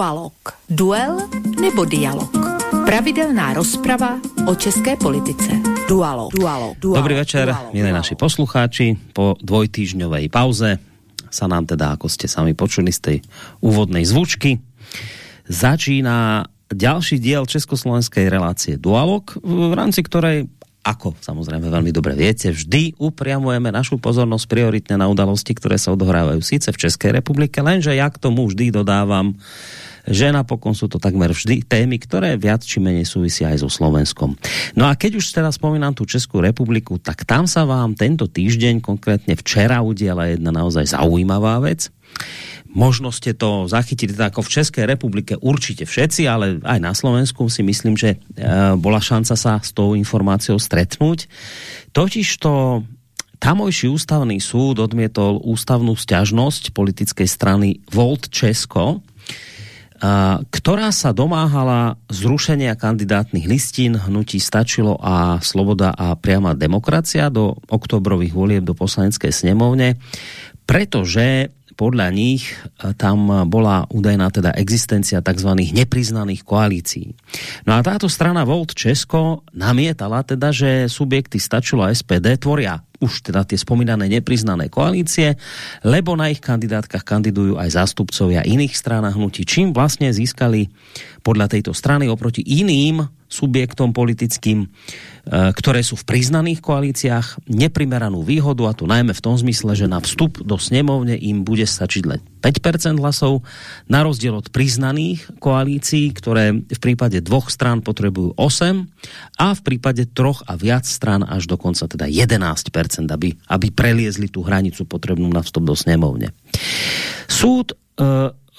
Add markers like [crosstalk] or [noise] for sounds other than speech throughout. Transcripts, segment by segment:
Dualog. Duel nebo dialog. Pravidelná rozprava o české politice. Dualog. Dualog. Dualog. Dobrý večer, dualog, milí naši poslucháči. Po dvojtýždňovej pauze sa nám teda, ako ste sami počuli z tej úvodnej zvučky, začína ďalší diel československej relácie Dualog, v rámci ktorej ako samozrejme veľmi dobre viete, vždy upriamujeme našu pozornosť prioritne na udalosti, ktoré sa odohrávajú síce v Českej republike, lenže ja k tomu vždy dodávam, že napokon sú to takmer vždy témy, ktoré viac či menej súvisia aj so Slovenskom. No a keď už teda spomínam tú Českú republiku, tak tam sa vám tento týždeň, konkrétne včera, udiala jedna naozaj zaujímavá vec. Možno ste to zachytili tak ako v České republike určite všetci, ale aj na Slovensku si myslím, že e, bola šanca sa s tou informáciou stretnúť. Totiž to tamojší ústavný súd odmietol ústavnú sťažnosť politickej strany Volt Česko, ktorá sa domáhala zrušenia kandidátnych listín hnutí Stačilo a Sloboda a priama demokracia do oktobrových volieb do poslaneckej snemovne, pretože podľa nich e, tam bola údajná teda existencia tzv. nepriznaných koalícií. No a táto strana Volt Česko namietala teda, že subjekty stačilo SPD tvoria už teda tie spomínané nepriznané koalície, lebo na ich kandidátkach kandidujú aj zástupcovia iných strán a hnutí, čím vlastne získali podľa tejto strany oproti iným subjektom politickým Eh, ktoré sú v priznaných koalíciách, neprimeranú výhodu a to najmä v tom zmysle, že na vstup do snemovne im bude stačiť len 5% hlasov, na rozdiel od priznaných koalícií, ktoré v prípade dvoch strán potrebujú 8 a v prípade troch a viac strán až dokonca teda 11%, aby, aby preliezli tú hranicu potrebnú na vstup do snemovne. Súd e,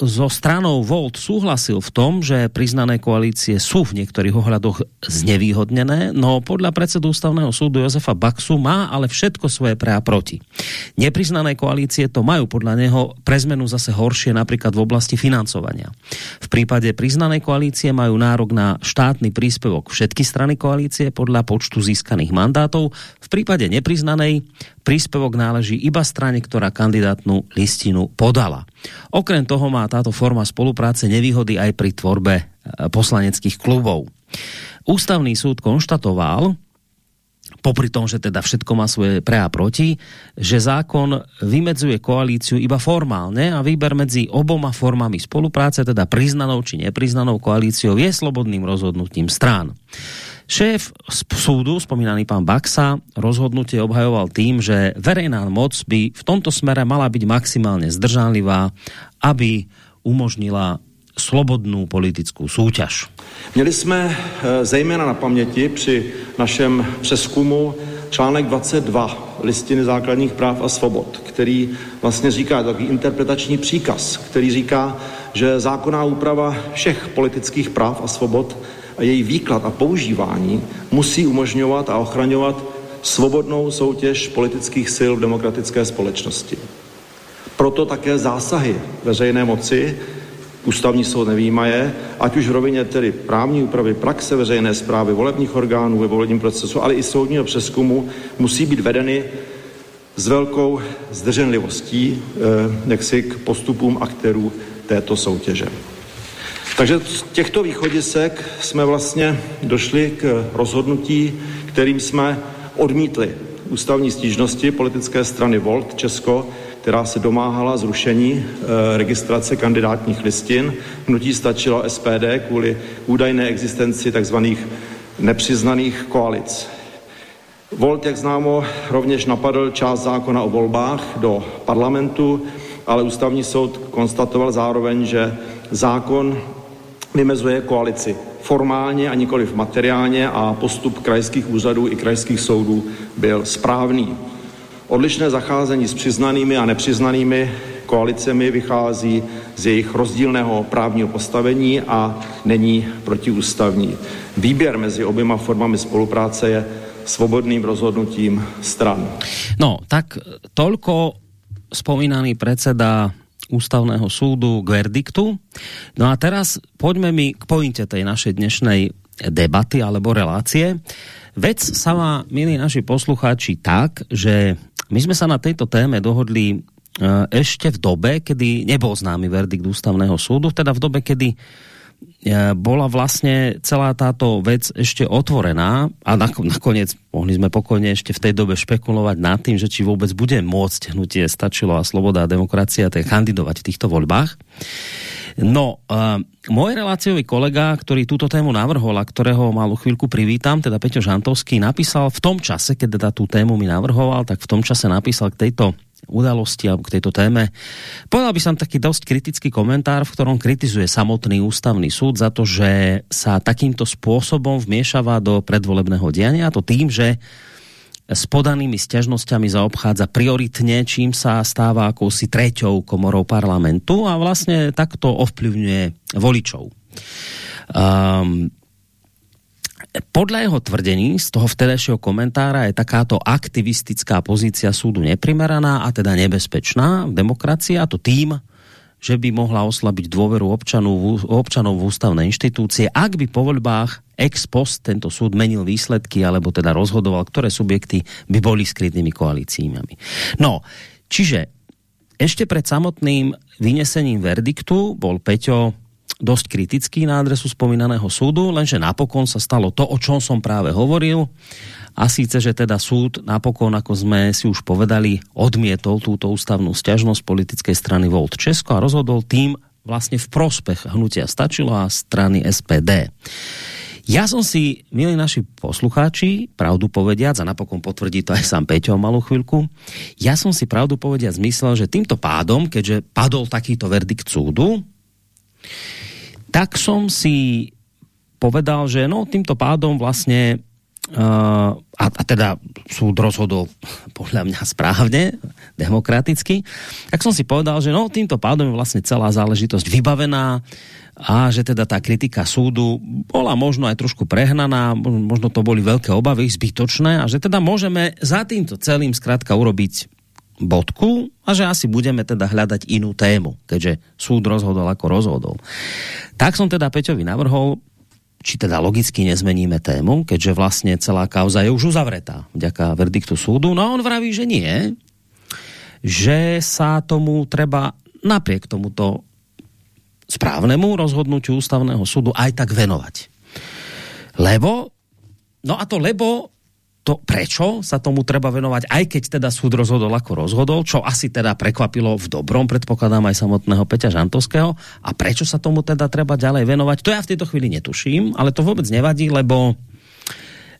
so stranou Volt súhlasil v tom, že priznané koalície sú v niektorých ohľadoch znevýhodnené, no podľa predsedu ústavného súdu Josefa Baxu má ale všetko svoje pre a proti. Nepriznané koalície to majú podľa neho pre zmenu zase horšie napríklad v oblasti financovania. V prípade priznanej koalície majú nárok na štátny príspevok všetky strany koalície podľa počtu získaných mandátov. V prípade nepriznanej príspevok náleží iba strane, ktorá kandidátnu listinu podala. Okrem toho má táto forma spolupráce nevýhody aj pri tvorbe e, poslaneckých klubov. Ústavný súd konštatoval, popri tom, že teda všetko má svoje pre a proti, že zákon vymedzuje koalíciu iba formálne a výber medzi oboma formami spolupráce, teda priznanou či nepriznanou koalíciou, je slobodným rozhodnutím strán. Šéf súdu, spomínaný pán Baxa, rozhodnutie obhajoval tým, že verejná moc by v tomto smere mala byť maximálne zdržanlivá, aby umožnila slobodnou politickou soutěž. Měli jsme eh, zejména na paměti při našem přeskumu článek 22 listiny základních práv a svobod, který vlastně říká takový interpretační příkaz, který říká, že zákonná úprava všech politických práv a svobod a její výklad a používání musí umožňovat a ochraňovat svobodnou soutěž politických sil v demokratické společnosti. Proto také zásahy veřejné moci, ústavní soud nevýmaje, ať už v rovině tedy právní úpravy, praxe veřejné zprávy, volebních orgánů ve volebním procesu, ale i soudního přeskumu, musí být vedeny s velkou zdrženlivostí eh, jaksi k postupům aktérů této soutěže. Takže z těchto východisek jsme vlastně došli k rozhodnutí, kterým jsme odmítli ústavní stížnosti politické strany Volt Česko, která se domáhala zrušení e, registrace kandidátních listin. Hnutí stačilo SPD kvůli údajné existenci tzv. nepřiznaných koalic. Volt, jak známo, rovněž napadl část zákona o volbách do parlamentu, ale ústavní soud konstatoval zároveň, že zákon vymezuje koalici formálně a nikoliv materiálně a postup krajských úřadů i krajských soudů byl správný. Odlišné zacházení s přiznanými a nepřiznanými koalicemi vychází z jejich rozdílného právního postavení a není protiústavní. Výběr mezi oběma formami spolupráce je svobodným rozhodnutím stran. No, tak tolko spomínaný predseda ústavného súdu k verdiktu. No a teraz poďme mi k pointe tej našej dnešnej debaty alebo relácie. Vec sa má, milí naši poslucháči, tak, že my sme sa na tejto téme dohodli ešte v dobe, kedy nebol známy verdikt ústavného súdu, teda v dobe, kedy bola vlastne celá táto vec ešte otvorená a nakoniec mohli sme pokojne ešte v tej dobe špekulovať nad tým, že či vôbec bude môcť hnutie stačilo a sloboda a demokracia teda kandidovať v týchto voľbách. No, uh, môj reláciový kolega, ktorý túto tému navrhol a ktorého malú chvíľku privítam, teda Peťo Žantovský, napísal v tom čase, keď teda tú tému mi navrhoval, tak v tom čase napísal k tejto udalosti alebo k tejto téme. Povedal by som taký dosť kritický komentár, v ktorom kritizuje samotný ústavný súd za to, že sa takýmto spôsobom vmiešava do predvolebného diania, to tým, že s podanými sťažnosťami zaobchádza prioritne, čím sa stáva akousi treťou komorou parlamentu a vlastne takto ovplyvňuje voličov. Um, podľa jeho tvrdení z toho vtedajšieho komentára je takáto aktivistická pozícia súdu neprimeraná a teda nebezpečná v demokracii a to tým, že by mohla oslabiť dôveru občanov, občanov v ústavné inštitúcie, ak by po voľbách ex post tento súd menil výsledky alebo teda rozhodoval, ktoré subjekty by boli skrytými koalíciami. No, čiže ešte pred samotným vynesením verdiktu bol Peťo dosť kritický na adresu spomínaného súdu, lenže napokon sa stalo to, o čom som práve hovoril. A síce, že teda súd napokon, ako sme si už povedali, odmietol túto ústavnú stiažnosť politickej strany Volt Česko a rozhodol tým vlastne v prospech hnutia Stačilo a strany SPD. Ja som si, milí naši poslucháči, pravdu povediac, a napokon potvrdí to aj sám Peťo malú chvíľku, ja som si pravdu povediac myslel, že týmto pádom, keďže padol takýto verdikt súdu, tak som si povedal, že no týmto pádom vlastne uh, a, a teda súd rozhodol [laughs] podľa mňa správne, demokraticky, tak som si povedal, že no týmto pádom je vlastne celá záležitosť vybavená a že teda tá kritika súdu bola možno aj trošku prehnaná, možno to boli veľké obavy, zbytočné a že teda môžeme za týmto celým zkrátka urobiť bodku a že asi budeme teda hľadať inú tému, keďže súd rozhodol ako rozhodol. Tak som teda Peťovi navrhol, či teda logicky nezmeníme tému, keďže vlastne celá kauza je už uzavretá vďaka verdiktu súdu. No a on vraví, že nie, že sa tomu treba napriek tomuto správnemu rozhodnutiu ústavného súdu aj tak venovať. Lebo, no a to lebo to, prečo sa tomu treba venovať, aj keď teda súd rozhodol ako rozhodol, čo asi teda prekvapilo v dobrom, predpokladám aj samotného Peťa Žantovského. A prečo sa tomu teda treba ďalej venovať, to ja v tejto chvíli netuším, ale to vôbec nevadí, lebo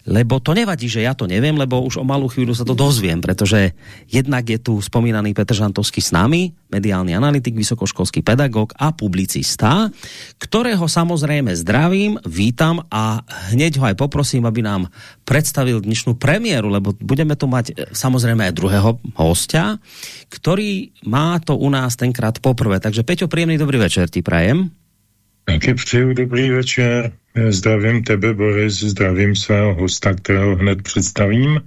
lebo to nevadí, že ja to neviem, lebo už o malú chvíľu sa to dozviem, pretože jednak je tu spomínaný Petr Žantovský s nami, mediálny analytik, vysokoškolský pedagóg a publicista, ktorého samozrejme zdravím, vítam a hneď ho aj poprosím, aby nám predstavil dnešnú premiéru, lebo budeme tu mať e, samozrejme aj druhého hostia, ktorý má to u nás tenkrát poprvé. Takže Peťo, príjemný dobrý večer ti prajem. Taky přeju dobrý večer. Zdravím tebe, Boris, zdravím svého hosta, kterého hned představím,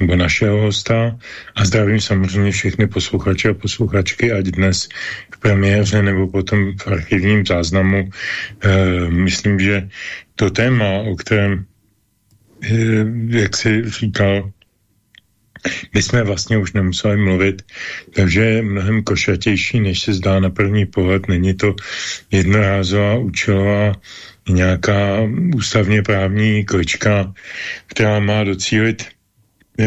nebo našeho hosta a zdravím samozřejmě všechny posluchače a posluchačky, ať dnes v premiéře nebo potom v archivním záznamu. E, myslím, že to téma, o kterém, e, jak si říkal, my jsme vlastně už nemuseli mluvit, takže je mnohem košatější, než se zdá na první pohled. Není to jednorázová účelová nějaká ústavně právní klička, která má docílit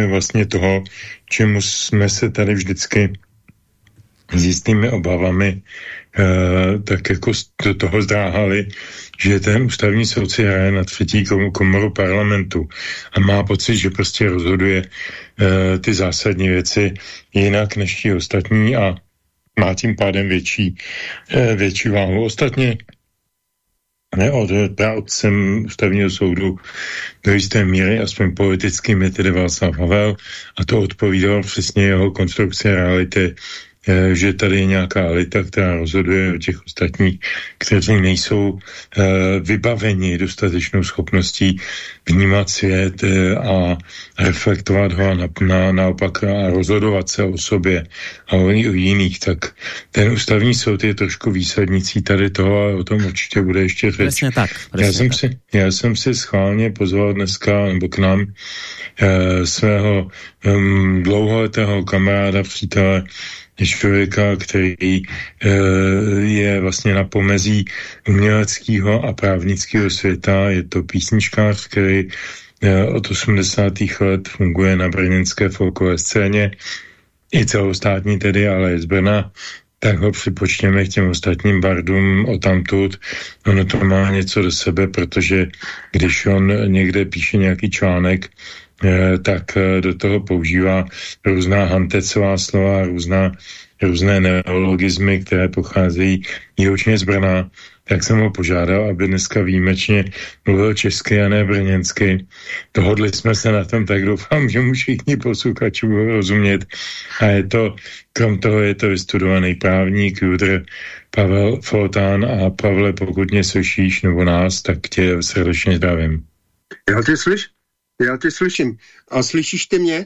vlastně toho, čemu jsme se tady vždycky s jistými obavami eh, tak jako do toho zdráhali, že ten ústavní soud si hraje na třetí komoru parlamentu a má pocit, že prostě rozhoduje eh, ty zásadní věci jinak než ti ostatní a má tím pádem větší, eh, větší váhu. Ostatně ne od právcem ústavního soudu do jisté míry, aspoň politickým, je tedy Václav Havel a to odpovídalo přesně jeho konstrukce reality Eh, že tady je nějaká elita, která rozhoduje o těch ostatních, kteří nejsou eh, vybaveni dostatečnou schopností vnímat svět eh, a reflektovat ho a na, na, naopak a rozhodovat se o sobě a o, o jiných, tak ten ústavní soud je trošku výsadnicí tady toho a o tom určitě bude ještě řeč. Přesně tak. Přesně já, jsem tak. Si, já jsem si schválně pozval dneska nebo k nám svého um, dlouholetého kamaráda, přítele člověka, který e, je vlastně na pomezí uměleckého a právnického světa. Je to písničkář, který e, od 80. let funguje na brněnské folkové scéně, i celostátní tedy, ale je z Brna tak ho připočtěme k těm ostatním bardům o tamtud. Ono to má něco do sebe, protože když on někde píše nějaký článek, eh, tak eh, do toho používá různá hantecová slova, různá, různé neologizmy, které pocházejí jihočně z Brna tak jsem ho požádal, aby dneska výjimečně mluvil česky a ne brněnsky. Dohodli jsme se na tom, tak doufám, že mu všichni posluchači budou rozumět. A je to, krom toho je to vystudovaný právník, Judr Pavel Foltán a Pavle, pokud mě slyšíš nebo nás, tak tě srdečně zdravím. Já tě slyš? Já tě slyším. A slyšíš ty mě?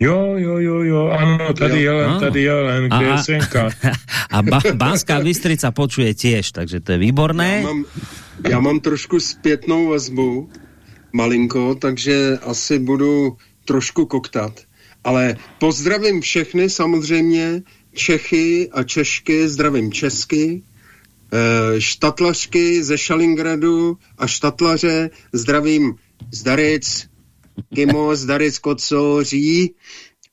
Jo, jo, jo, jo, ano, tady jo. Jelen, tady Jelen, kde je Senka. [laughs] A ba, Banská Bystrica počuje tiež, takže to je výborné. Já mám, já mám trošku zpětnou vazbu, malinko, takže asi budu trošku koktat. Ale pozdravím všechny samozřejmě, Čechy a Češky, zdravím Česky, e, štatlařky ze Šalingradu a štatlaře, zdravím Zdaric, Kimo, Zdaric, Kocoří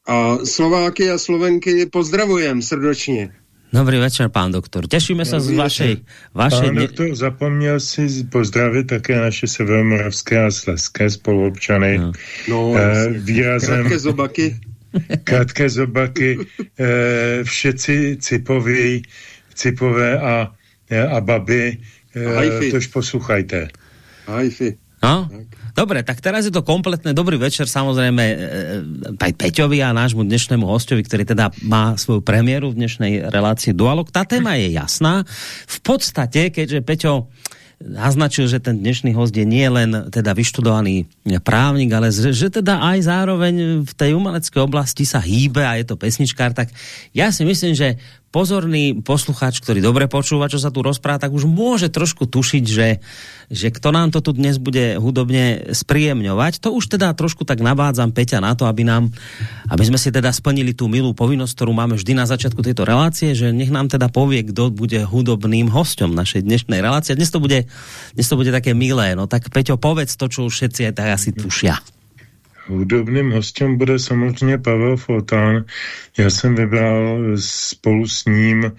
a Slováky a Slovenky pozdravujem srdečně. Dobrý večer, pán doktor. Těšíme se z vašej... vašej pán doktor, zapomněl si pozdravit také naše severomoravské a sleské spoluobčany. No, no eh, výrazem... Krátké zobaky. [laughs] Krátké zobaky. Eh, všetci cipoví, cipové a, a baby. Eh, tož posluchajte. Hajfi. No? Dobre, tak teraz je to kompletné. Dobrý večer samozrejme e, e, aj Peťovi a nášmu dnešnému hostovi, ktorý teda má svoju premiéru v dnešnej relácii Dualog. Tá téma je jasná. V podstate, keďže Peťo naznačil, že ten dnešný host je nie len teda vyštudovaný právnik, ale že teda aj zároveň v tej umelecké oblasti sa hýbe a je to pesničkár, tak ja si myslím, že pozorný posluchač, ktorý dobre počúva, čo sa tu rozpráva, tak už môže trošku tušiť, že, že kto nám to tu dnes bude hudobne spríjemňovať. To už teda trošku tak nabádzam Peťa na to, aby nám, aby sme si teda splnili tú milú povinnosť, ktorú máme vždy na začiatku tejto relácie, že nech nám teda povie, kto bude hudobným hostom našej dnešnej relácie. Dnes to bude, dnes to bude také milé, no tak Peťo, povedz to, čo už všetci aj tak asi tušia. Hudobným hostem bude samozřejmě Pavel Fotán. Já jsem vybral spolu s ním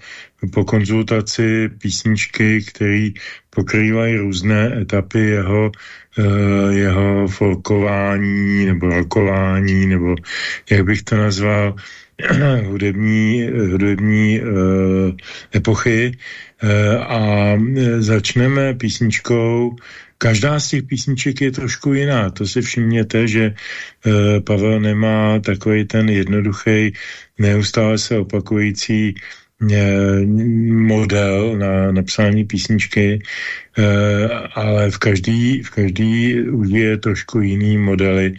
po konzultaci písničky, které pokrývají různé etapy jeho, uh, jeho folkování nebo rokování, nebo jak bych to nazval, [clears throat] hudební, hudební uh, epochy. Uh, a začneme písničkou Každá z těch písniček je trošku jiná. To si všimněte, že e, Pavel nemá takový ten jednoduchý, neustále se opakující e, model na napsání písničky, e, ale v každý, v každý je trošku jiný modely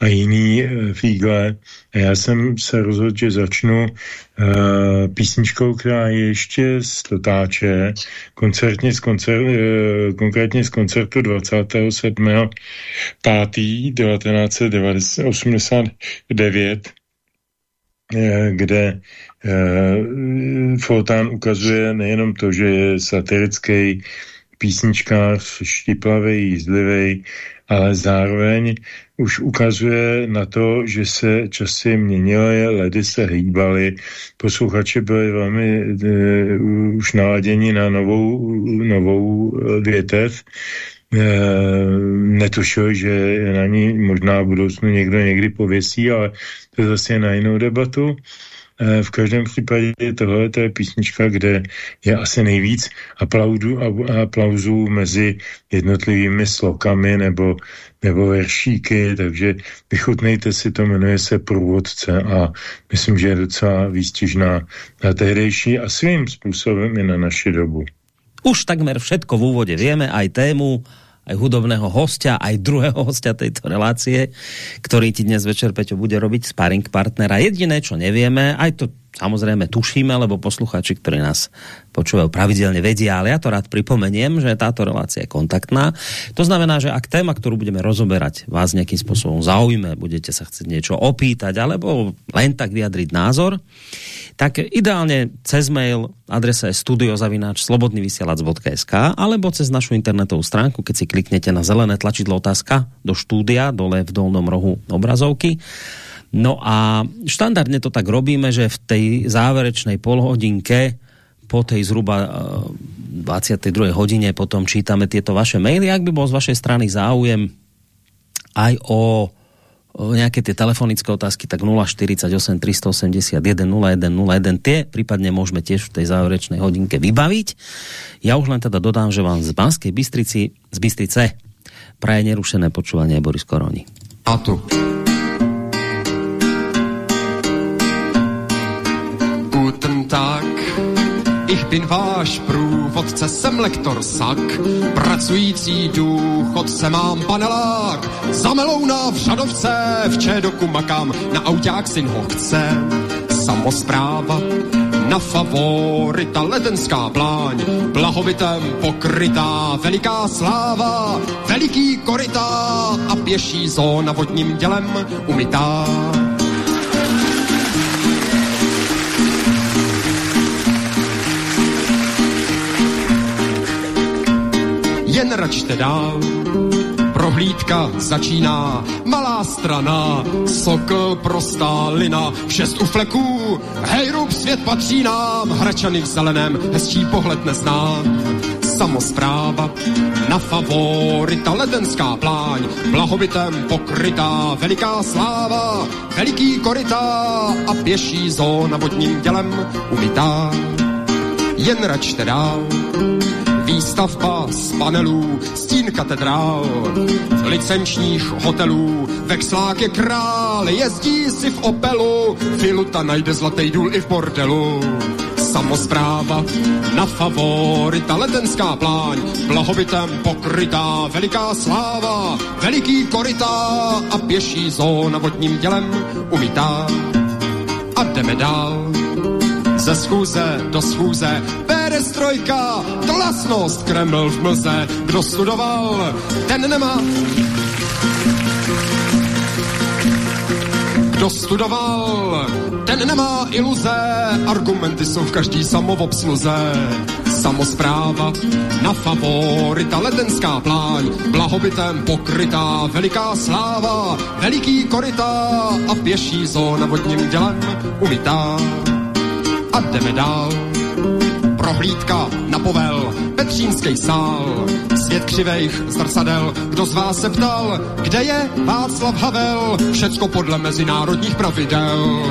a jiný uh, fígle. A já jsem se rozhodl, že začnu uh, písničkou, která je ještě z Totáče, koncertně z koncer, uh, konkrétně z koncertu 27. 5. 1989, kde uh, Foltán ukazuje nejenom to, že je satirický písničkář, štiplavý, jízlivý, ale zároveň už ukazuje na to, že se časy měnily, ledy se hýbaly, posluchači byli velmi uh, už naladěni na novou, novou e, větev, uh, netušil, že na ní možná v budoucnu někdo někdy pověsí, ale to je zase na jinou debatu. Eh, v každém případě tohle je písnička, kde je asi nejvíc aplaudu, aplauzů mezi jednotlivými slokami nebo, nebo veršíky, takže vychutnejte si to, jmenuje se Průvodce a myslím, že je docela výstižná na tehdejší a svým způsobem i na naši dobu. Už takmer všetko v úvode vieme, aj tému, aj hudobného hostia, aj druhého hostia tejto relácie, ktorý ti dnes večer, Peťo, bude robiť sparring partnera. Jediné, čo nevieme, aj to samozrejme tušíme, lebo posluchači, ktorí nás počúvajú pravidelne vedia, ale ja to rád pripomeniem, že táto relácia je kontaktná. To znamená, že ak téma, ktorú budeme rozoberať, vás nejakým spôsobom zaujme, budete sa chcieť niečo opýtať, alebo len tak vyjadriť názor, tak ideálne cez mail adresa je studiozavináč slobodnyvysielac.sk alebo cez našu internetovú stránku, keď si kliknete na zelené tlačidlo otázka do štúdia dole v dolnom rohu obrazovky No a štandardne to tak robíme, že v tej záverečnej polhodinke po tej zhruba 22. Eh, hodine potom čítame tieto vaše maily. Ak by bol z vašej strany záujem aj o nejaké tie telefonické otázky, tak 048 381 0101 tie prípadne môžeme tiež v tej záverečnej hodinke vybaviť. Ja už len teda dodám, že vám z Banskej Bystrici, z Bystrice praje nerušené počúvanie Boris Koroni. A tu. Ich bin váš průvodce, jsem lektor Sak, pracující důchodce, mám panelák, za melouna v Řadovce, v Čedoku makám, na auták syn ho chce, samospráva, na favorita letenská pláň, blahovitem pokrytá veliká sláva, veliký korytá a pěší zóna vodním dělem umytá. Jen račte dál. Prohlídka začíná, malá strana, sokl pro Stálina, šest u fleků, hejrub svět patří nám, hračany v zeleném, hezčí pohled neznám. Samospráva, na favorita ledenská pláň, blahobytem pokrytá veliká sláva, veliký korytá a pěší zóna vodním dělem umytá. Jen račte dál výstavba z panelů, stín katedrál, licenčních hotelů, vexlák je král, jezdí si v Opelu, Filuta najde zlatý důl i v bordelu. Samospráva na favorita letenská pláň, blahobytem pokrytá veliká sláva, veliký korytá a pěší zóna vodním dělem umítá. A jdeme dál ze schůze do schůze, perestrojka, glasnost, Kreml v mlze, kdo studoval, ten nemá. Kdo studoval, ten nemá iluze, argumenty jsou v každý samovobsluze. Samospráva na favorita letenská pláň, blahobytem pokrytá veliká sláva, veliký korytá a pěší zóna vodním dělem umytá a jdeme dál. Prohlídka na povel, Petřínský sál, svět křivejch zrcadel, kdo z vás se ptal, kde je Václav Havel, všecko podle mezinárodních pravidel.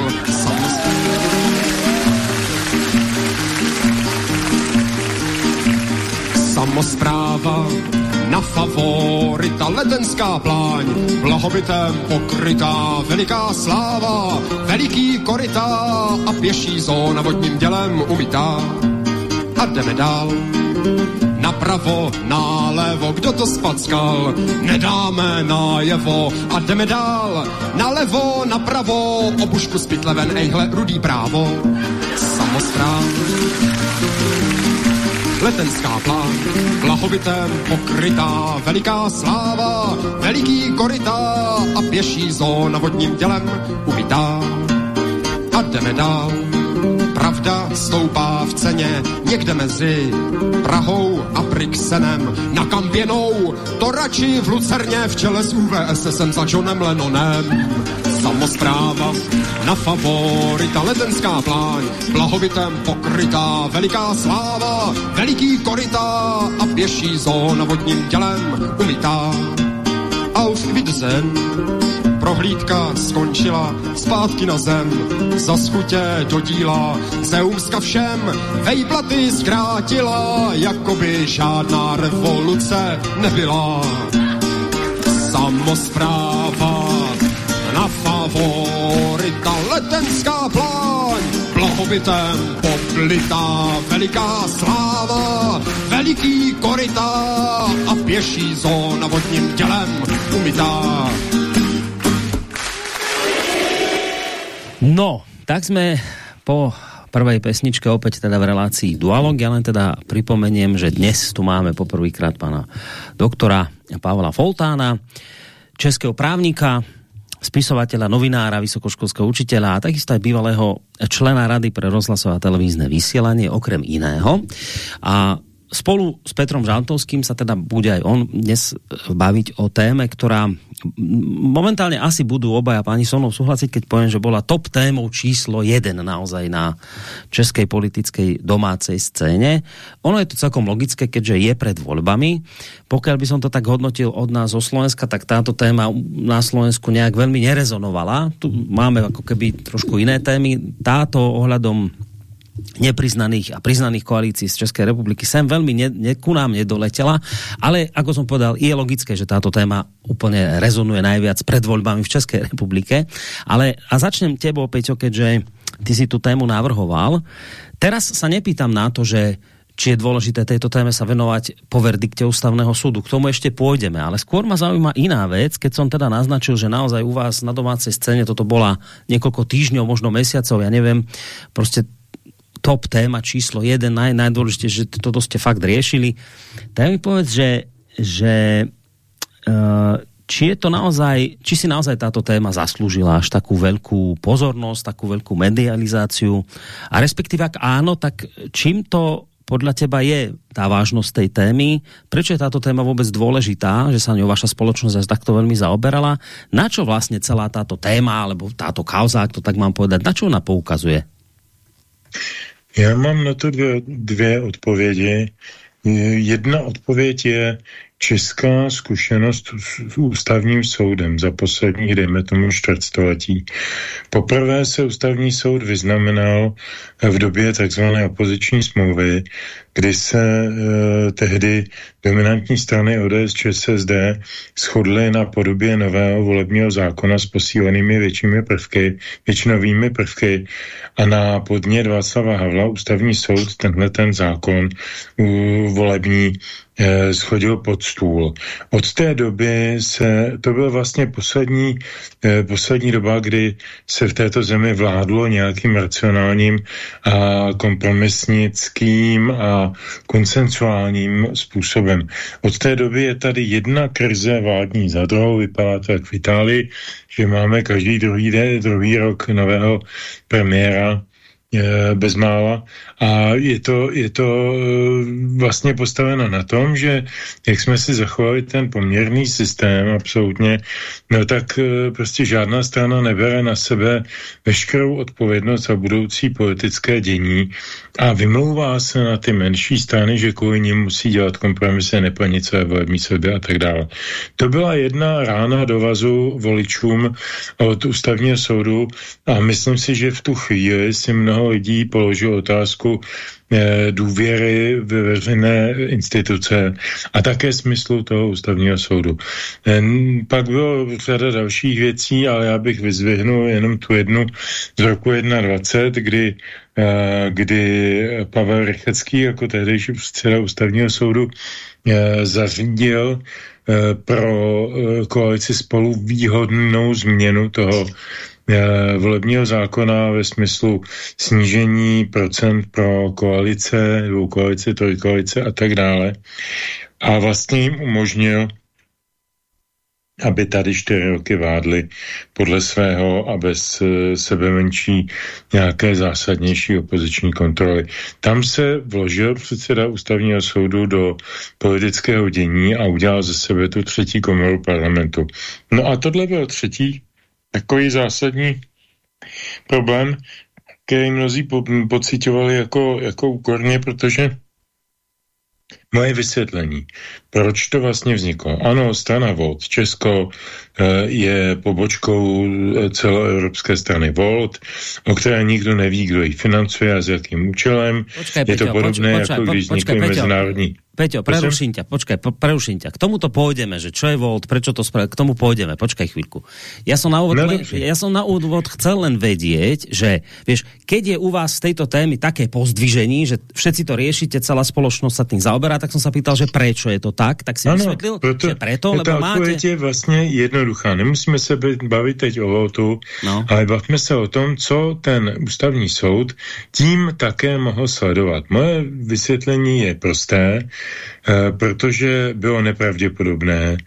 Samospráva na favorita letenská pláň, blahobytem pokrytá veliká sláva, veliký korytá a pěší zóna vodním dělem umytá. A jdeme dál. Napravo, nalevo, kdo to spackal, nedáme najevo a jdeme dál. Nalevo, napravo, obušku spitleven, ejhle, rudý právo. Samospráv letenská plán, blahobytem pokrytá veliká sláva, veliký korytá a pěší zóna vodním dělem umytá. A jdeme dál. Pravda stoupá v ceně někde mezi Prahou a Brixenem. Na Kampěnou, to radši v Lucerně v čele s UVSSem za Johnem Lennonem. Samospráva na favorita letenská pláň, blahobytem pokrytá veliká sláva, veliký korytá a pěší zóna vodním tělem umytá. Auf Wiedersehen, prohlídka skončila, zpátky na zem, za schutě do díla, Zeumska všem vejplaty zkrátila, jako by žádná revoluce nebyla. Samospráva na favorita letenská pláň, blahobytem poplitá veliká sláva, veliký korytá a pěší zóna vodním tělem umytá. No, tak jsme po prvej pesničke opäť teda v relácii Dualog. Ja len teda pripomeniem, že dnes tu máme poprvýkrát pána doktora Pavla Foltána, českého právnika, spisovateľa, novinára, vysokoškolského učiteľa a takisto aj bývalého člena Rady pre rozhlasové a televízne vysielanie, okrem iného. A spolu s Petrom Žantovským sa teda bude aj on dnes baviť o téme, ktorá momentálne asi budú obaja páni so mnou súhlasiť, keď poviem, že bola top témou číslo jeden naozaj na českej politickej domácej scéne. Ono je to celkom logické, keďže je pred voľbami. Pokiaľ by som to tak hodnotil od nás zo Slovenska, tak táto téma na Slovensku nejak veľmi nerezonovala. Tu máme ako keby trošku iné témy. Táto ohľadom nepriznaných a priznaných koalícií z Českej republiky sem veľmi ne, ne, ku nám nedoletela, ale ako som povedal, je logické, že táto téma úplne rezonuje najviac pred voľbami v Českej republike. Ale a začnem tebou, Peťo, keďže ty si tú tému navrhoval. Teraz sa nepýtam na to, že či je dôležité tejto téme sa venovať po verdikte ústavného súdu. K tomu ešte pôjdeme, ale skôr ma zaujíma iná vec, keď som teda naznačil, že naozaj u vás na domácej scéne toto bola niekoľko týždňov, možno mesiacov, ja neviem, prostě top téma číslo jeden, naj, najdôležitejšie, že toto ste fakt riešili. Tak mi povedz, že, že uh, či je to naozaj, či si naozaj táto téma zaslúžila až takú veľkú pozornosť, takú veľkú medializáciu a respektíve ak áno, tak čím to podľa teba je tá vážnosť tej témy? Prečo je táto téma vôbec dôležitá, že sa ňou vaša spoločnosť takto veľmi zaoberala? Na čo vlastne celá táto téma, alebo táto kauza, ak to tak mám povedať, na čo ona poukazuje? Já mám na to dvě, dvě odpovědi. Jedna odpověď je česká zkušenost s ústavním soudem za poslední, dejme tomu, čtvrtstoletí. Poprvé se ústavní soud vyznamenal v době takzvané opoziční smlouvy, kdy se eh, tehdy dominantní strany ODS ČSSD shodly na podobě nového volebního zákona s posílenými většími prvky, většinovými prvky a na podně Václava Havla ústavní soud tenhle ten zákon uh, volební eh, schodil pod stůl. Od té doby se, to byl vlastně poslední, eh, poslední doba, kdy se v této zemi vládlo nějakým racionálním a kompromisnickým a konsensuálním způsobem. Od té doby je tady jedna krize vládní za druhou, vypadá to jak v Itálii, že máme každý druhý, den, druhý rok nového premiéra bezmála a je to, je to e, vlastně postaveno na tom, že jak jsme si zachovali ten poměrný systém absolutně, no tak e, prostě žádná strana nebere na sebe veškerou odpovědnost za budoucí politické dění a vymlouvá se na ty menší strany, že kvůli nim musí dělat kompromisy, neplnit své volební sebe a tak dále. To byla jedna rána do vazu voličům od ústavního soudu a myslím si, že v tu chvíli si mnoho lidí položilo otázku, Eh, důvěry ve veřejné instituce a také smyslu toho ústavního soudu. Pak bylo řada dalších věcí, ale já bych vyzvihnul jenom tu jednu z roku 21, kdy, eh, kdy Pavel Rychecký jako tehdejší předseda ústavního soudu zařídil pro koalici spolu výhodnou změnu toho volebního zákona ve smyslu snížení procent pro koalice, dvou koalice, trojkoalice a tak dále. A vlastně jim umožnil aby tady čtyři roky vádli podle svého a bez eh, sebe menší nějaké zásadnější opoziční kontroly. Tam se vložil předseda ústavního soudu do politického dění a udělal ze sebe tu třetí komoru parlamentu. No a tohle byl třetí takový zásadní problém, který mnozí po, pocitovali jako, jako úkorně, protože moje vysvětlení, proč to vlastně vzniklo. Ano, strana Volt, Česko eh, je pobočkou eh, celoevropské strany Volt, o které nikdo neví, kdo ji financuje a s jakým účelem. Počkej, je to podobné, počkej, jako když vznikly mezinárodní Peťo, preruším ťa, počkaj, preruším ťa. K tomuto pôjdeme, že čo je Volt, prečo to spraviť, k tomu pôjdeme, počkaj chvíľku. Ja som na úvod, no, len, ja som na úvod chcel len vedieť, že vieš, keď je u vás z tejto témy také pozdvižení, že všetci to riešite, celá spoločnosť sa tým zaoberá, tak jsem se pýtal, že prečo je to tak, tak si ano, vysvětlil, proto, že preto, lebo ta máte... je vlastně jednoduchá. Nemusíme se bavit teď o votu, no. ale bavme se o tom, co ten ústavní soud tím také mohl sledovat. Moje vysvětlení je prosté, eh, protože bylo nepravděpodobné,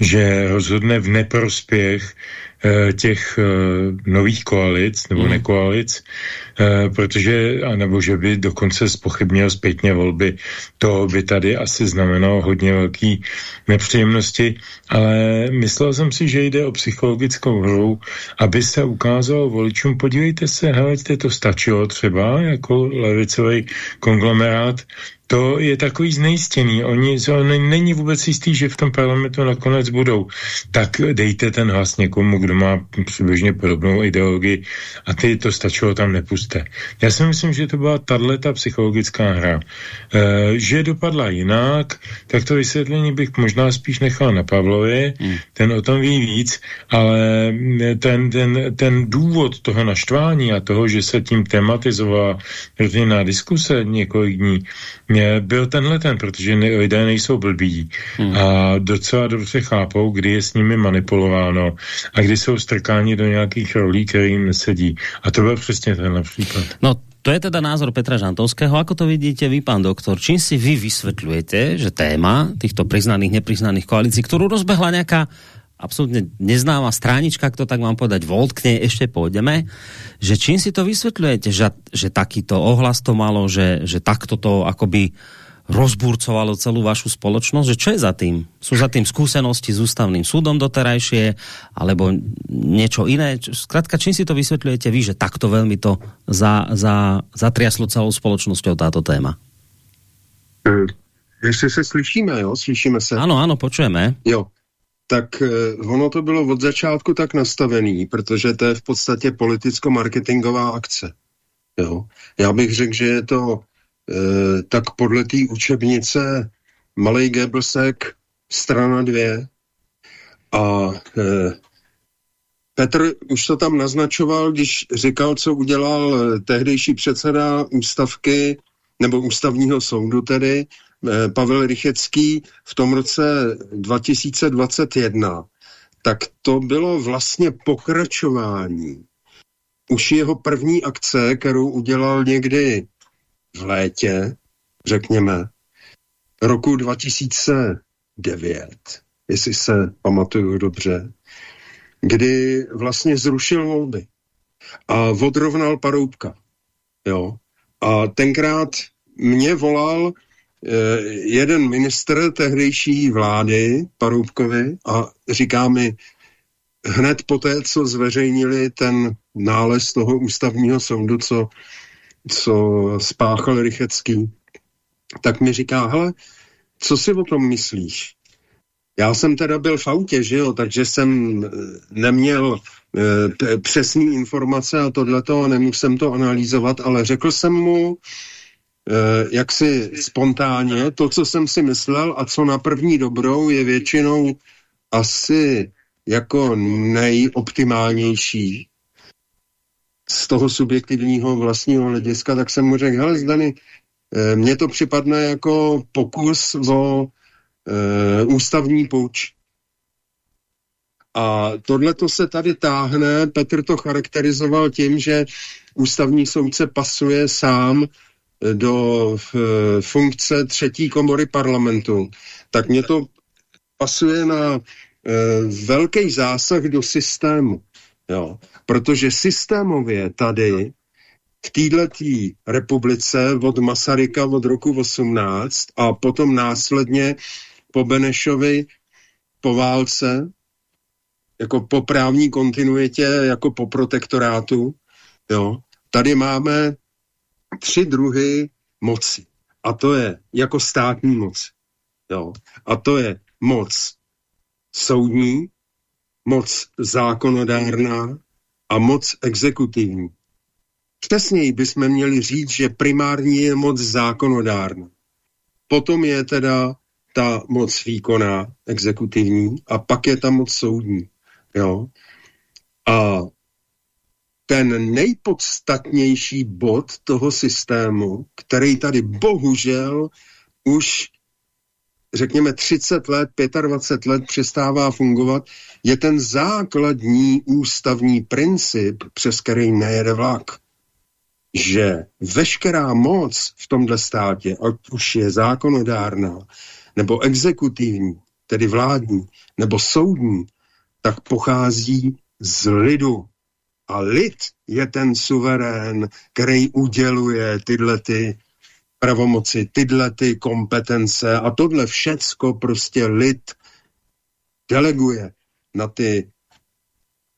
že rozhodne v neprospěch Eh, těch eh, nových koalic nebo mm. nekoalic, protože, nebo že by dokonce spochybnil zpětně volby, to by tady asi znamenalo hodně velký nepříjemnosti, ale myslel jsem si, že jde o psychologickou hru, aby se ukázalo voličům, podívejte se, hele, to stačilo třeba jako levicový konglomerát, to je takový znejistěný. Oni, to není vůbec jistý, že v tom parlamentu nakonec budou. Tak dejte ten hlas někomu, kdo má přibližně podobnou ideologii a ty to stačilo tam nepuste. Já si myslím, že to byla tato psychologická hra. E, že dopadla jinak, tak to vysvětlení bych možná spíš nechal na Pavlovi, hmm. ten o tom ví víc, ale ten, ten, ten důvod toho naštvání a toho, že se tím tematizovala rodinná diskuse několik dní, byl tenhle ten, protože ne, lidé nejsou blbí hmm. a docela dobře chápou, kdy je s nimi manipulováno a kdy jsou strkáni do nějakých rolí, které jim nesedí. A to byl přesně ten případ. No, to je teda názor Petra Žantovského. Ako to vidíte vy, pán doktor? Čím si vy vysvetľujete, že téma týchto priznaných, nepriznaných koalícií, ktorú rozbehla nejaká absolútne neznáma stránička, kto tak mám povedať, Volt, k nej ešte pôjdeme, že čím si to vysvetľujete, že, že takýto ohlas to malo, že, že takto to akoby rozburcovalo celú vašu spoločnosť, že čo je za tým? Sú za tým skúsenosti s ústavným súdom doterajšie, alebo niečo iné? Zkrátka, čím si to vysvetľujete vy, že takto veľmi to za, za, zatriaslo celou spoločnosťou táto téma? Uh, jestli se slyšíme, jo? Slyšíme se? Ano, ano, počujeme. Jo tak eh, ono to bylo od začátku tak nastavený, protože to je v podstatě politicko-marketingová akce. Jo? Já bych řekl, že je to e, tak podle té učebnice Malej Gebelsek strana dvě a e, Petr už to tam naznačoval, když říkal, co udělal tehdejší předseda ústavky, nebo ústavního soudu tedy, Pavel Rychecký v tom roce 2021, tak to bylo vlastně pokračování už jeho první akce, kterou udělal někdy v létě, řekněme, roku 2009, jestli se pamatuju dobře, kdy vlastně zrušil volby a odrovnal Paroubka. Jo? A tenkrát mě volal Eh, jeden ministr tehdejší vlády, Paroubkovi, a říká mi, hned poté, co zveřejnili ten nález toho ústavního soudu, co, co spáchal Rychecký, tak mi říká, hele, co si o tom myslíš? Já jsem teda byl v autě, že jo, takže jsem eh, neměl e, přesný informace a tohleto, nemusím to analyzovat, ale řekl jsem mu, Eh, jaksi spontánně. To, co jsem si myslel a co na první dobrou je většinou asi jako nejoptimálnější z toho subjektivního vlastního hlediska, tak jsem mu řekl, hele Zdany, eh, mně to připadne jako pokus o e, ústavní pouč. A tohle to se tady táhne, Petr to charakterizoval tím, že ústavní soudce pasuje sám do funkce třetí komory parlamentu, tak mě to pasuje na e, velký zásah do systému. Jo. Protože systémově tady v této republice od Masaryka od roku 18 a potom následně po Benešovi po válce, jako po právní kontinuitě, jako po protektorátu, jo, tady máme tři druhy moci. A to je jako státní moc. Jo. A to je moc soudní, moc zákonodárná a moc exekutivní. Přesněji bychom měli říct, že primární je moc zákonodárná. Potom je teda ta moc výkonná, exekutivní, a pak je ta moc soudní. Jo? A ten nejpodstatnější bod toho systému, který tady bohužel už řekněme 30 let, 25 let přestává fungovat, je ten základní ústavní princip, přes který nejede vlak. Že veškerá moc v tomhle státě, ať už je zákonodárná, nebo exekutivní, tedy vládní, nebo soudní, tak pochází z lidu. A lid je ten suverén, který uděluje tyhle ty pravomoci, tyhle ty kompetence a tohle všecko prostě lid deleguje na ty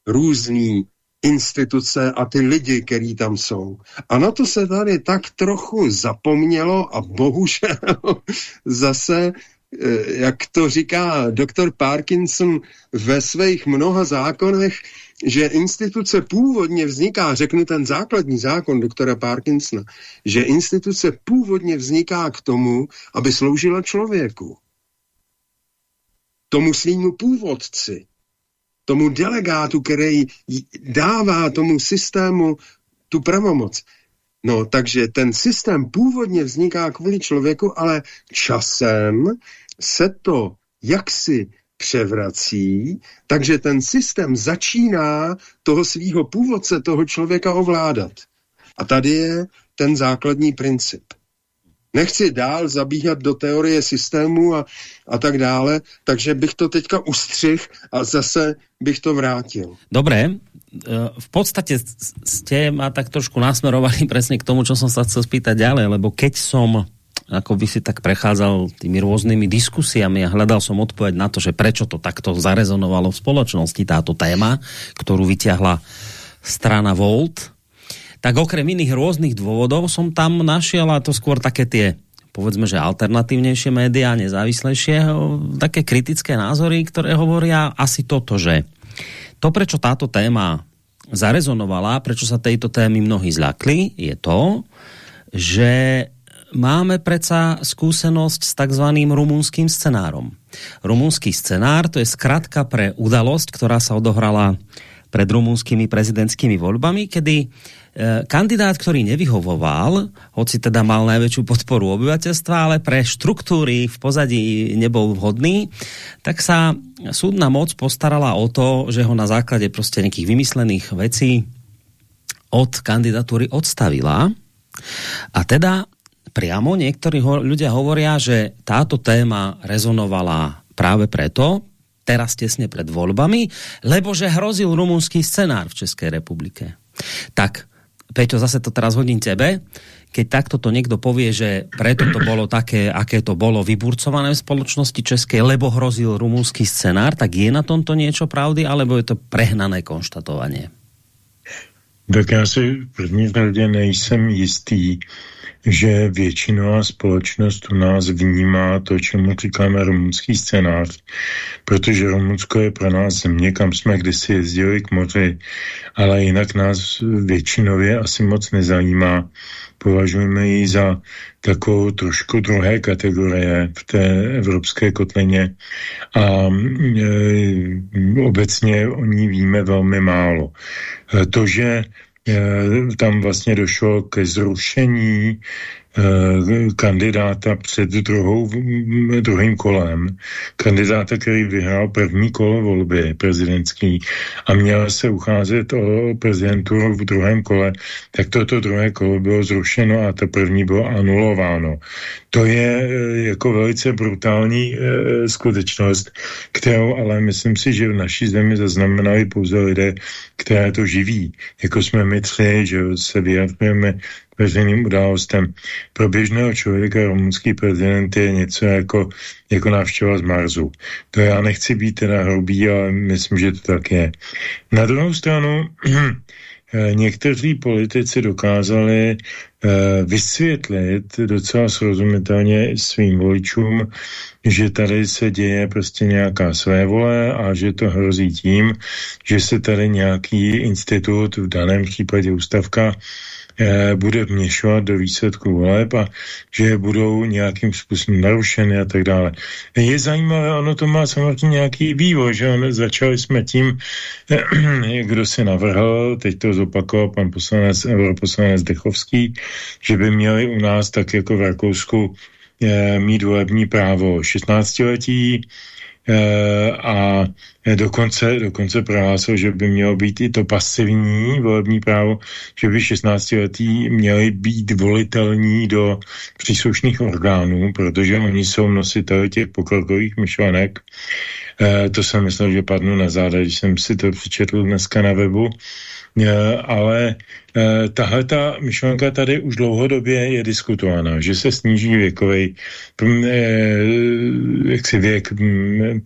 různý instituce a ty lidi, který tam jsou. A na to se tady tak trochu zapomnělo a bohužel [laughs] zase Eh, jak to říká doktor Parkinson ve svých mnoha zákonech, že instituce původně vzniká, řeknu ten základní zákon doktora Parkinsona, že instituce původně vzniká k tomu, aby sloužila člověku. Tomu svýmu původci, tomu delegátu, který dává tomu systému tu pravomoc. No, takže ten systém původně vzniká kvůli člověku, ale časem se to jaksi převrací, takže ten systém začíná toho svého původce, toho člověka ovládat. A tady je ten základní princip. Nechci dál zabíhat do teorie systému a, a tak dále, takže bych to teďka ustřih a zase bych to vrátil. Dobré, e, v podstate ste ma tak trošku nasmerovali presne k tomu, čo som sa chcel spýtať ďalej, lebo keď som ako by si tak prechádzal tými rôznymi diskusiami a hľadal som odpoveď na to, že prečo to takto zarezonovalo v spoločnosti táto téma, ktorú vyťahla strana Volt, tak okrem iných rôznych dôvodov som tam našiel, a to skôr také tie povedzme, že alternatívnejšie médiá, nezávislejšie, také kritické názory, ktoré hovoria asi toto, že to, prečo táto téma zarezonovala, prečo sa tejto témy mnohí zľakli, je to, že máme predsa skúsenosť s takzvaným rumunským scenárom. Rumunský scenár to je skratka pre udalosť, ktorá sa odohrala pred rumunskými prezidentskými voľbami, kedy e, kandidát, ktorý nevyhovoval, hoci teda mal najväčšiu podporu obyvateľstva, ale pre štruktúry v pozadí nebol vhodný, tak sa súdna moc postarala o to, že ho na základe prostě nejakých vymyslených vecí od kandidatúry odstavila. A teda priamo. Niektorí ho, ľudia hovoria, že táto téma rezonovala práve preto, teraz tesne pred voľbami, lebo že hrozil rumunský scenár v Českej republike. Tak, Peťo, zase to teraz hodím tebe. Keď takto to niekto povie, že preto to bolo také, aké to bolo vyburcované v spoločnosti českej, lebo hrozil rumunský scenár, tak je na tomto niečo pravdy, alebo je to prehnané konštatovanie? Tak já si v první řadě nejsem jistý, že většinová společnost u nás vnímá to, čemu říkáme rumunský scénář, protože Rumunsko je pro nás země, kam jsme kdysi jezdili k moři, ale jinak nás většinově asi moc nezajímá. Považujeme ji za takovou trošku druhé kategorie v té evropské kotlině a e, obecně o ní víme velmi málo. E, to, že tam vlastně došlo ke zrušení Eh, kandidáta před druhou, druhým kolem, kandidáta, který vyhrál první kolo volby prezidentský a měl se ucházet o prezidenturu v druhém kole, tak toto druhé kolo bylo zrušeno a to první bylo anulováno. To je eh, jako velice brutální e, skutečnost, kterou ale myslím si, že v naší zemi zaznamenali pouze lidé, které to živí. Jako jsme my tři, že se vyjadřujeme veřejným událostem. Pro běžného člověka rumunský prezident je něco jako, jako návštěva z Marsu. To já nechci být teda hrubý, ale myslím, že to tak je. Na druhou stranu, [clears throat] někteří politici dokázali eh, vysvětlit docela srozumitelně svým voličům, že tady se děje prostě nějaká své vole a že to hrozí tím, že se tady nějaký institut, v daném případě ústavka, Eh, bude vměšovat do výsledku voleb a že budou nějakým způsobem narušeny a tak dále. Je zajímavé, ono to má samozřejmě nějaký vývoj, že on, začali jsme tím, eh, [clears throat] kdo se navrhl, teď to zopakoval pan poslanec, europoslanec Dechovský, že by měli u nás tak jako v Rakousku mít volební právo 16-letí, Eh, a dokonce, dokonce prohlásil, že by mělo být i to pasivní volební právo, že by 16 letí měli být volitelní do příslušných orgánů, protože oni jsou nositeli těch pokrokových myšlenek. E, to jsem myslel, že padnu na záda, když jsem si to přečetl dneska na webu. Eh, ale eh, tahle ta myšlenka tady už dlouhodobě je diskutována, že se sníží věkový mm, eh, jaksi věk mm,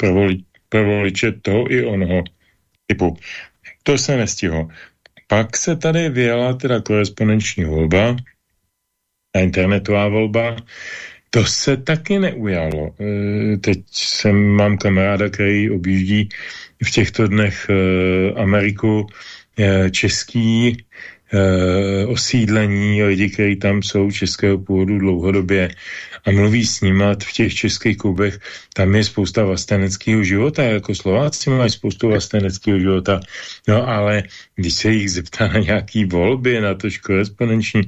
pro voliče toho i onoho typu. To se nestihlo. Pak se tady vyjela teda korespondenční volba, a internetová volba, to se taky neujalo. Teď jsem, mám kamaráda, který objíždí v těchto dnech Ameriku český eh, osídlení, lidi, kteří tam jsou českého původu dlouhodobě a mluví s nimi v těch českých klubech, tam je spousta vlasteneckého života, jako Slováci mají spoustu vlasteneckého života, no ale když se jich zeptá na [laughs] nějaký volby, na to korespondenční,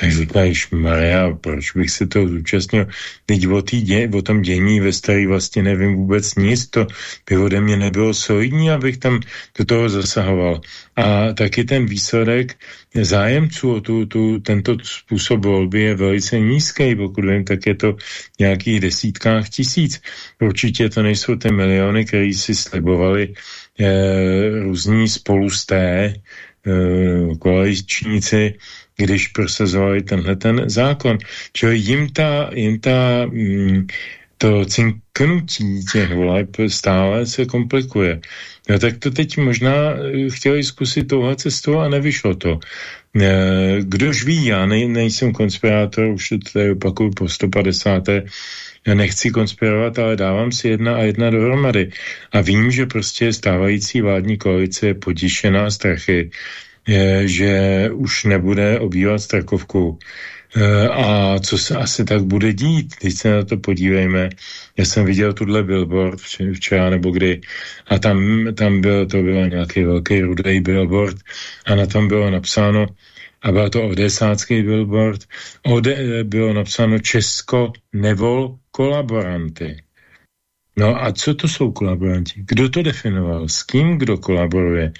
tak říkají, Maria, proč bych se toho zúčastnil? Teď o, dě, o tom dění ve starý vlastně nevím vůbec nic, to by ode mě nebylo solidní, abych tam do toho zasahoval. A taky ten výsledek zájemců o tu, tu, tento způsob volby je velice nízký, pokud vím, tak je to nějakých desítkách tisíc. Určitě to nejsou ty miliony, které si slibovali různí spolusté eh, koaličníci, když prosazovali tenhle ten zákon. Čili jim ta, jim ta mm, to cinknutí těch voleb stále se komplikuje. No tak to teď možná eh, chtěli zkusit touhle cestou a nevyšlo to. Eh, kdož ví, já nej, nejsem konspirátor, už to tady opakuju po 150. Já nechci konspirovat, ale dávám si jedna a jedna dohromady. A vím, že prostě stávající vládní koalice je potišená strachy, je, že už nebude obývat Strakovku. E, a co se asi tak bude dít, když se na to podívejme. Já jsem viděl tuhle billboard včera nebo kdy a tam, tam byl, to byl nějaký velký rudý billboard a na tom bylo napsáno a byl to odesácký billboard, ode, bylo napsáno Česko nevol kolaboranty. No a co to jsou kolaboranti? Kdo to definoval? S kým kdo kolaboruje?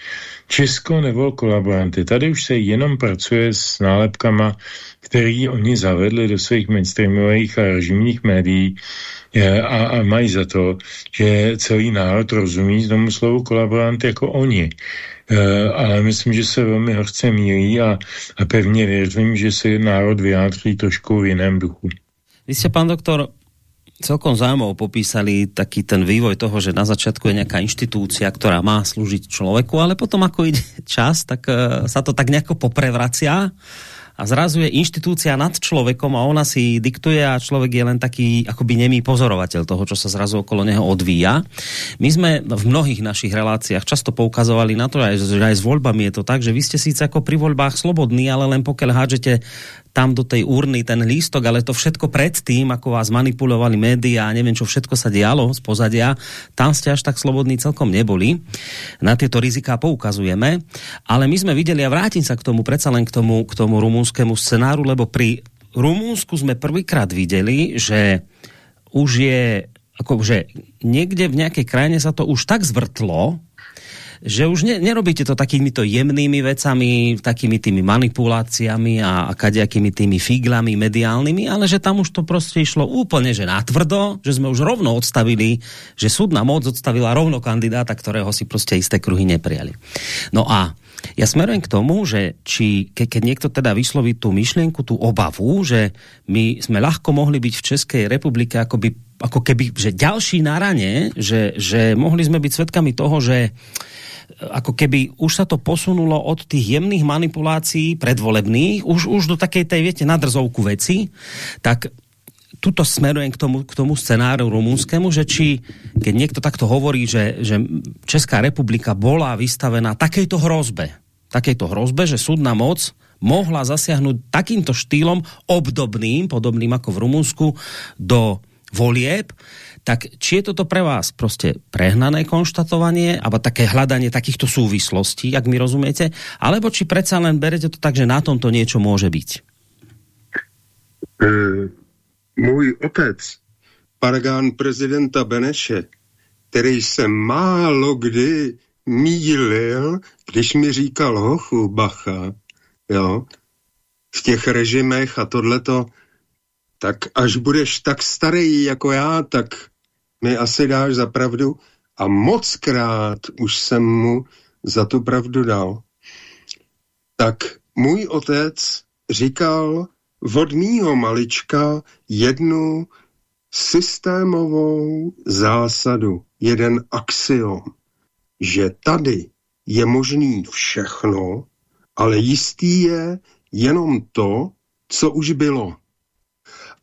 Česko nebo kolaboranty? Tady už se jenom pracuje s nálepkama, který oni zavedli do svých mainstreamových a režimních médií a, a mají za to, že celý národ rozumí tomu slovu kolaborant jako oni. E, ale myslím, že se velmi hořce mílí a, a pevně věřím, že se národ vyjádří trošku v jiném duchu. Vy jste, pan doktor, celkom zaujímavo popísali taký ten vývoj toho, že na začiatku je nejaká inštitúcia, ktorá má slúžiť človeku, ale potom ako ide čas, tak uh, sa to tak nejako poprevracia a zrazu je inštitúcia nad človekom a ona si diktuje a človek je len taký akoby nemý pozorovateľ toho, čo sa zrazu okolo neho odvíja. My sme v mnohých našich reláciách často poukazovali na to, že aj s voľbami je to tak, že vy ste síce ako pri voľbách slobodní, ale len pokiaľ hádžete tam do tej urny ten lístok, ale to všetko predtým, ako vás manipulovali média a neviem, čo všetko sa dialo z pozadia, tam ste až tak slobodní celkom neboli. Na tieto riziká poukazujeme, ale my sme videli, a vrátim sa k tomu, predsa len k tomu, k tomu rumúnskému scenáru, lebo pri Rumúnsku sme prvýkrát videli, že už je akože niekde v nejakej krajine sa to už tak zvrtlo, že už ne, nerobíte to takýmito jemnými vecami, takými tými manipuláciami a, a kadejakými tými figlami mediálnymi, ale že tam už to prostě išlo úplne, že natvrdo, že sme už rovno odstavili, že súdna moc odstavila rovno kandidáta, ktorého si prostě isté kruhy neprijali. No a ja smerujem k tomu, že či ke, keď niekto teda vysloví tú myšlienku, tú obavu, že my sme ľahko mohli byť v Českej republike akoby, ako keby, že ďalší na rane, že, že mohli sme byť svedkami toho, že ako keby už sa to posunulo od tých jemných manipulácií predvolebných už, už do takej tej, viete, nadrzovku veci, tak tuto smerujem k tomu, k tomu scenáru rumúnskému, že či, keď niekto takto hovorí, že, že Česká republika bola vystavená takejto hrozbe, takejto hrozbe, že súdna moc mohla zasiahnuť takýmto štýlom obdobným, podobným ako v Rumunsku, do volieb, tak či je toto pre vás prostě prehnané konštatovanie, alebo také hľadanie takýchto súvislostí, jak mi rozumiete, alebo či predsa len berete to tak, že na tom to niečo môže byť? E, můj otec, pargán prezidenta Beneše, který se málo kdy mílil, když mi říkal hochu, bacha, jo, v těch režimech a tohleto, tak až budeš tak starý jako já, tak mi asi dáš za pravdu. A moc krát už jsem mu za tu pravdu dal. Tak můj otec říkal od mýho malička jednu systémovou zásadu, jeden axiom, že tady je možný všechno, ale jistý je jenom to, co už bylo.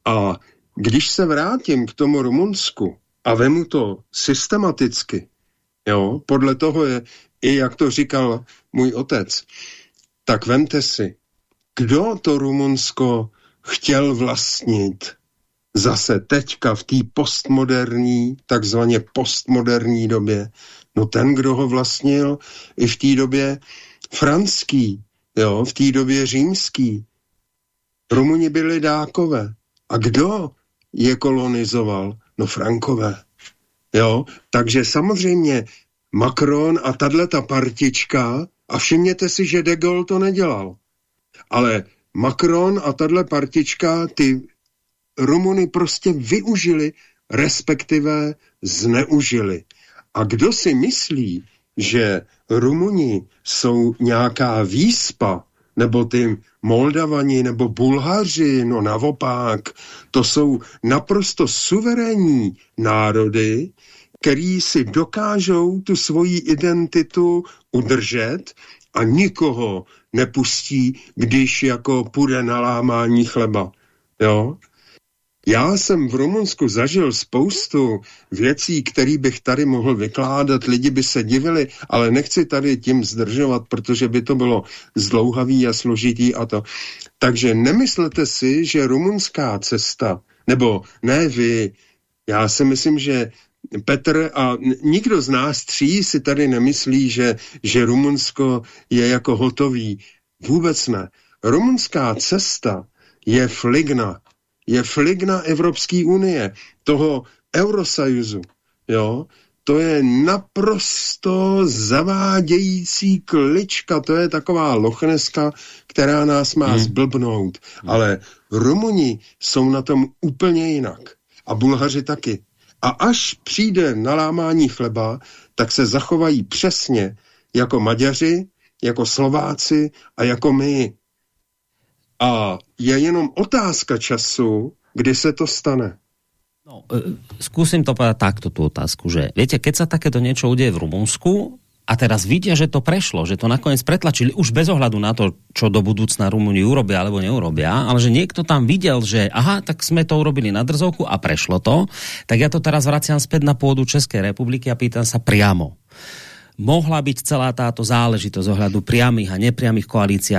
A když se vrátím k tomu Rumunsku a vemu to systematicky, jo, podle toho je, i jak to říkal můj otec, tak vemte si, kdo to Rumunsko chtěl vlastnit zase teďka v té postmoderní, takzvaně postmoderní době. No ten, kdo ho vlastnil i v té době franský, jo, v té době římský. Rumuni byli dákové. A kdo je kolonizoval? No Frankové. Jo, takže samozřejmě Macron a tato partička, a všimněte si, že de Gaulle to nedělal. Ale Macron a tato partička ty Rumuny prostě využili, respektive zneužili. A kdo si myslí, že Rumuni jsou nějaká výspa, nebo ty Moldavani nebo Bulhaři, no naopak, to jsou naprosto suverénní národy, který si dokážou tu svoji identitu udržet a nikoho nepustí, když jako půjde na lámání chleba. Jo? Já jsem v Rumunsku zažil spoustu věcí, které bych tady mohl vykládat, lidi by se divili, ale nechci tady tím zdržovat, protože by to bylo zdlouhavý a složitý a to. Takže nemyslete si, že rumunská cesta, nebo ne vy, já si myslím, že Petr a nikdo z nás tří si tady nemyslí, že, že Rumunsko je jako hotový. Vůbec ne. Rumunská cesta je fligna je fligna Evropské unie, toho Eurosajuzu, jo, to je naprosto zavádějící klička, to je taková lochneska, která nás má hmm. zblbnout. Hmm. Ale Rumuni jsou na tom úplně jinak. A Bulhaři taky. A až přijde nalámání chleba, tak se zachovají přesně jako Maďaři, jako Slováci a jako my. A je jenom otázka času, kdy se to stane. No, e, skúsim to povedať takto, tú otázku, že viete, keď sa takéto niečo udeje v Rumunsku a teraz vidia, že to prešlo, že to nakoniec pretlačili už bez ohľadu na to, čo do budúcna Rumúni urobia alebo neurobia, ale že niekto tam videl, že aha, tak sme to urobili na drzovku a prešlo to, tak ja to teraz vraciam späť na pôdu Českej republiky a pýtam sa priamo. Mohla byť celá táto záležitosť ohľadu priamých a nepriamých koalícií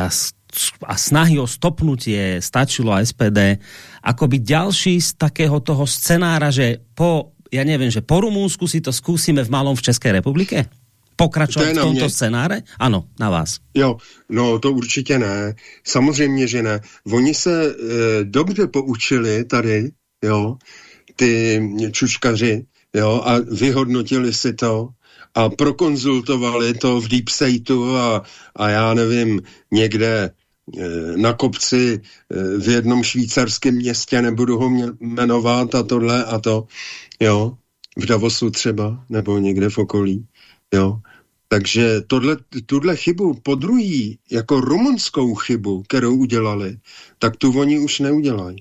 a snahy o stopnutie stačilo SPD, ako by ďalší z takého toho scenára, že po, ja neviem, že po Rumúnsku si to skúsime v malom v České republike? Pokračovat v tomto mě. scénáre? Ano, na vás. Jo, no to určitě ne. Samozřejmě, že ne. Oni se e, dobře poučili tady, jo, ty čučkaři, jo, a vyhodnotili si to a prokonzultovali to v Deep Stateu a, a já nevím, někde na kopci eh, v jednom švýcarském městě, nebudu ho jmenovat a tohle a to, jo, v Davosu třeba, nebo někde v okolí, jo. Takže tohle, tuhle chybu po druhý, jako rumunskou chybu, kterou udělali, tak tu oni už neudělají.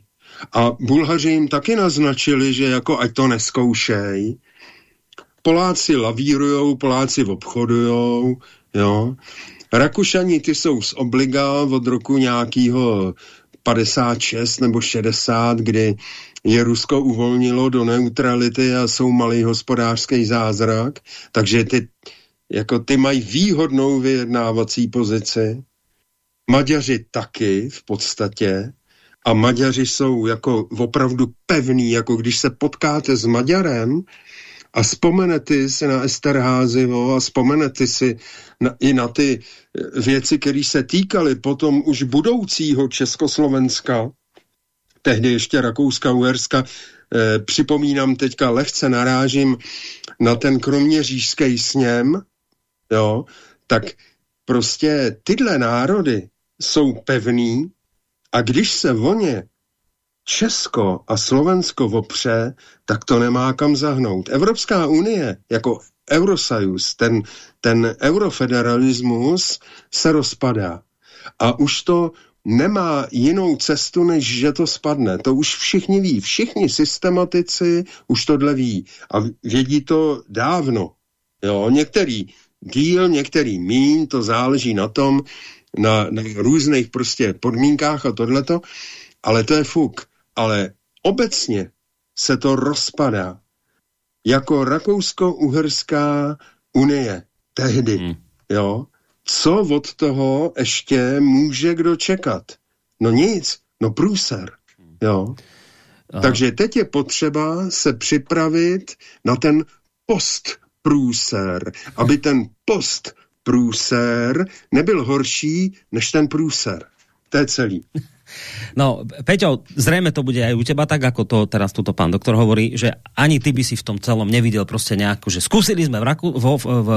A Bulhaři jim taky naznačili, že jako ať to neskoušej. Poláci lavírujou, Poláci obchodujou, jo. Rakušani ty jsou z obliga od roku nějakého 56 nebo 60, kdy je Rusko uvolnilo do neutrality a jsou malý hospodářský zázrak, takže ty, jako ty mají výhodnou vyjednávací pozici. Maďaři taky v podstatě a Maďaři jsou jako opravdu pevný, jako když se potkáte s Maďarem, a vzpomenete si na Esterházyho a vzpomenete si na, i na ty eh, věci, které se týkaly potom už budoucího Československa, tehdy ještě Rakouska-Uherska, e, připomínám teďka, lehce narážím na ten kroměřížský sněm, jo, tak prostě tyhle národy jsou pevný a když se voně Česko a Slovensko opře, tak to nemá kam zahnout. Evropská unie jako Eurosajus, ten, ten eurofederalismus se rozpadá. A už to nemá jinou cestu, než že to spadne. To už všichni ví. Všichni systematici už tohle ví. A vědí to dávno. Jo, některý díl, některý mín, to záleží na tom, na, na různých prostě podmínkách a tohleto, ale to je fuk. Ale obecně se to rozpadá jako Rakousko-Uherská unie tehdy. Hmm. Jo? Co od toho ještě může kdo čekat? No nic, no průser. Jo? Aha. Takže teď je potřeba se připravit na ten postprůser, aby ten postprůser nebyl horší než ten průser. To je celý. No, Peťo, zrejme to bude aj u teba tak, ako to teraz tuto pán doktor hovorí, že ani ty by si v tom celom nevidel prostě nejako, že skúsili sme v, Raku, v, v, v,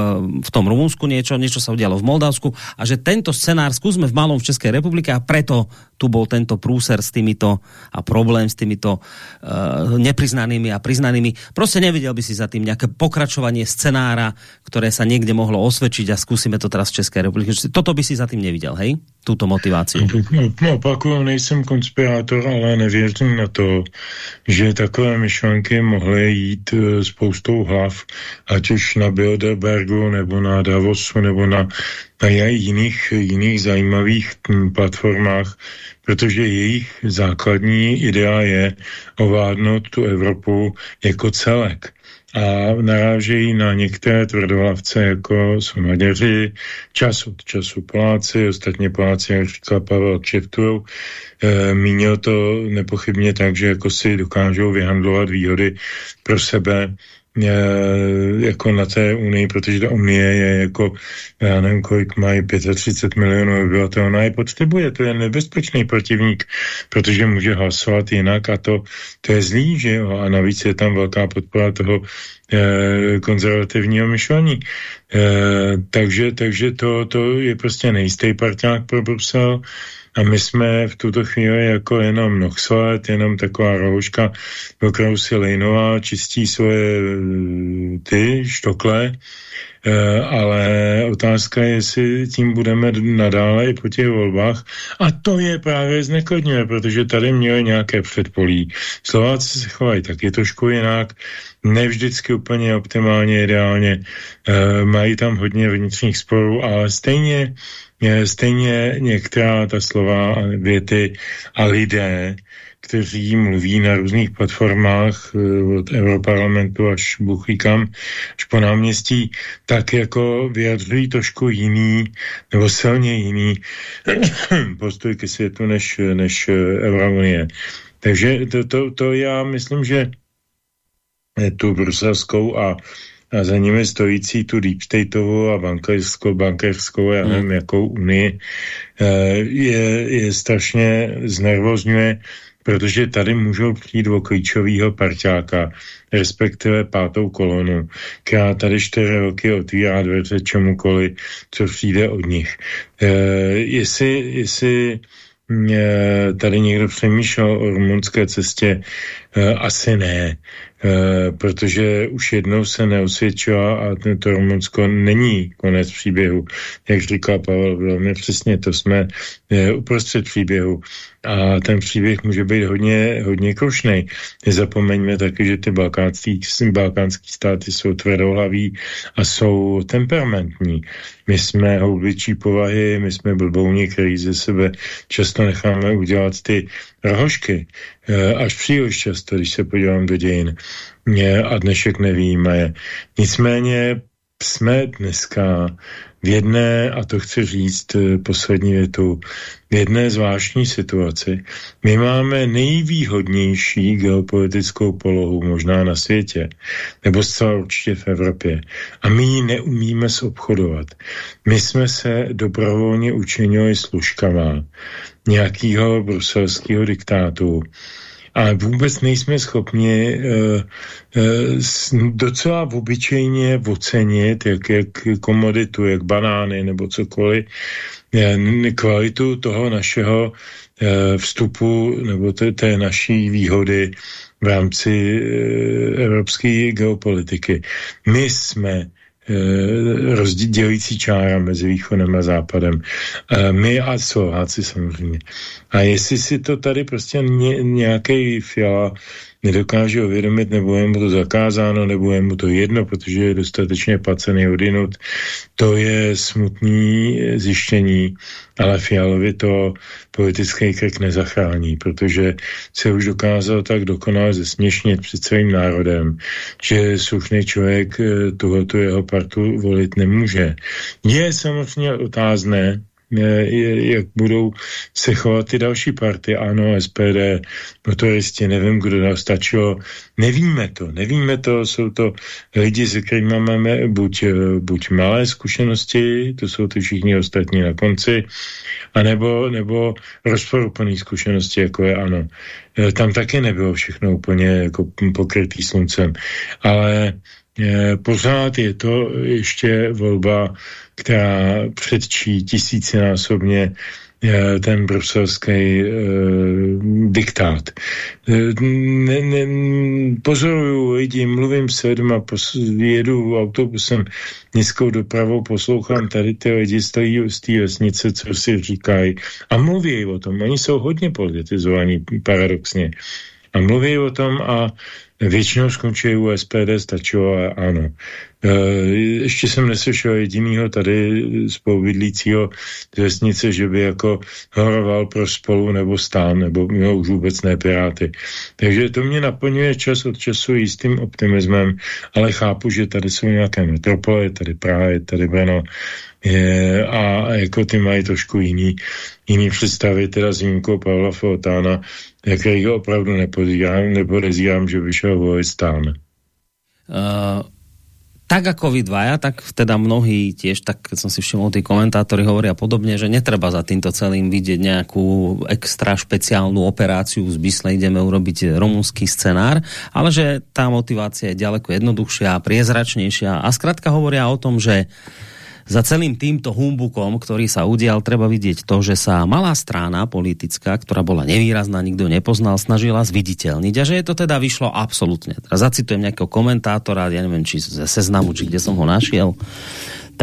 v tom Rumunsku niečo, niečo sa udialo v Moldavsku a že tento scenár skúsme v malom v Českej republike a preto tu bol tento prúser s týmito a problém s týmito uh, nepriznanými a priznanými. Prostě nevidel by si za tým nejaké pokračovanie scenára, ktoré sa niekde mohlo osvedčiť a skúsime to teraz v Českej republike. Toto by si za tým nevidel, hej? Túto motiváciu. No, no, opakuju, nejsem konspirátor, ale nevěřím na to, že takové myšlenky mohly jít e, spoustou hlav, ať už na Bilderbergu, nebo na Davosu, nebo na, na jiných, jiných zajímavých platformách, protože jejich základní idea je ovládnout tu Evropu jako celek a narážejí na některé tvrdohlavce, jako jsou Maďaři, čas od času Poláci, ostatně Poláci, jak říkal Pavel, kšeftují. E, mínil to nepochybně tak, že jako si dokážou vyhandlovat výhody pro sebe jako na té unii, protože ta unie je jako, já nevím, kolik mají 35 milionů obyvatel, ona je potřebuje, to je nebezpečný protivník, protože může hlasovat jinak a to, to je zlý, že jo, a navíc je tam velká podpora toho eh, konzervativního myšlení. Eh, takže, takže to, to je prostě nejistý parťák pro Brusel, a my jsme v tuto chvíli jako jenom noxlet, jenom taková rohoška, do kterou si Lejnová čistí svoje eh, ty štokle, eh, ale otázka je, jestli tím budeme nadále i po těch volbách. A to je právě zneklidňuje, protože tady měli nějaké předpolí. Slováci se chovají taky trošku jinak, ne vždycky úplně optimálně, ideálně. E, mají tam hodně vnitřních sporů, ale stejně stejně některá ta slova, věty a lidé, kteří mluví na různých platformách eh, od Europarlamentu až buchví kam, až po náměstí, tak jako vyjadřují trošku jiný nebo silně jiný [coughs] postoj ke světu než, než Eurounie. Takže to, to, to já myslím, že tu bruselskou a a za nimi stojící tu deep stateovou a bankerskou, bankerskou, já nevím, hmm. jakou unii, eh, je, je strašně znervozňuje, protože tady můžou přijít o klíčového parťáka, respektive pátou kolonu, která tady čtyři roky otvírá dveře čemukoliv, co přijde od nich. E, jestli, jestli e, tady někdo přemýšlel o rumunské cestě, e, asi ne. Eh, protože už jednou se neosvědčila a to Rumunsko není konec příběhu. Jak říkal Pavel velmi přesně, to jsme uh, uprostřed příběhu a ten příběh může být hodně, hodně krušný. Nezapomeňme taky, že ty balkánský, balkánský státy jsou tvrdohlaví a jsou temperamentní. My jsme houbičí povahy, my jsme blbouni, který ze sebe často necháme udělat ty rohošky. Eh, až příliš často, když se podívám do dějin. A dnešek nevíme. Nicméně jsme dneska v jedné, a to chci říct eh, poslední větu, v jedné zvláštní situaci. My máme nejvýhodnější geopolitickou polohu možná na světě, nebo zcela určitě v Evropě. A my ji neumíme zobchodovat. My jsme se dobrovolně učinili služkama nějakého bruselského diktátu, a vůbec nejsme schopni uh, uh, docela obyčejně ocenit, jak, jak komoditu, jak banány nebo cokoliv, uh, kvalitu toho našeho vstupu nebo té, té naší výhody v rámci evropské geopolitiky. My jsme Eh, rozdělující čára mezi východem a západem. Eh, my a Slováci samozřejmě. A jestli si to tady prostě nějaký fiala nedokáže uvědomit, nebo je mu to zakázáno, nebo je mu to jedno, protože je dostatečně placený odinut. To je smutný zjištění, ale Fialovi to politický krek nezachrání, protože se už dokázal tak dokonale zesměšnit před celým národem, že slušný člověk eh, tuhletu jeho partu volit nemůže. Je samozřejmě otázné, jak budou se chovat ty další party. Ano, SPD, to jistě nevím, kdo dal stačilo. Nevíme to, nevíme to, jsou to lidi, se kterými máme buď, buď malé zkušenosti, to jsou ty všichni ostatní na konci, anebo, nebo rozporuplné zkušenosti, jako je ano. E, tam taky nebylo všechno úplně jako pokrytý sluncem, ale pořád je to ještě volba která předčí tisícinásobně eh, ten bruselský e, diktát. E, ne, ne, pozoruju lidi, mluvím s lidmi, jedu autobusem městskou dopravou, poslouchám tady ty lidi stojí z té vesnice, co si říkají a mluví o tom. Oni jsou hodně politizovaní, paradoxně. A mluví o tom a Většinou skončí u SPD, stačilo a ano. E, ještě jsem neslyšel jedinýho tady spolubydlícího z vesnice, že by jako horoval pro spolu nebo stán, nebo no, už vůbec ne Piráty. Takže to mě naplňuje čas od času jistým optimismem, ale chápu, že tady jsou nějaké metropole, tady Praha, je tady Brno, je, a jako ty mají trošku jiný, jiný představy, teda s Pavla Fotána, kterého opravdu nepodívám, nepodezírám, že vyšel volit stán. Uh, tak ako vy dvaja, tak teda mnohí tiež, tak keď som si všimol, tí komentátori hovoria podobne, že netreba za týmto celým vidieť nejakú extra špeciálnu operáciu z Bisle, ideme urobiť rumúnsky scenár, ale že tá motivácia je ďaleko jednoduchšia, priezračnejšia a zkrátka hovoria o tom, že uh, za celým týmto humbukom, ktorý sa udial, treba vidieť to, že sa malá strana politická, ktorá bola nevýrazná, nikto nepoznal, snažila zviditeľniť a že je to teda vyšlo absolútne. Teraz zacitujem nejakého komentátora, ja neviem, či ze seznamu, či kde som ho našiel,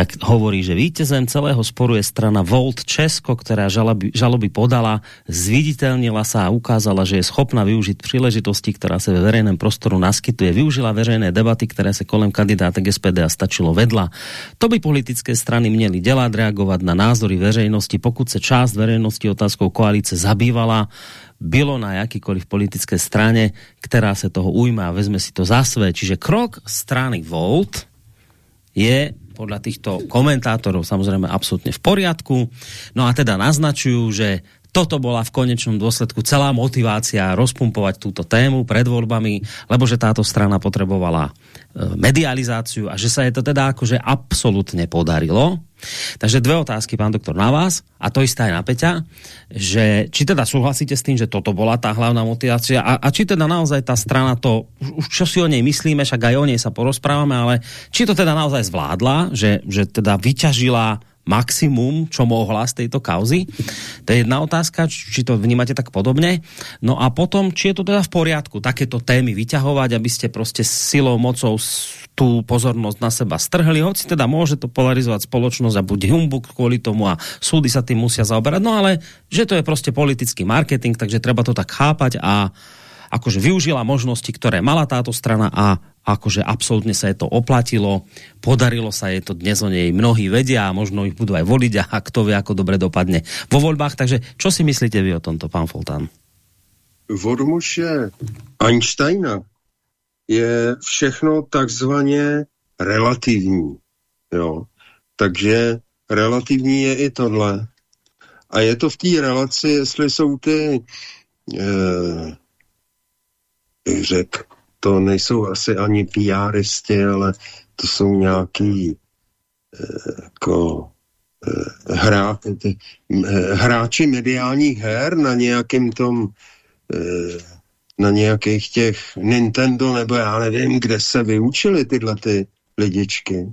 tak hovorí, že vítězem celého sporu je strana Volt Česko, která žaloby, žaloby podala, zviditeľnila sa a ukázala, že je schopna využiť příležitosti, která se ve verejném prostoru naskytuje. Využila veřejné debaty, které se kolem kandidátek SPD a stačilo vedla. To by politické strany měly dělat, reagovat na názory veřejnosti, pokud se část veřejnosti otázkou koalice zabývala, bylo na jakýkoliv politické straně, která se toho ujme a vezme si to za své. Čiže krok strany Volt je podľa týchto komentátorov samozrejme absolútne v poriadku. No a teda naznačujú, že toto bola v konečnom dôsledku celá motivácia rozpumpovať túto tému pred voľbami, lebo že táto strana potrebovala e, medializáciu a že sa je to teda akože absolútne podarilo. Takže dve otázky, pán doktor, na vás a to isté aj na Peťa, že či teda súhlasíte s tým, že toto bola tá hlavná motivácia a, a či teda naozaj tá strana to, už čo si o nej myslíme, však aj o nej sa porozprávame, ale či to teda naozaj zvládla, že, že teda vyťažila maximum, čo mohla z tejto kauzy. To je jedna otázka, či to vnímate tak podobne. No a potom, či je to teda v poriadku takéto témy vyťahovať, aby ste prostě silou, mocou tú pozornosť na seba strhli, hoci teda môže to polarizovať spoločnosť a buď humbuk kvôli tomu a súdy sa tým musia zaoberať, no ale že to je prostě politický marketing, takže treba to tak chápať a akože využila možnosti, ktoré mala táto strana a akože absolútne sa je to oplatilo, podarilo sa je to, dnes o nej mnohí vedia a možno ich budú aj voliť a kto vie, ako dobre dopadne vo voľbách. Takže čo si myslíte vy o tomto, pán Foltán? Vodmuše Einsteina je všechno takzvaně relativní. Jo. Takže relativní je i tohle. A je to v té relaci, jestli jsou ty, eh, řek, to nejsou asi ani PRisti, ale to jsou nějaký eh, jako eh, hra, eh, hráči mediálních her na nějakém tom eh, na nějakých těch Nintendo nebo já nevím, kde se vyučili tyhle ty lidičky,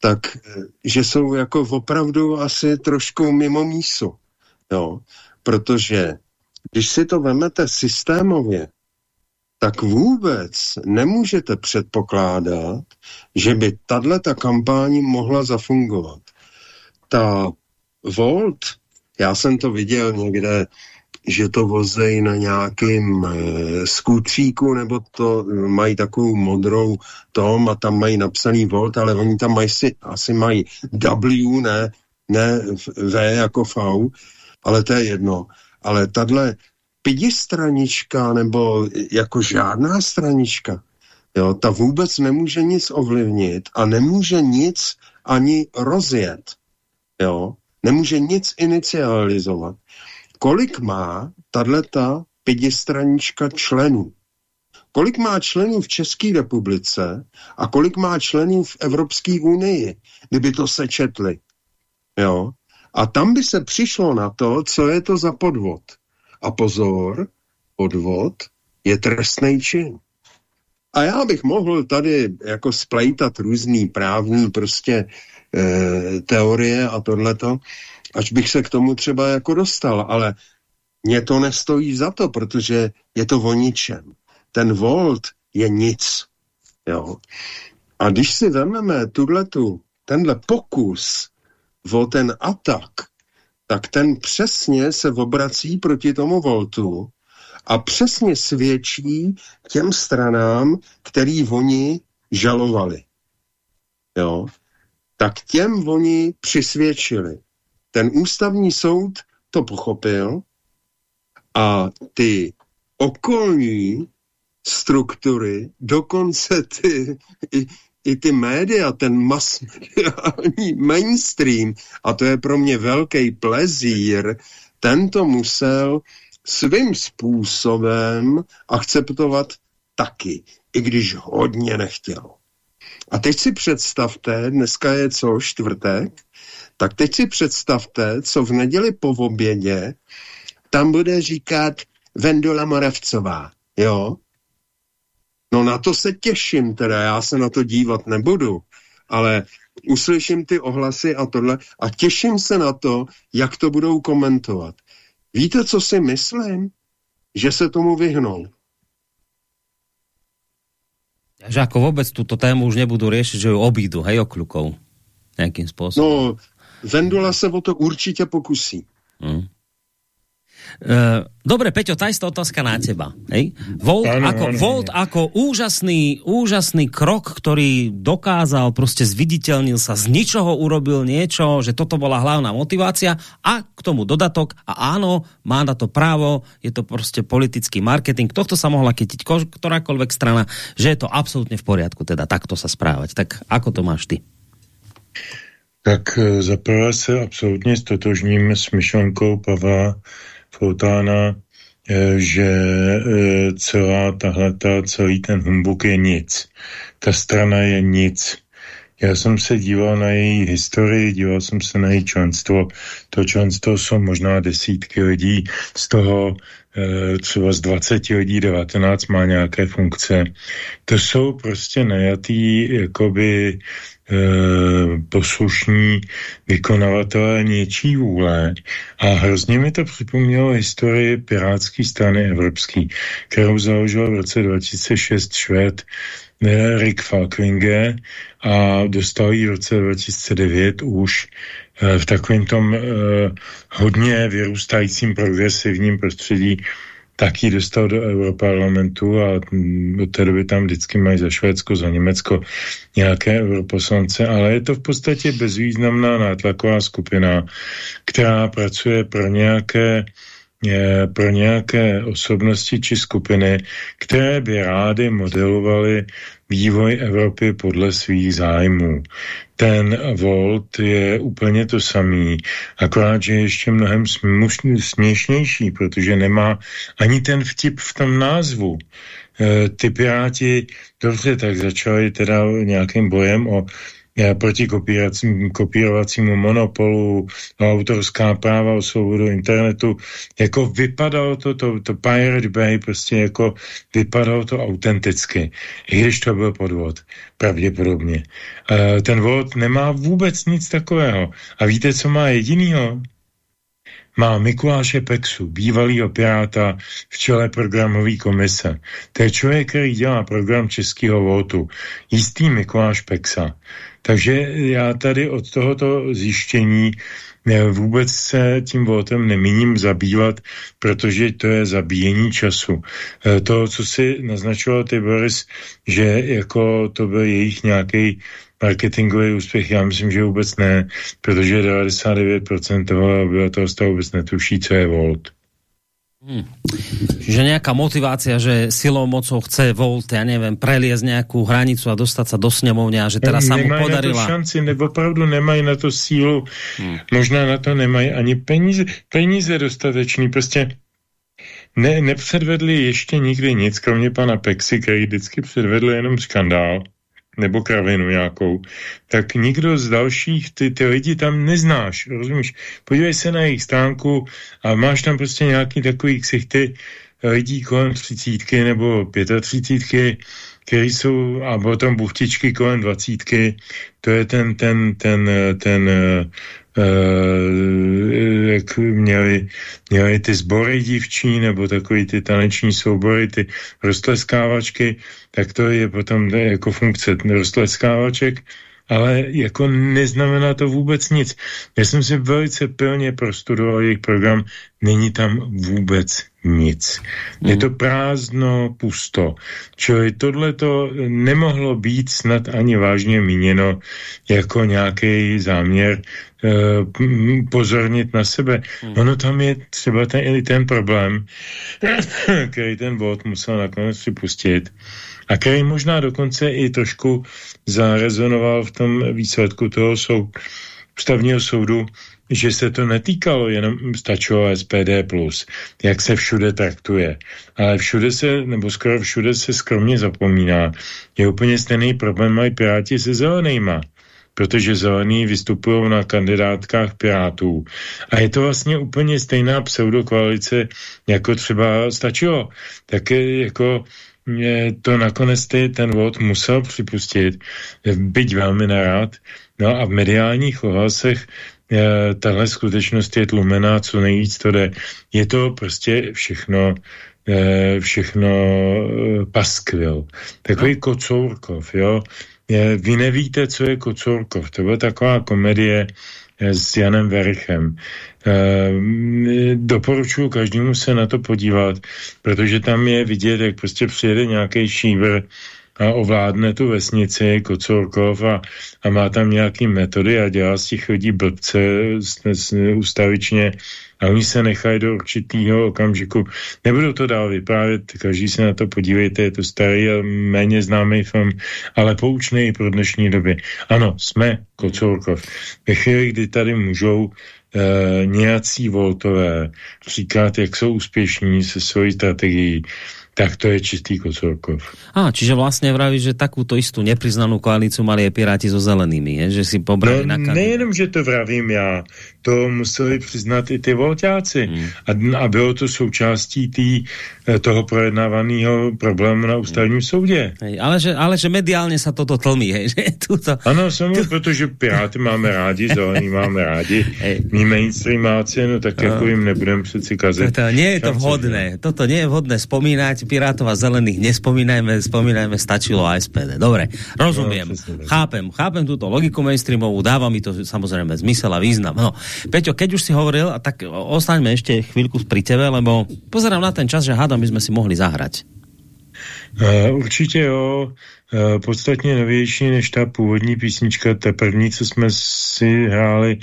tak eh, že jsou jako opravdu asi trošku mimo mísu. Jo? Protože když si to vemete systémově, tak vůbec nemůžete předpokládat, že by tato kampaň mohla zafungovat. Ta Volt, já jsem to viděl někde, že to vozejí na nějakým e, skutříku, nebo to mají takovou modrou tom a tam mají napsaný Volt, ale oni tam mají si, asi mají W, ne, ne V jako V, ale to je jedno. Ale tahle pětistranička nebo jako žádná stranička, jo, ta vůbec nemůže nic ovlivnit a nemůže nic ani rozjet. Jo, nemůže nic inicializovat. Kolik má tato pětistranička členů? Kolik má členů v České republice a kolik má členů v Evropské unii, kdyby to sečetli. Jo? A tam by se přišlo na to, co je to za podvod. A pozor, podvod je trestný čin. A já bych mohl tady jako splejtat různý právní prostě e, teorie a tohleto, až bych se k tomu třeba jako dostal, ale mě to nestojí za to, protože je to o ničem. Ten volt je nic. Jo. A když si vezmeme tuhletu, tenhle pokus o ten atak, tak ten přesně se obrací proti tomu voltu a přesně svědčí těm stranám, který oni žalovali. Jo? Tak těm oni přisvědčili. Ten ústavní soud to pochopil a ty okolní struktury, dokonce ty, i, i ty média, ten masmediální mainstream, a to je pro mě velký plezír, tento musel svým způsobem akceptovat taky, i když hodně nechtěl. A teď si představte, dneska je co, čtvrtek, tak teď si představte, co v neděli po obědě tam bude říkat Vendola Moravcová, jo? No na to se těším teda, já se na to dívat nebudu, ale uslyším ty ohlasy a tohle a těším se na to, jak to budou komentovat. Víte, co si myslím? Že se tomu vyhnou. Takže jako vůbec tuto tému už nebudu řešit, že ju obídu, hej, okľukou. Nějakým způsobem. No, Vendula se o to určitě pokusí. Hmm. Uh, dobre, Peťo, tá istá otázka na teba. Hej? Volt, ano, ako, ano, Volt ano. ako úžasný, úžasný krok, ktorý dokázal, prostě zviditeľnil sa, z ničoho urobil niečo, že toto bola hlavná motivácia a k tomu dodatok a áno, má na to právo, je to prostě politický marketing, tohto sa mohla chytiť ktorákoľvek strana, že je to absolútne v poriadku, teda takto sa správať. Tak ako to máš ty? Tak e, zaprvé se absolutně stotožním s myšlenkou Pavla Fotána, eh, že eh, celá tahle, celý ten humbuk je nic. Ta strana je nic. Já jsem se díval na její historii, díval jsem se na její členstvo. To členstvo jsou možná desítky lidí, z toho třeba z 20 lidí 19 má nějaké funkce. To jsou prostě najatý jakoby Eh, poslušní vykonavatelé něčí vůle. A hrozně mi to připomnělo historii Pirátské strany evropský, kterou založil v roce 2006 švéd eh, Rick Falklinge a dostal ji v roce 2009 už eh, v takovém tom hodně vyrůstajícím progresivním prostředí tak ji dostal do Europarlamentu a do té doby tam vždycky mají za Švédsko, za Německo nějaké europoslance, ale je to v podstatě bezvýznamná nátlaková skupina, která pracuje pro nějaké e, pro nějaké osobnosti či skupiny, které by rády modelovaly vývoj Evropy podle svých zájmů. Ten Volt je úplně to samý, akorát, že je ještě mnohem směšnější, protože nemá ani ten vtip v tom názvu. E, ty piráti, dobře, tak začali teda nějakým bojem o proti kopírovacímu monopolu, autorská práva, o svobodu internetu. Jako vypadalo to, to, to Pirate Bay, prostě jako vypadalo to autenticky, i když to byl podvod, pravděpodobně. E, ten vod nemá vůbec nic takového. A víte, co má jedinýho? má Mikuláše Pexu, bývalýho piráta v čele programové komise. To je člověk, který dělá program Českého votu. Jistý Mikuláš Pexa. Takže já tady od tohoto zjištění eh, vůbec se tím votem nemíním zabývat, protože to je zabíjení času. Eh, to, co si naznačoval ty, Boris, že jako to byl jejich nějaký marketingový úspěch, já myslím, že vůbec ne, protože 99% toho obyvatelstva vůbec netuší, co je Volt. Hmm. Čiže nejaká motivácia, že silou mocou chce Volt, ja neviem, preliesť nejakú hranicu a dostať sa do snemovne a že teda sa mu podarila. Na to šanci, nebo opravdu nemají na to sílu, hmm. možná na to nemají ani peníze, peníze dostatečný, prostě ne, nepředvedli ještě nikdy nic, kromě pana Pexy, který vždycky předvedl jenom skandál nebo kravinu nějakou, tak nikdo z dalších, ty, ty lidi tam neznáš, rozumíš? Podívej se na jejich stránku a máš tam prostě nějaký takový ksichty lidí kolem třicítky nebo pětatřicítky, který jsou, a potom buchtičky kolem dvacítky, to je ten, ten, ten, ten, Uh, jak měli, měli ty sbory dívčí nebo takový ty taneční soubory, ty roztleskávačky, tak to je potom jako funkce roztleskávaček, ale jako neznamená to vůbec nic. Já jsem si velice pilně prostudoval jejich program, není tam vůbec nic. Mm. Je to prázdno, pusto. Čili tohle to nemohlo být snad ani vážně míněno jako nějaký záměr uh, pozornit na sebe. Mm. Ono tam je třeba ten, ten problém, [coughs] který ten bod musel nakonec připustit, a který možná dokonce i trošku zarezonoval v tom výsledku toho sou, ústavního soudu, že se to netýkalo jenom stačilo SPD+, jak se všude traktuje. Ale všude se, nebo skoro všude se skromně zapomíná, je úplně stejný problém mají Piráti se zelenýma protože zelení vystupují na kandidátkách Pirátů. A je to vlastně úplně stejná pseudokoalice, jako třeba stačilo. Tak jako to nakonec ty, ten vod musel připustit, byť velmi narád. No a v mediálních ohlasech eh, tahle skutečnost je tlumená, co nejvíc to jde. Je to prostě všechno eh, všechno eh, paskvil. Takový no. Kocourkov, jo. Vy nevíte, co je Kocourkov. To byla taková komedie s Janem Verichem. E, doporučuji každému se na to podívat, protože tam je vidět, jak prostě přijede nějaký šíver a ovládne tu vesnici Kocorkov a, a má tam nějaký metody a dělá z těch lidí blbce ústavičně a oni se nechají do určitého okamžiku. Nebudu to dál vyprávět, každý se na to podívejte, je to starý a méně známý film, ale poučný pro dnešní doby. Ano, jsme Kocourkov. Ve chvíli, kdy tady můžou nějací voltové říkat, jak jsou úspěšní se svojí strategií, tak to je čistý Kocorkov. A, čiže vlastně vraví, že takúto istú nepriznanú koalíciu mali aj Piráti so zelenými, je? že si pobrali no, na Nejenom, že to vravím já, to museli přiznat i ty volťáci. Hmm. A, a bylo to součástí tý, eh, toho projednávaného problému na ústavním hmm. soudě. Hej, ale, že, ale že mediálně se toto tlmí, hej, [laughs] že tuto... Ano, samozřejmě, tu... protože Piráty máme rádi, zelení máme rádi, [laughs] hej. my mainstreamáci, no tak no. jako jim nebudeme přeci kazit. To, nie je to vhodné, toto nie je vhodné spomínať, Pirátov a zelených nespomínajme, spomínajme, stačilo SPD. Dobre, rozumiem, no, chápem, chápem túto logiku mainstreamovú, dáva mi to samozrejme zmysel a význam. No, Peťo, keď už si hovoril, tak ostaňme ešte chvíľku pri tebe, lebo pozerám na ten čas, že hádam by sme si mohli zahrať. Uh, určitě jo, uh, podstatně novější než ta původní písnička, ta první, co jsme si hráli,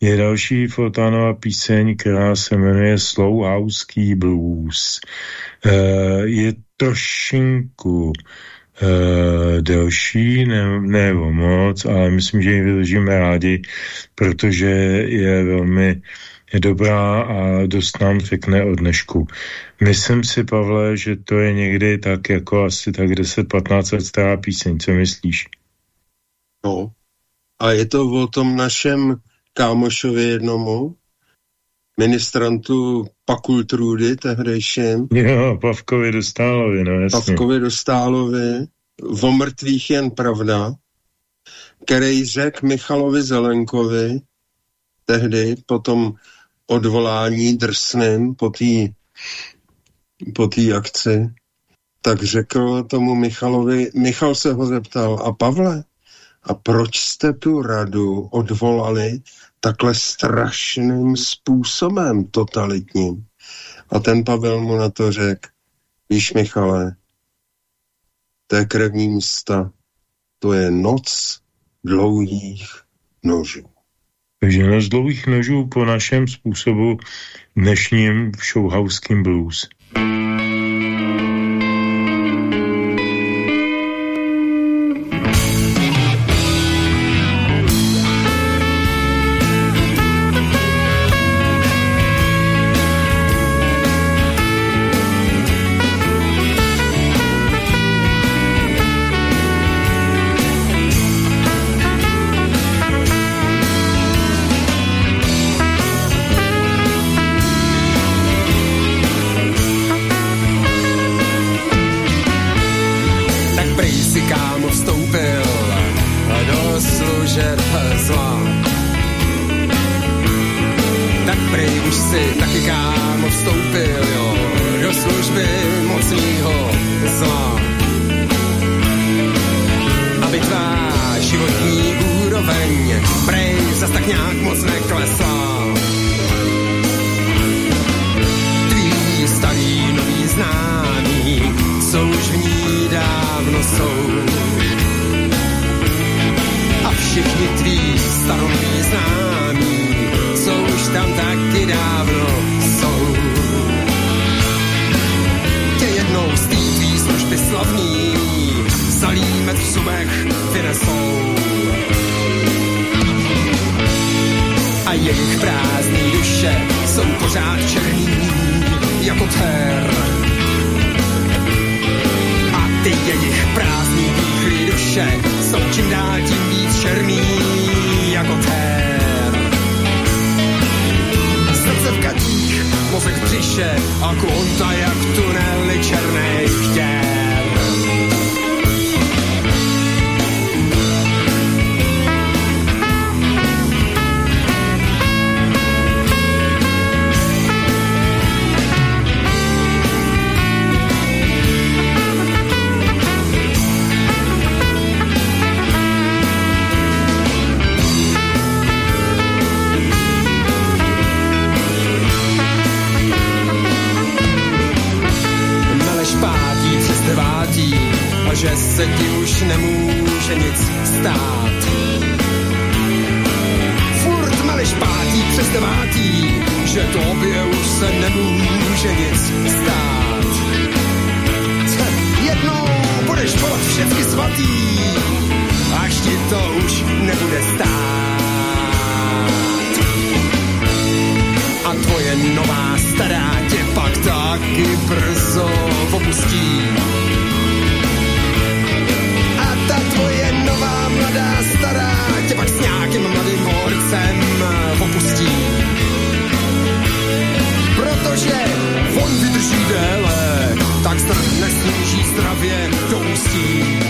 je další Fontánova píseň, která se jmenuje Slouhauský blues. Uh, je trošinku uh, delší, ne, ne moc, ale myslím, že ji vydržíme rádi, protože je velmi je dobrá a dost nám řekne o dnešku. Myslím si, Pavle, že to je někdy tak jako asi tak 10-15 let stará píseň. Co myslíš? No. A je to o tom našem kámošovi jednomu, ministrantu Pakultrudy tehdejším. Jo, Pavkovi Dostálovi, no jasně. Pavkovi Dostálovi, o mrtvých jen pravda, který řekl Michalovi Zelenkovi tehdy po tom odvolání drsným po té po akci, tak řekl tomu Michalovi, Michal se ho zeptal, a Pavle, a proč jste tu radu odvolali takhle strašným způsobem totalitním? A ten Pavel mu na to řekl, víš Michale, to je krevní místa, to je noc dlouhých nožů. Takže noc dlouhých nožů po našem způsobu dnešním showhauským blues. prej devátí a že se ti už nemůže nic stát. Furt mališ pátí přes devátí, že tobě už se nemůže nic stát. Jednou budeš volat všechny svatý, až ti to už nebude stát. A tvoje nová stará pak taky brzo opustí. A ta tvoje nová mladá stará tě pak s nějakým mladým horcem opustí. Protože on vydrží déle, tak strach neslouží zdravě do ústí.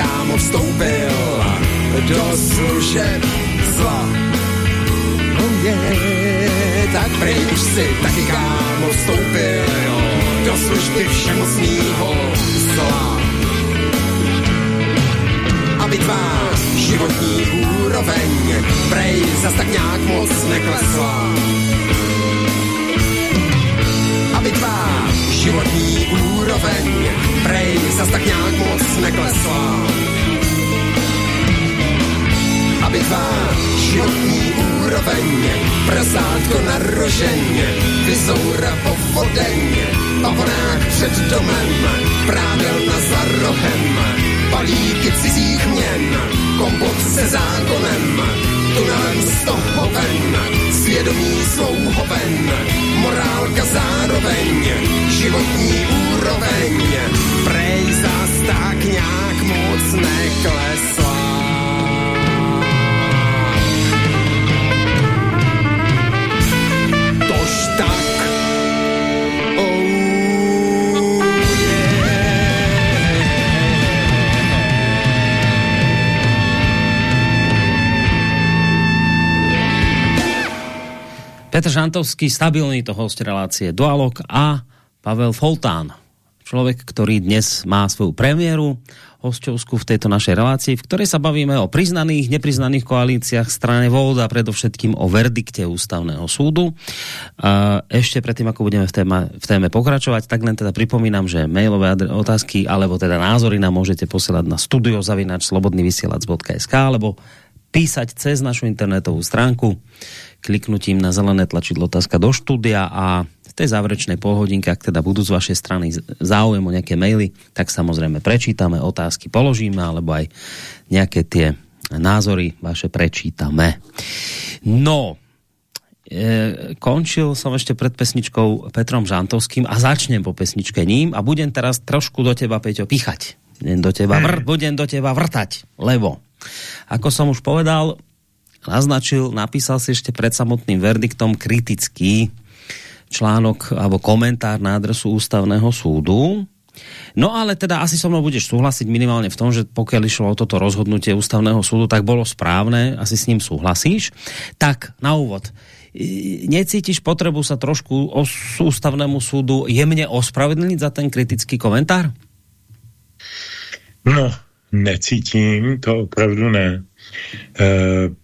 Kámo vstoupil do služeb zla. Oh yeah, tak prej už si taky kámo vstoupil do služby všemocnýho zla. Aby tvá životní úroveň prej zas tak nějak moc neklesla. Aby tvá životní úroveň prej zas tak nějak moc neklesla. Aby tvá životní úroveň prsátko na roženě, vyzoura po vodeně, pavonák před domem, prádelna za rohem, balíky cizích měn, kompot se zákonem, tunelem z toho ven, svědomí slouhoven, morálka zároveň, životní úroveň, prej zas tak nějak moc neklesla. Tož tak, Petr Žantovský, stabilný to host relácie Dualog a Pavel Foltán, človek, ktorý dnes má svoju premiéru hostovskú v tejto našej relácii, v ktorej sa bavíme o priznaných, nepriznaných koalíciách strane Volt a predovšetkým o verdikte ústavného súdu. Ešte predtým, ako budeme v téme, v téme pokračovať, tak len teda pripomínam, že mailové otázky alebo teda názory nám môžete posielať na studiozavinač.slobodnyvysielac.sk alebo písať cez našu internetovú stránku kliknutím na zelené tlačidlo otázka do štúdia a v tej záverečnej polhodinke, ak teda budú z vašej strany záujem o nejaké maily, tak samozrejme prečítame, otázky položíme, alebo aj nejaké tie názory vaše prečítame. No, e, končil som ešte pred pesničkou Petrom Žantovským a začnem po pesničke ním a budem teraz trošku do teba, Peťo, pichať. Budem do teba, vr, budem do teba vrtať, lebo, ako som už povedal, naznačil, napísal si ešte pred samotným verdiktom kritický článok alebo komentár na adresu ústavného súdu. No ale teda asi so mnou budeš súhlasiť minimálne v tom, že pokiaľ išlo o toto rozhodnutie ústavného súdu, tak bolo správne, asi s ním súhlasíš. Tak, na úvod, necítiš potrebu sa trošku o ústavnému súdu jemne ospravedlniť za ten kritický komentár? No, necítím, to opravdu ne. E,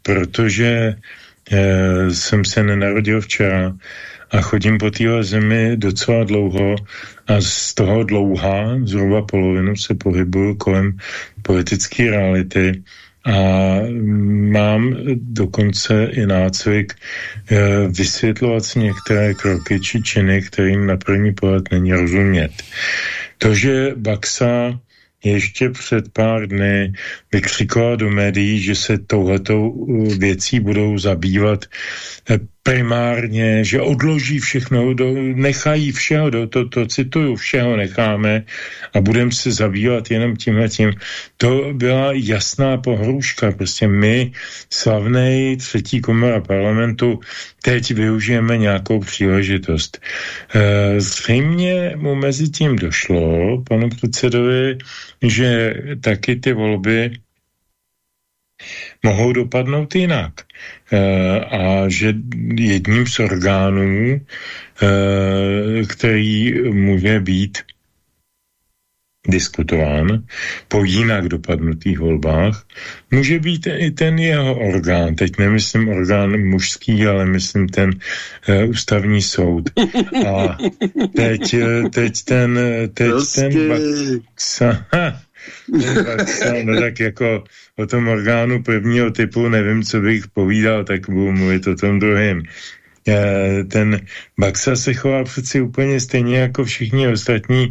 protože e, jsem se nenarodil včera a chodím po téhle zemi docela dlouho a z toho dlouhá, zhruba polovinu se pohybuju kolem politické reality a mám dokonce i nácvik e, vysvětlovat si některé kroky či činy, kterým na první pohled není rozumět. To, že Baxa ještě před pár dny vykřikoval do médií, že se touhletou uh, věcí budou zabývat eh, primárně, že odloží všechno, do, nechají všeho, do, to, to cituju, všeho necháme a budeme se zabývat jenom tímhle tím. To byla jasná pohrůžka. Prostě my, slavný třetí komora parlamentu, teď využijeme nějakou příležitost. E, zřejmě mu mezi tím došlo, panu předsedovi, že taky ty volby mohou dopadnout jinak. E, a že jedním z orgánů, e, který může být diskutován po jinak dopadnutých volbách, může být i ten jeho orgán. Teď nemyslím orgán mužský, ale myslím ten uh, ústavní soud. A teď, teď ten, teď ten Baxa, [laughs] no tak jako o tom orgánu prvního typu nevím, co bych povídal, tak budu mluvit o tom druhém. Ten Baxa se chová přeci úplně stejně jako všichni ostatní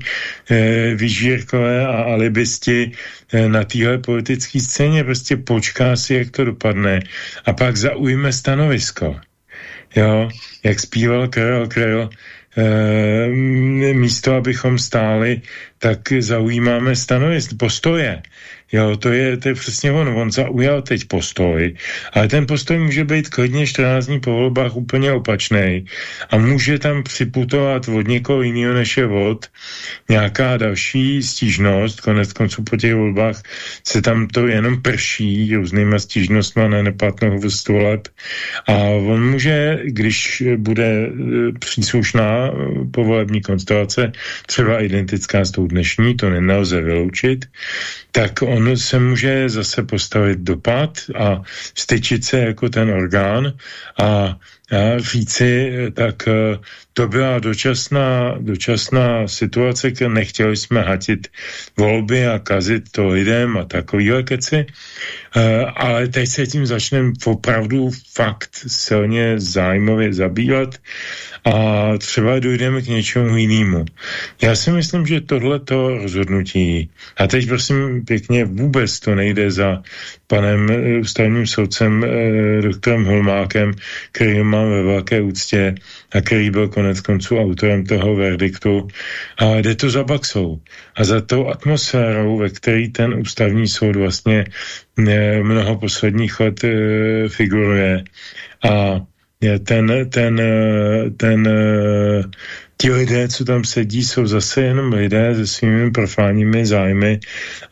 eh, vyžírkové a alibisti eh, na téhle politické scéně. Prostě počká si, jak to dopadne a pak zaujme stanovisko. Jo, jak zpíval Karel Karel, e, místo, abychom stáli, tak zaujímáme stanovisko, postoje. Jo, to je, to je přesně on. On zaujal teď postoj, ale ten postoj může být klidně 14 dní po volbách úplně opačný a může tam připutovat od někoho jiného než je od nějaká další stížnost. Konec konců po těch volbách se tam to jenom prší různýma stížnostma na neplatnou voleb. A on může, když bude e, příslušná povolební konstelace, třeba identická s tou dnešní, to nelze vyloučit, tak on se může zase postavit dopad a styčit se jako ten orgán a a říci, tak to byla dočasná, dočasná situace, kde nechtěli jsme hatit volby a kazit to lidem a takovýhle keci, eh, ale teď se tím začneme opravdu fakt silně zájmově zabývat a třeba dojdeme k něčemu jinému. Já si myslím, že tohleto rozhodnutí, a teď prosím pěkně, vůbec to nejde za panem eh, ústavním soudcem eh, doktorem Holmákem, který mám ve velké úctě a který byl konců autorem toho verdiktu, ale jde to za Baxou a za tou atmosférou, ve který ten ústavní soud vlastně eh, mnoho posledních let eh, figuruje. A ten, ten, ten, ti lidé, co tam sedí, jsou zase jenom lidé se svými profánními zájmy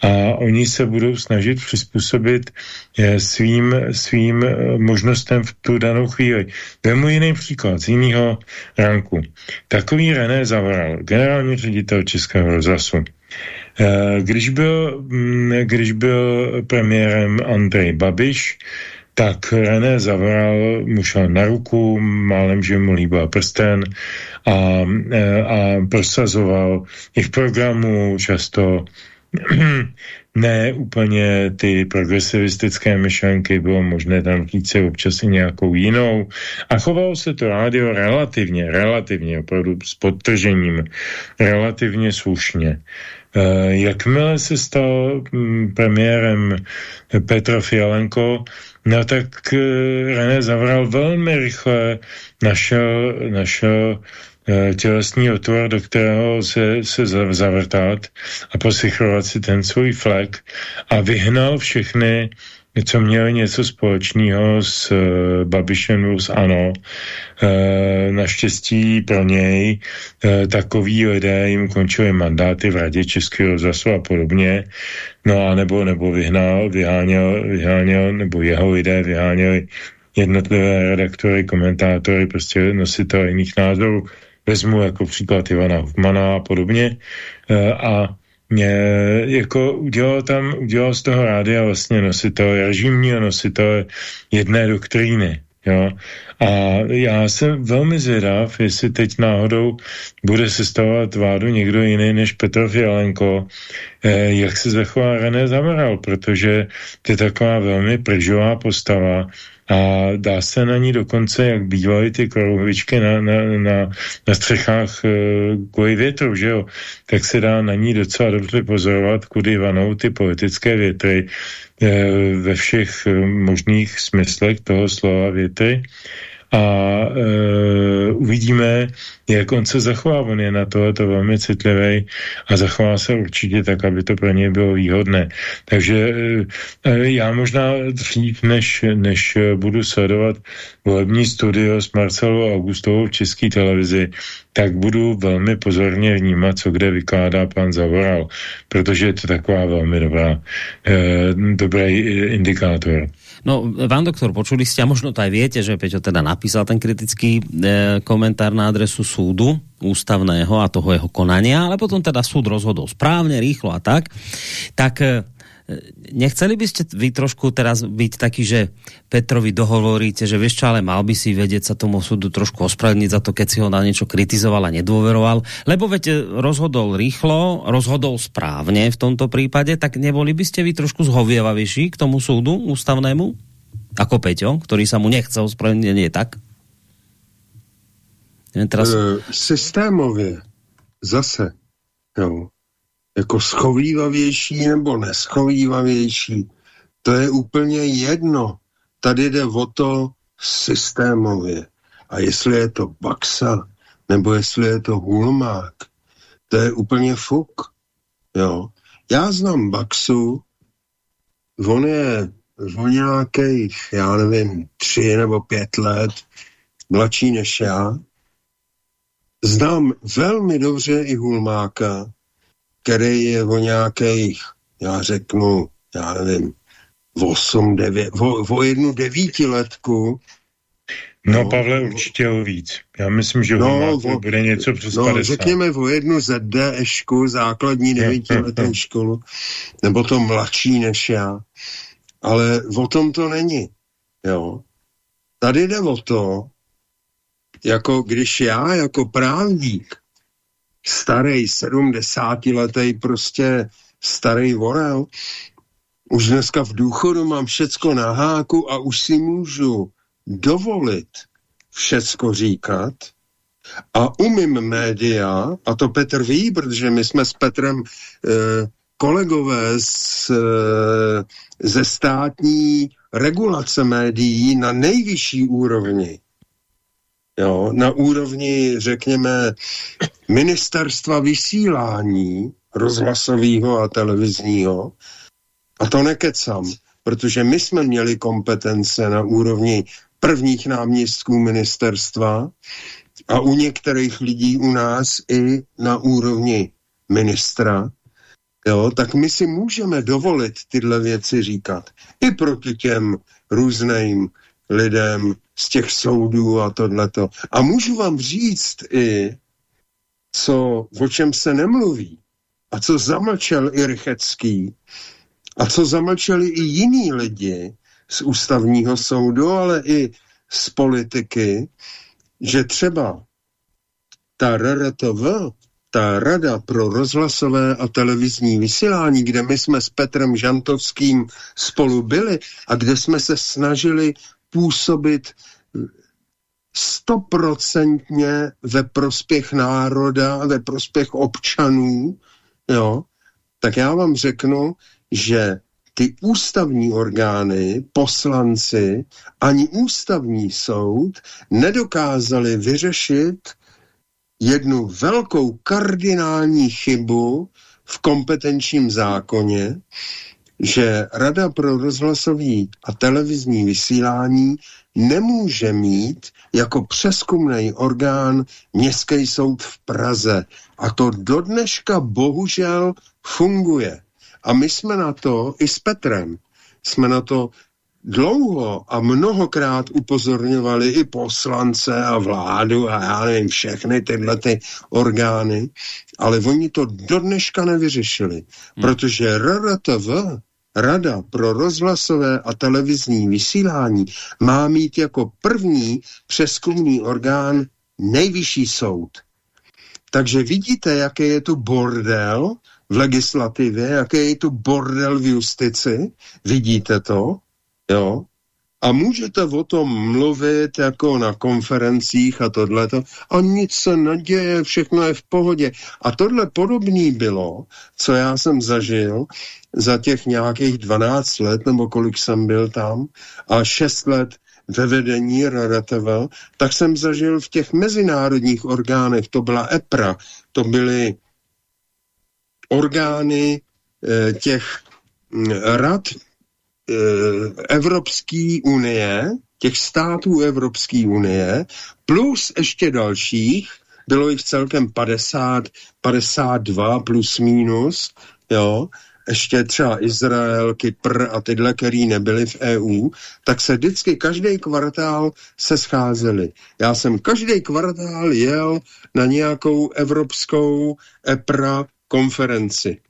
a oni se budou snažit přizpůsobit eh, svým, svým eh, možnostem v tu danou chvíli. Vemu jiný příklad z jiného ranku. Takový René Zavoral, generální ředitel Českého rozhlasu, eh, když byl, mm, když byl premiérem Andrej Babiš, tak René Zavoral mu šel na ruku, málem, že mu líbil prsten a, e, a prosazoval i v programu často [clears throat] ne úplně ty progresivistické myšlenky, bylo možné tam říct občas i nějakou jinou. A chovalo se to rádio relativně, relativně, opravdu s podtržením, relativně slušně. Uh, jakmile se stal um, premiérem Petra Fialenko, No tak uh, René Zavral velmi rychle našel, našel uh, tělesný otvor, do kterého se, se zavrtat a posichrovat si ten svůj flek a vyhnal všechny co měli něco společného s uh, Babišem s ANO. Uh, naštěstí pro něj uh, takový lidé jim končili mandáty v radě Českého rozhlasu a podobně. No a nebo, nebo vyhnal, vyháněl, vyháněl, nebo jeho lidé vyháněli jednotlivé redaktory, komentátory, prostě nositel jiných názorů. Vezmu jako příklad Ivana Hufmana a podobně. Uh, a jako udělal tam, udělal z toho rádia vlastně nositel, režimního nositele jedné doktríny. Jo? A já jsem velmi zvědav, jestli teď náhodou bude sestavovat vládu někdo jiný než Petr Fialenko, eh, jak se zachová René Zamaral, protože to je taková velmi pržová postava, a dá se na ní dokonce, jak bývaly ty krouhovičky na, na, na, na střechách e, kvůli větru, že jo, tak se dá na ní docela dobře pozorovat, kudy vanou ty politické větry e, ve všech e, možných smyslech toho slova větry a e, uvidíme, jak on se zachová. On je na tohle velmi citlivý a zachová se určitě tak, aby to pro něj bylo výhodné. Takže e, e, já možná dřív, než, než budu sledovat volební studio s Marcelou Augustovou v české televizi, tak budu velmi pozorně vnímat, co kde vykládá pan Zavoral, protože je to taková velmi dobrá, e, dobrý indikátor. No, pán doktor, počuli ste, a možno to aj viete, že Peťo teda napísal ten kritický e, komentár na adresu súdu ústavného a toho jeho konania, ale potom teda súd rozhodol správne, rýchlo a tak. Tak e, nechceli by ste vy trošku teraz byť taký, že Petrovi dohovoríte, že vieš čo, ale mal by si vedieť sa tomu súdu trošku ospravedlniť za to, keď si ho na niečo kritizoval a nedôveroval, lebo veď e, rozhodol rýchlo, rozhodol správne v tomto prípade, tak neboli by ste vy trošku zhovievavejší k tomu súdu ústavnému? Ako Peťo, ktorý sa mu nechcel ospravedlniť, nie tak? Teraz... E, systémově zase, jo, jako schovývavější nebo neschovývavější, to je úplně jedno. Tady jde o to systémově. A jestli je to Baxa, nebo jestli je to Hulmák, to je úplně fuk. Jo. Já znám Baxu on je o nějakých, já nevím, tři nebo pět let mladší než já. Znám velmi dobře i Hulmáka, který je o nějakých, já řeknu, já nevím, 8, 9, o, o jednu devítiletku. No, no Pavle, určitě o víc. Já myslím, že no, o, bude něco přes no, 50. řekněme o jednu ZDŠku, základní devítiletou školu, nebo to mladší než já. Ale o tom to není. Jo. Tady jde o to, jako když já jako právník, starý 70 letý prostě starý vorel, už dneska v důchodu mám všecko na háku a už si můžu dovolit všecko říkat a umím média, a to Petr ví, protože my jsme s Petrem eh, kolegové z, eh, ze státní regulace médií na nejvyšší úrovni. Jo, na úrovni, řekněme, ministerstva vysílání rozhlasového a televizního. A to nekecam, protože my jsme měli kompetence na úrovni prvních náměstků ministerstva a u některých lidí u nás i na úrovni ministra, jo, tak my si můžeme dovolit tyhle věci říkat. I proti těm různým lidem z těch soudů a tohleto. A můžu vám říct i, co, o čem se nemluví a co zamlčel i Rychecký a co zamlčeli i jiní lidi z ústavního soudu, ale i z politiky, že třeba ta RRTV, ta Rada pro rozhlasové a televizní vysílání, kde my jsme s Petrem Žantovským spolu byli a kde jsme se snažili působit stoprocentně ve prospěch národa, ve prospěch občanů, jo, tak já vám řeknu, že ty ústavní orgány, poslanci, ani ústavní soud nedokázali vyřešit jednu velkou kardinální chybu v kompetenčním zákoně, že Rada pro rozhlasový a televizní vysílání nemůže mít jako přeskumný orgán Městský soud v Praze. A to do dneška bohužel funguje. A my jsme na to i s Petrem, jsme na to dlouho a mnohokrát upozorňovali i poslance a vládu a já nevím, všechny tyhle ty orgány, ale oni to do dneška nevyřešili, hmm. protože RRTV, Rada pro rozhlasové a televizní vysílání, má mít jako první přeskumný orgán nejvyšší soud. Takže vidíte, jaký je tu bordel v legislativě, jaký je tu bordel v justici, vidíte to, jo, a můžete o tom mluvit jako na konferencích a tohleto a nic se neděje, všechno je v pohodě. A tohle podobný bylo, co já jsem zažil za těch nějakých 12 let, nebo kolik jsem byl tam, a 6 let ve vedení RRTV, tak jsem zažil v těch mezinárodních orgánech, to byla EPRA, to byly orgány e, těch rad Eh, Evropské unie, těch států Evropské unie, plus ještě dalších, bylo jich celkem 50, 52 plus minus, jo, ještě třeba Izrael, Kypr a tyhle, který nebyli v EU, tak se vždycky každý kvartál se scházeli. Já jsem každý kvartál jel na nějakou evropskou EPRA konferenci.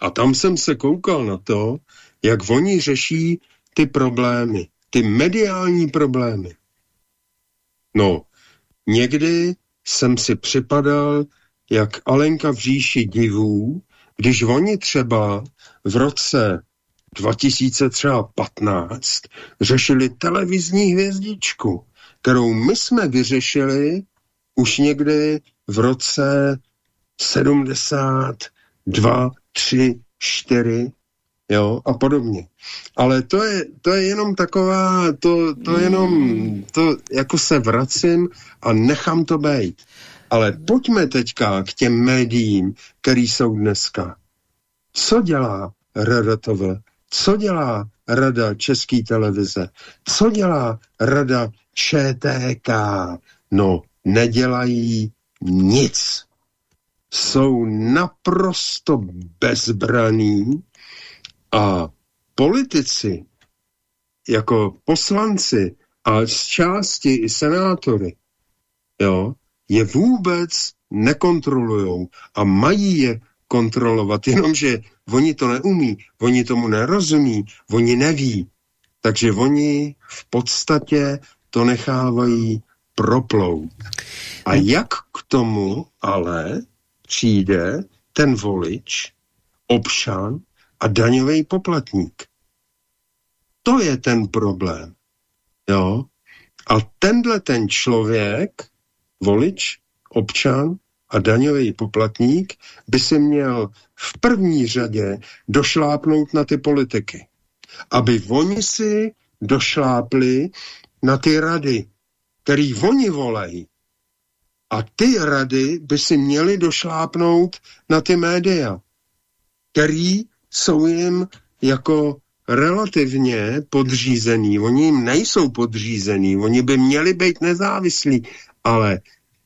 A tam jsem se koukal na to, jak oni řeší ty problémy, ty mediální problémy. No, někdy jsem si připadal jak Alenka v říši divů, když oni třeba v roce 2015 řešili televizní hvězdičku, kterou my jsme vyřešili už někdy v roce 72, 3, 4 jo, a podobně. Ale to je, to je jenom taková, to, to jenom, to jako se vracím a nechám to být. Ale pojďme teďka k těm médiím, který jsou dneska. Co dělá RRTV? Co dělá rada České televize? Co dělá rada ČTK? No, nedělají nic. Jsou naprosto bezbraní a politici jako poslanci a z části i senátory, jo, je vůbec nekontrolujou a mají je kontrolovat, [laughs] jenomže oni to neumí, oni tomu nerozumí, oni neví. Takže oni v podstatě to nechávají proplout. A jak k tomu ale přijde ten volič, občan a daňový poplatník? To je ten problém. Jo? A tenhle ten člověk, volič, občan a daňový poplatník by si měl v první řadě došlápnout na ty politiky. Aby oni si došlápli na ty rady, který oni volejí. A ty rady by si měly došlápnout na ty média, který jsou jim jako relativně podřízený. Oni jim nejsou podřízený, oni by měli být nezávislí, ale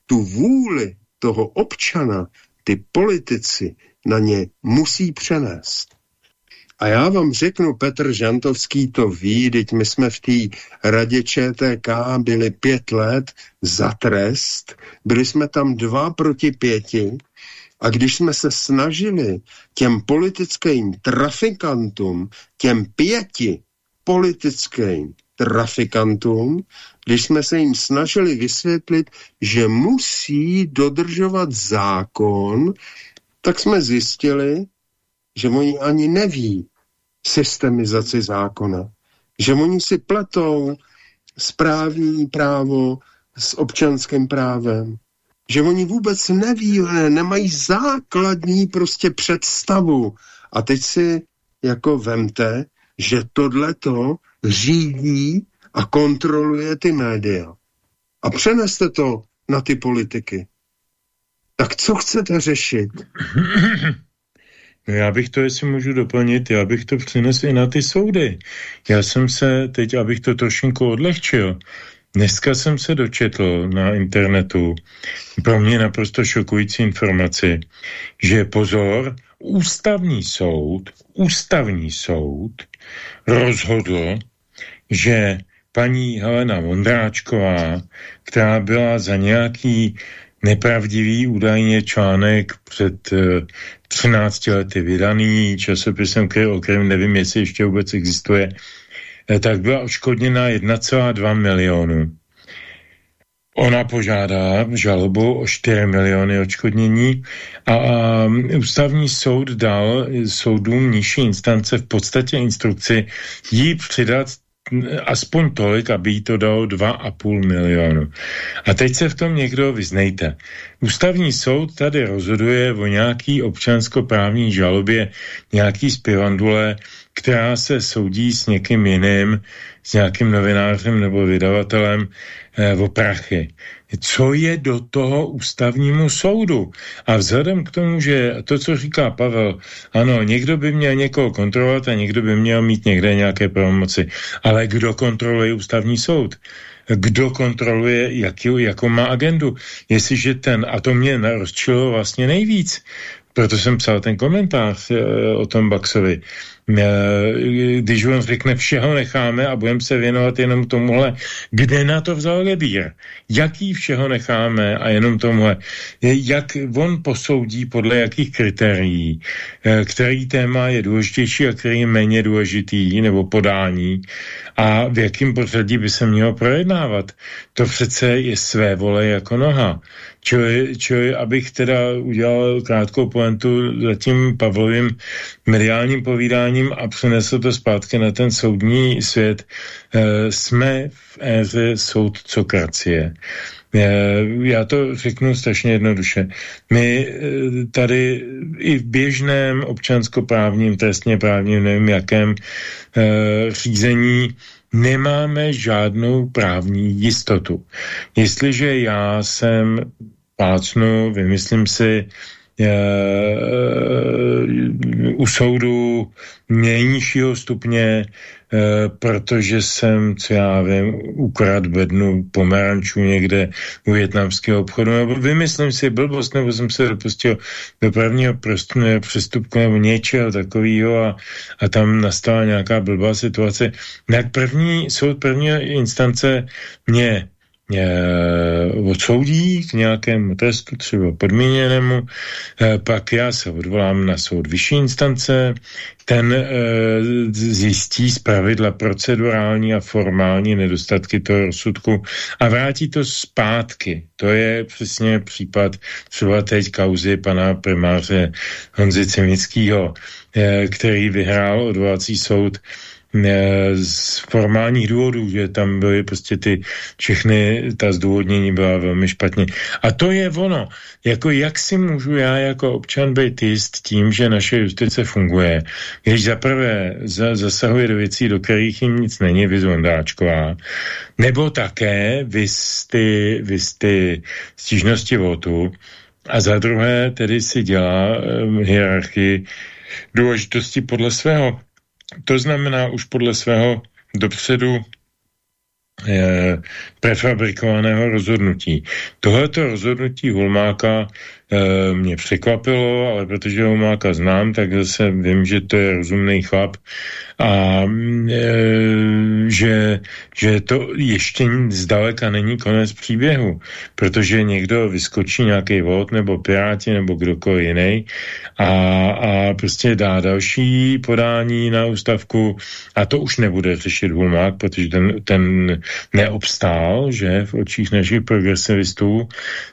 tu vůli toho občana ty politici na ně musí přenést. A já vám řeknu, Petr Žantovský to ví, teď my jsme v té radě ČTK byli pět let za trest, byli jsme tam dva proti pěti a když jsme se snažili těm politickým trafikantům, těm pěti politickým trafikantům, když jsme se jim snažili vysvětlit, že musí dodržovat zákon, tak jsme zjistili, že oni ani neví systemizaci zákona. Že oni si pletou správní právo s občanským právem. Že oni vůbec neví, nemají základní prostě představu. A teď si jako vemte, že tohleto řídí a kontroluje ty média. A přeneste to na ty politiky. Tak co chcete řešit? [clears throat] No já bych to, jestli můžu doplnit, já bych to přinesl i na ty soudy. Já jsem se teď, abych to trošinku odlehčil, dneska jsem se dočetl na internetu pro mě naprosto šokující informaci, že pozor, ústavní soud, ústavní soud rozhodl, že paní Helena Vondráčková, která byla za nějaký nepravdivý údajně článek před uh, eh, 13 lety vydaný časopisem, který, o kterém nevím, jestli ještě vůbec existuje, uh, tak byla oškodněna 1,2 milionu. Ona požádá žalobu o 4 miliony odškodnění a, a ústavní soud dal soudům nižší instance v podstatě instrukci jí přidat aspoň tolik, aby jí to dalo 2,5 milionu. A teď se v tom někdo vyznejte. Ústavní soud tady rozhoduje o nějaký občanskoprávní žalobě nějaký zpěvandule, která se soudí s někým jiným, s nějakým novinářem nebo vydavatelem eh, o prachy co je do toho ústavnímu soudu. A vzhledem k tomu, že to, co říká Pavel, ano, někdo by měl někoho kontrolovat a někdo by měl mít někde nějaké pravomoci. Ale kdo kontroluje ústavní soud? kdo kontroluje, jaký, jakou má agendu. Jestliže ten, a to mě rozčilo vlastně nejvíc, proto jsem psal ten komentář e, o tom Baxovi, Eh, když on řekne, všeho necháme a budeme se věnovat jenom tomuhle, kde na to vzal Lebír? Jaký všeho necháme a jenom tomuhle? Jak on posoudí podle jakých kritérií, eh, který téma je důležitější a který je méně důležitý, nebo podání a v jakém pořadí by se mělo projednávat. To přece je své vole jako noha. Čili, čili abych teda udělal krátkou pointu za tím Pavlovým mediálním povídáním a přenesl to zpátky na ten soudní svět, e, jsme v éře soudcokracie. E, já to řeknu strašně jednoduše. My e, tady i v běžném občanskoprávním, trestně právním, nevím jakém řízení nemáme žádnou právní jistotu. Jestliže já jsem plácnu, vymyslím si u soudu nejnižšího stupně, Eh, protože jsem, co já vím, ukrad bednu pomerančů někde u větnamského obchodu, nebo vymyslím si blbost, nebo jsem se dopustil do prvního přestupku nebo něčeho takového a, a tam nastala nějaká blbá situace. Tak první soud první instance mě Eh, odsoudí k nějakému testu, třeba podmíněnému, eh, pak já se odvolám na soud vyšší instance, ten eh, zjistí z pravidla procedurální a formální nedostatky toho rozsudku a vrátí to zpátky. To je přesně případ třeba teď kauzy pana primáře Honzy Cimického, který vyhrál odvolací soud z formálních důvodů, že tam byly prostě ty všechny, ta zdůvodnění byla velmi špatně. A to je ono. Jako jak si můžu já jako občan být jist tím, že naše justice funguje, když zaprvé za, zasahuje do věcí, do kterých jim nic není, vyzvondáčková, nebo také vys ty, stížnosti votu, a za druhé tedy si dělá um, hierarchii důležitosti podle svého to znamená už podle svého dopředu eh, prefabrikovaného rozhodnutí. Tohleto rozhodnutí Hulmáka e, mě překvapilo, ale protože Hulmáka znám, tak zase vím, že to je rozumný chlap. A e, že, že to ještě zdaleka není konec příběhu, protože někdo vyskočí nějaký vod nebo Piráti nebo kdokoliv jiný a, a prostě dá další podání na ústavku a to už nebude řešit Hulmák, protože ten, ten neobstál, že v očích našich progresivistů.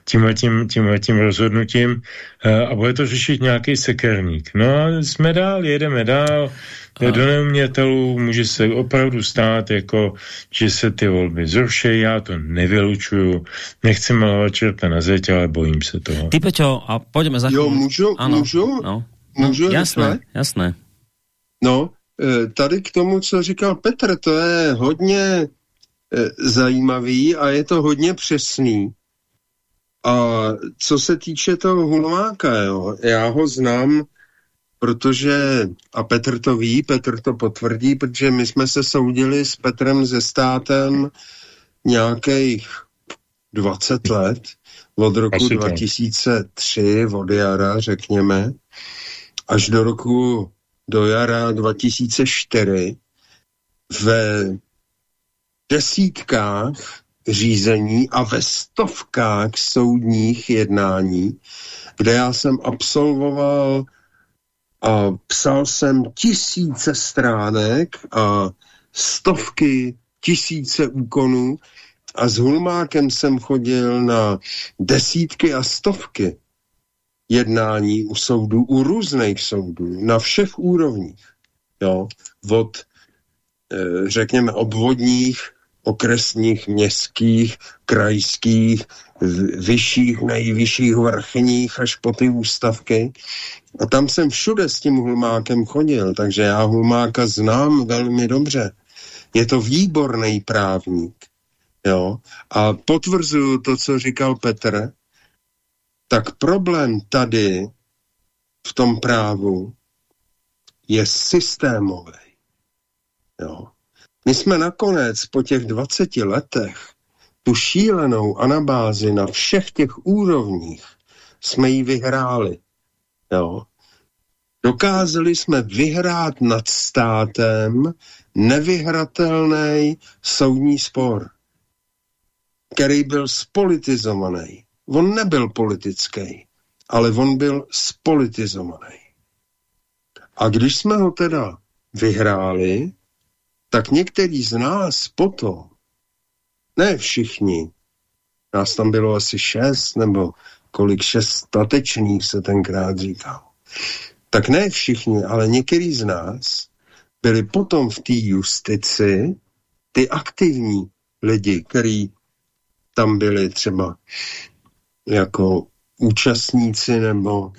Tímhletím, tímhletím rozhodnutím e, a bude to řešit nějaký sekerník. No a jsme dál, jedeme dál, a... Do neumětelů může se opravdu stát, jako, že se ty volby zruší, já to nevylučuju, nechci malovat čerta na zeď, ale bojím se toho. Ty Peťo, a pojďme za Jo, můžu? Ano, můžu? No. Můžu? Jasné, rychle? jasné. No, e, tady k tomu, co říkal Petr, to je hodně e, zajímavý a je to hodně přesný. A co se týče toho Hulmáka, jo, já ho znám protože, a Petr to ví, Petr to potvrdí, protože my jsme se soudili s Petrem ze státem nějakých 20 let, od roku Asi 2003, od jara, řekněme, až do roku, do jara 2004, ve desítkách řízení a ve stovkách soudních jednání, kde já jsem absolvoval a psal jsem tisíce stránek a stovky, tisíce úkonů a s Hulmákem jsem chodil na desítky a stovky jednání u soudů, u různých soudů, na všech úrovních. Jo? Od, e, řekněme, obvodních, okresních, městských, krajských, vyšších, nejvyšších vrchních až po ty ústavky. A tam jsem všude s tím Hulmákem chodil, takže já Hulmáka znám velmi dobře. Je to výborný právník. Jo? A potvrzuju to, co říkal Petr, tak problém tady v tom právu je systémový. Jo? My jsme nakonec po těch 20 letech tu šílenou anabázi na všech těch úrovních jsme ji vyhráli. Jo. Dokázali jsme vyhrát nad státem nevyhratelný soudní spor, který byl spolitizovaný. On nebyl politický, ale on byl spolitizovaný. A když jsme ho teda vyhráli, tak některý z nás potom, ne všichni, nás tam bylo asi šest, nebo kolik šest statečných se tenkrát říkal. Tak ne všichni, ale některý z nás byli potom v té justici ty aktivní lidi, kteří tam byli třeba jako účastníci nebo,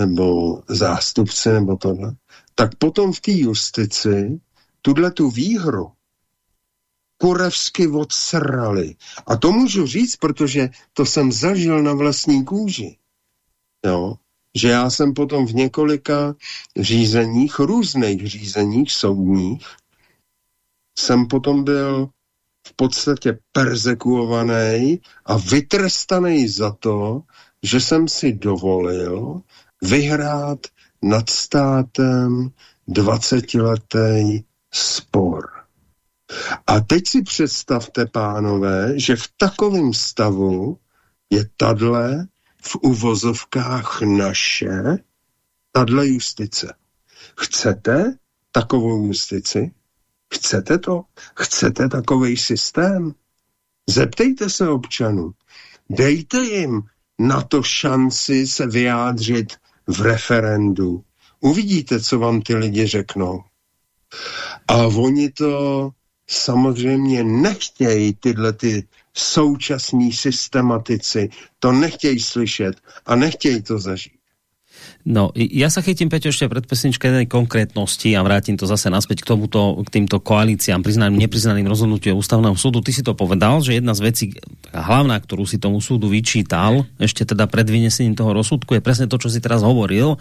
nebo zástupci nebo tohle, tak potom v té justici tuhle tu výhru kurevsky odsrali. A to můžu říct, protože to jsem zažil na vlastní kůži. Jo? že já jsem potom v několika řízeních, různých řízeních soudních, jsem potom byl v podstatě persekuovaný a vytrestaný za to, že jsem si dovolil vyhrát nad státem 20-letý spor. A teď si představte, pánové, že v takovém stavu je tadle v uvozovkách naše, tadle justice. Chcete takovou justici? Chcete to? Chcete takový systém? Zeptejte se občanů. Dejte jim na to šanci se vyjádřit v referendu. Uvidíte, co vám ty lidi řeknou. A oni to samozřejmě nechtějí tyhle ty současní systematici, to nechtějí slyšet a nechtějí to zažít. No, ja sa chytím, Peťo, ešte pred pesničke jednej konkrétnosti a vrátim to zase naspäť k tomuto, k týmto koalíciám, priznaným, nepriznaným rozhodnutiu ústavného súdu. Ty si to povedal, že jedna z vecí, hlavná, ktorú si tomu súdu vyčítal, ešte teda pred vynesením toho rozsudku, je presne to, čo si teraz hovoril,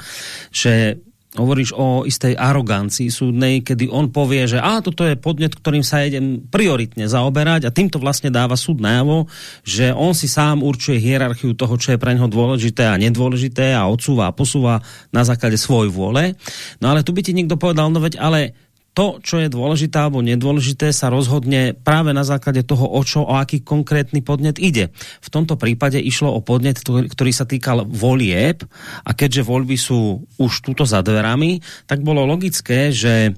že hovoríš o istej arogancii súdnej, kedy on povie, že a toto je podnet, ktorým sa idem prioritne zaoberať a týmto vlastne dáva súd najavo, že on si sám určuje hierarchiu toho, čo je pre neho dôležité a nedôležité a odsúva a posúva na základe svoj vôle. No ale tu by ti niekto povedal, no veď ale to, čo je dôležité alebo nedôležité, sa rozhodne práve na základe toho, o čo, o aký konkrétny podnet ide. V tomto prípade išlo o podnet, ktorý sa týkal volieb a keďže voľby sú už tuto za dverami, tak bolo logické, že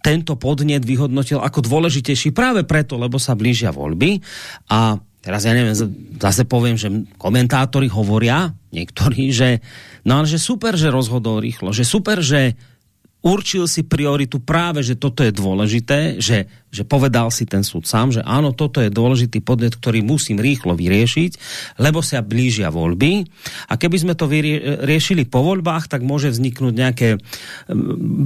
tento podnet vyhodnotil ako dôležitejší práve preto, lebo sa blížia voľby a teraz ja neviem, zase poviem, že komentátori hovoria, niektorí, že no ale že super, že rozhodol rýchlo, že super, že určil si prioritu práve, že toto je dôležité, že, že povedal si ten súd sám, že áno, toto je dôležitý podnet, ktorý musím rýchlo vyriešiť, lebo sa blížia voľby. A keby sme to riešili po voľbách, tak môže vzniknúť nejaké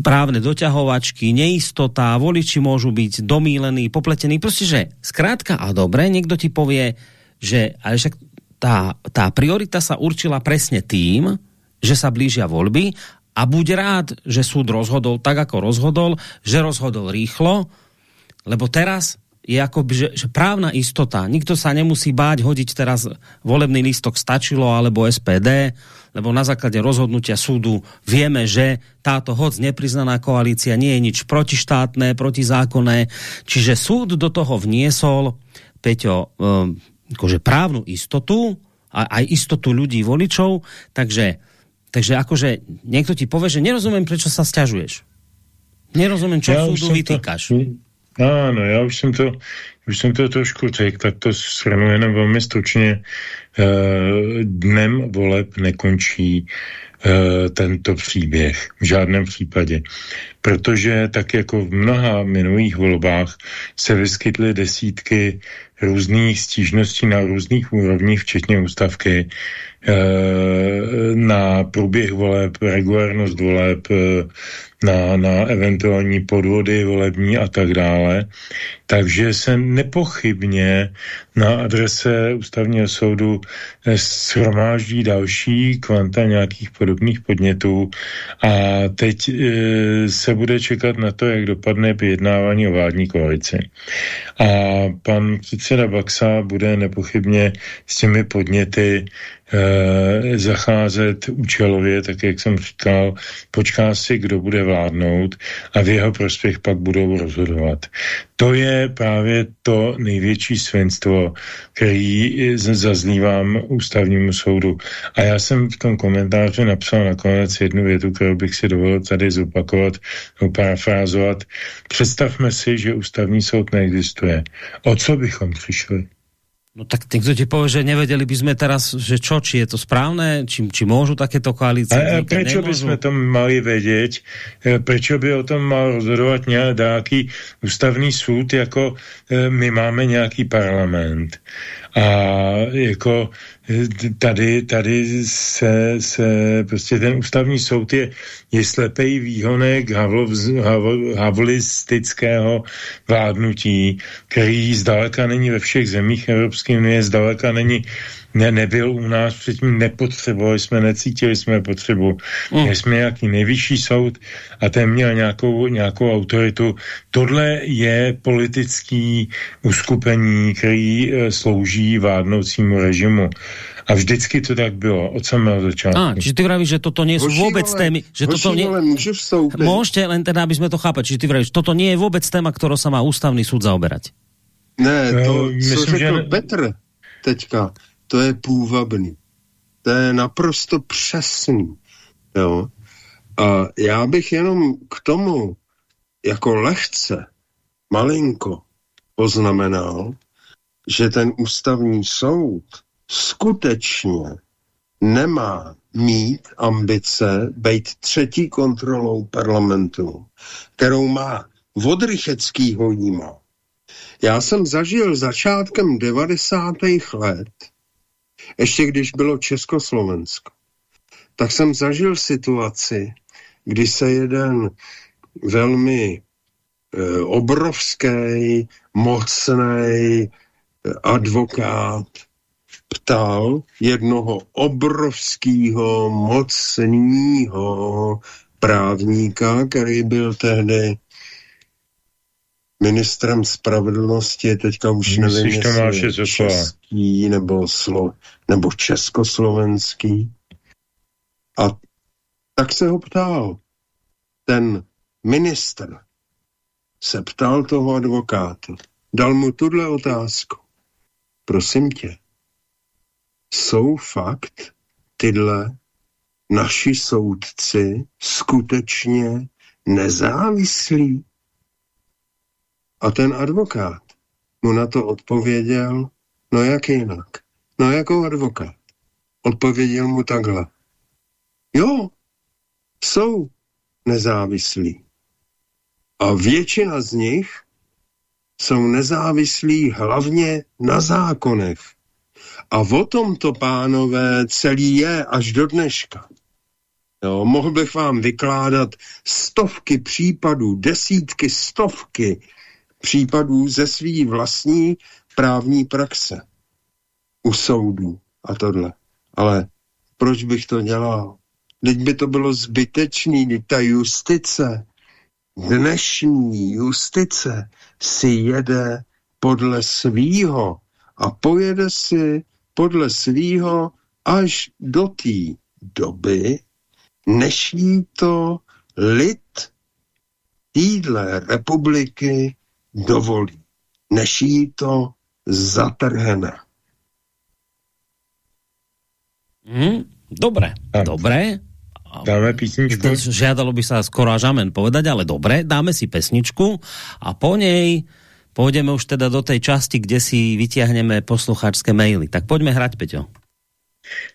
právne doťahovačky, neistota, voliči môžu byť domílení, popletení. Proste, že skrátka a dobre, niekto ti povie, že ale však tá, tá priorita sa určila presne tým, že sa blížia voľby a buď rád, že súd rozhodol tak, ako rozhodol, že rozhodol rýchlo, lebo teraz je akoby, že, že právna istota. Nikto sa nemusí báť hodiť teraz volebný lístok stačilo alebo SPD, lebo na základe rozhodnutia súdu vieme, že táto hoc nepriznaná koalícia nie je nič protištátne, protizákonné. Čiže súd do toho vniesol, Peťo, um, akože právnu istotu a aj istotu ľudí voličov, takže takže akože niekto ti povie, že nerozumím, prečo sa stiažuješ. Nerozumím, čo ja súdu vytýkaš. To, áno, já už jsem to, už jsem to trošku řekl, tak to shrnu jenom velmi stručně. Eh, dnem voleb nekončí eh, tento příběh v žádném případě. Protože tak jako v mnoha minulých volbách se vyskytly desítky různých stížností na různých úrovních, včetně ústavky, na průběh voleb, regulárnost voleb, eh, na, na eventuální podvody volební a tak dále. Takže se nepochybně na adrese ústavního soudu eh, shromáždí další kvanta nějakých podobných podnětů a teď se bude čekat na to, jak dopadne vyjednávání o vládní koalici. A pan předseda Baxa bude nepochybně s těmi podněty e, zacházet účelově, tak jak jsem říkal, počká si, kdo bude vládnout a v jeho prospěch pak budou rozhodovat. To je právě to největší svinstvo, který zazlívám ústavnímu soudu. A já jsem v tom komentáři napsal nakonec jednu větu, kterou bych si dovolil tady zopakovat, parafrázovat. Představme si, že ústavní soud neexistuje. O co bychom přišli? No tak niekto ti povie, že nevedeli by sme teraz, že čo, či je to správne, či, či môžu takéto koalície. A, a prečo nemôžu? by sme to mali vedieť? Prečo by o tom mal rozhodovat nějaký ústavný súd, jako e, my máme nějaký parlament. A jako tady, tady se, se prostě ten ústavní soud je, je slepej výhonek havlistického vládnutí, který zdaleka není ve všech zemích Evropské unie, zdaleka není ne, nebyl u nás, předtím nepotřebovali jsme, necítili jsme potřebu. Mm. Měli jsme nějaký nejvyšší soud a ten měl nějakou, nějakou autoritu. Tohle je politický uskupení, který e, slouží vládnoucímu režimu. A vždycky to tak bylo, od samého začátku. A, čiže ty vravíš, že toto nie sú vôbec témy, že toto nie... Môžete, len teda, aby sme to chápali. Čiže ty vravíš, toto nie je vôbec téma, ktorou sa má ústavný súd zaoberať. Ne, to, No, co myslím, řekl že- Petr teďka, to je půvabný. To je naprosto přesný. Jo? A já bych jenom k tomu jako lehce, malinko poznamenal, že ten ústavní soud skutečně nemá mít ambice být třetí kontrolou parlamentu, kterou má od Rycheckýho jíma. Já jsem zažil začátkem 90. let, ještě když bylo Československo, tak jsem zažil situaci, kdy se jeden velmi e, obrovský, mocný advokát ptal jednoho obrovského, mocného právníka, který byl tehdy ministrem spravedlnosti, teďka už Myslíš nevím, jestli je Zoslova? český nebo, slo, nebo československý. A tak se ho ptal. Ten ministr se ptal toho advokáta. Dal mu tuhle otázku. Prosím tě, jsou fakt tyhle naši soudci skutečně nezávislí? A ten advokát mu na to odpověděl, no jak jinak, no jako advokát. Odpověděl mu takhle. Jo, jsou nezávislí. A většina z nich jsou nezávislí hlavně na zákonech. A o tom to, pánové, celý je až do dneška. Jo, mohl bych vám vykládat stovky případů, desítky, stovky případů ze svý vlastní právní praxe u soudů a tohle. Ale proč bych to dělal? Teď by to bylo zbytečný, teď ta justice, dnešní justice si jede podle svýho a pojede si podle svýho až do té doby, než jí to lid týdle republiky dovolí, než jí to zatrhne. Hm? Dobre, Tak. dobre. Dáme písničku? Žiadalo by sa skoro až amen povedať, ale dobre, dáme si pesničku a po nej pôjdeme už teda do tej časti, kde si vytiahneme posluchačské maily. Tak poďme hrať, Peťo.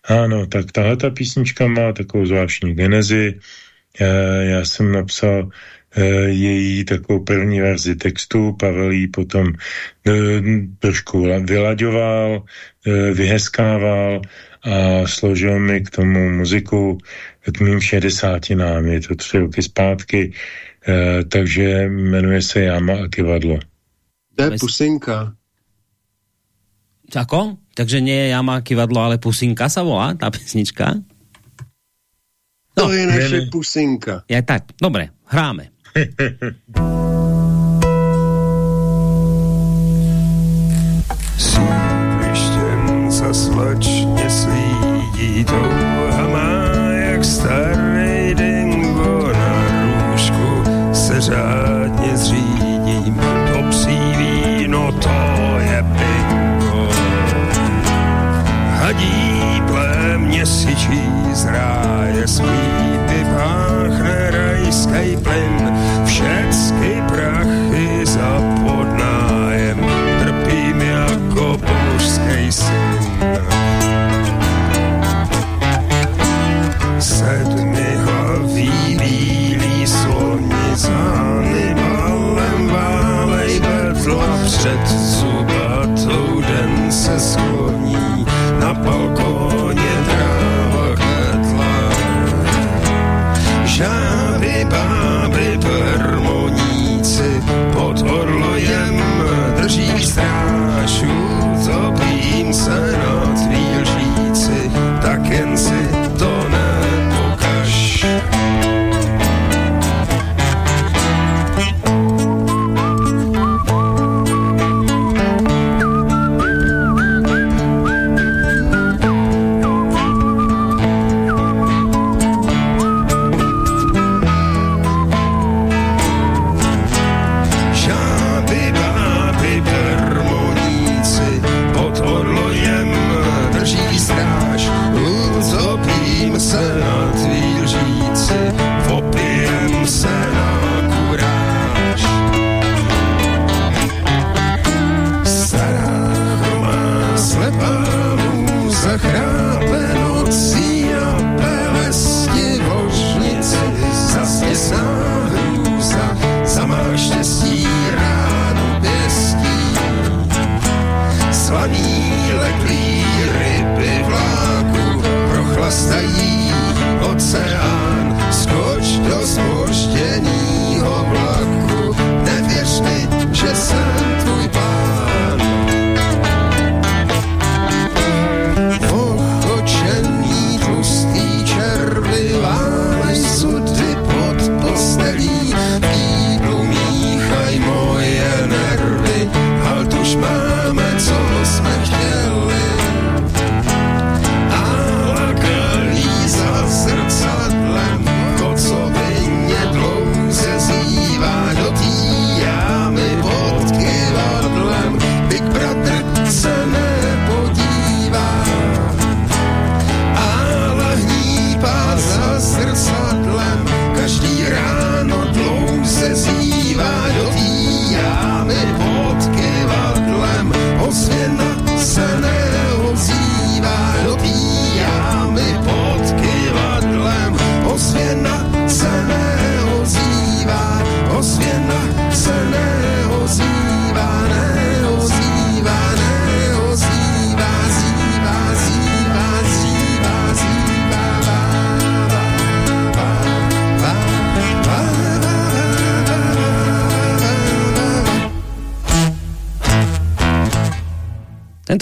Ano, tak tahle ta písnička má takovou zvláštní genezi. Já, já jsem napsal její takovou první verzi textu, Pavel ji potom e, trošku vylaďoval, e, vyheskával a složil mi k tomu muziku k mým šedesátinám, je to tři roky zpátky, e, takže jmenuje se Jama a kivadlo. To je pusinka. Ako? Takže nie je Jama kivadlo, ale Pusinka sa volá, tá pesnička? To No, je ne, naše pusinka. Je tak, dobre, hráme. Sídlištěm za slečně slídí touha má, jak starý dingo na růžku se řádně zřídím. To psí víno, to je bingo. Hadíble měsíčí z ráje smípy páchne rajský plyn,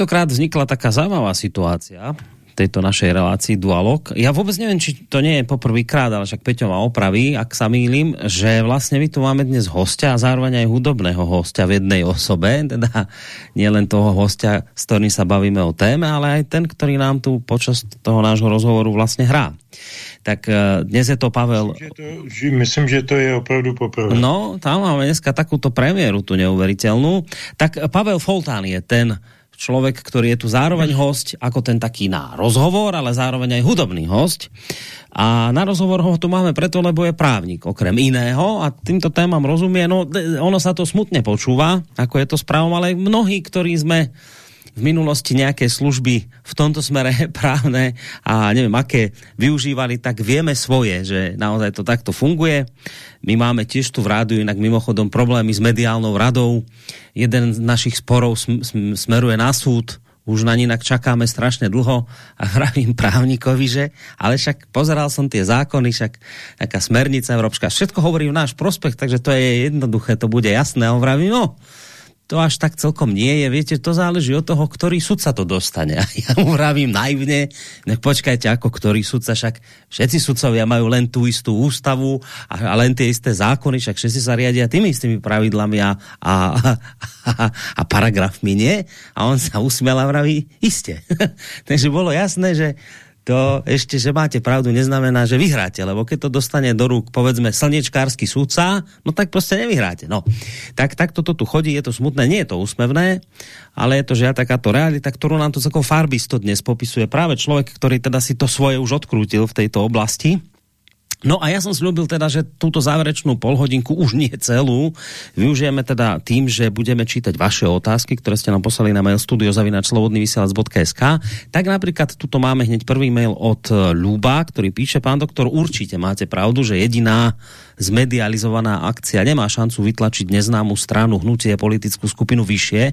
Tentokrát vznikla taká zaujímavá situácia tejto našej relácii Dualog. Ja vôbec neviem, či to nie je poprvýkrát, ale však Peťo ma opraví, ak sa mýlim, že vlastne my tu máme dnes hostia a zároveň aj hudobného hostia v jednej osobe, [laughs] teda nie len toho hostia, s ktorým sa bavíme o téme, ale aj ten, ktorý nám tu počas toho nášho rozhovoru vlastne hrá. Tak uh, dnes je to Pavel... Myslím, že to, že, myslím, že to je opravdu poprvé. No, tam máme dneska takúto premiéru tu neuveriteľnú. Tak Pavel Foltán je ten, človek, ktorý je tu zároveň host, ako ten taký na rozhovor, ale zároveň aj hudobný host. A na rozhovor ho tu máme preto, lebo je právnik, okrem iného, a týmto témam rozumie, no ono sa to smutne počúva, ako je to správom, ale mnohí, ktorí sme v minulosti nejaké služby v tomto smere [laughs] právne a neviem aké využívali, tak vieme svoje, že naozaj to takto funguje. My máme tiež tu v rádiu inak mimochodom problémy s mediálnou radou. Jeden z našich sporov sm sm smeruje na súd, už na inak čakáme strašne dlho a [laughs] vravím právnikovi, že ale však pozeral som tie zákony, však taká smernica európska, všetko hovorí v náš prospekt, takže to je jednoduché, to bude jasné. A on vraví, no, to až tak celkom nie je. Viete, to záleží od toho, ktorý sudca to dostane. [laughs] A ja mu vravím naivne, nech počkajte, ako ktorý sudca, však všetci sudcovia majú len tú istú ústavu a, a len tie isté zákony, však všetci sa riadia tými istými pravidlami a, a, a, a paragrafmi, nie? A on sa usmiel a vraví, iste. [laughs] Takže bolo jasné, že to ešte, že máte pravdu, neznamená, že vyhráte, lebo keď to dostane do rúk, povedzme, slnečkársky súdca, no tak prostě nevyhráte. No. Tak, tak toto tu chodí, je to smutné, nie je to úsmevné, ale je to že takáto realita, ktorú nám to ako farbisto dnes popisuje práve človek, ktorý teda si to svoje už odkrútil v tejto oblasti No a ja som slúbil teda, že túto záverečnú polhodinku už nie celú využijeme teda tým, že budeme čítať vaše otázky, ktoré ste nám poslali na mail studiozavinačslobodnyvysielac.sk Tak napríklad tuto máme hneď prvý mail od Luba, ktorý píše, pán doktor, určite máte pravdu, že jediná zmedializovaná akcia nemá šancu vytlačiť neznámu stranu, hnutie, politickú skupinu vyššie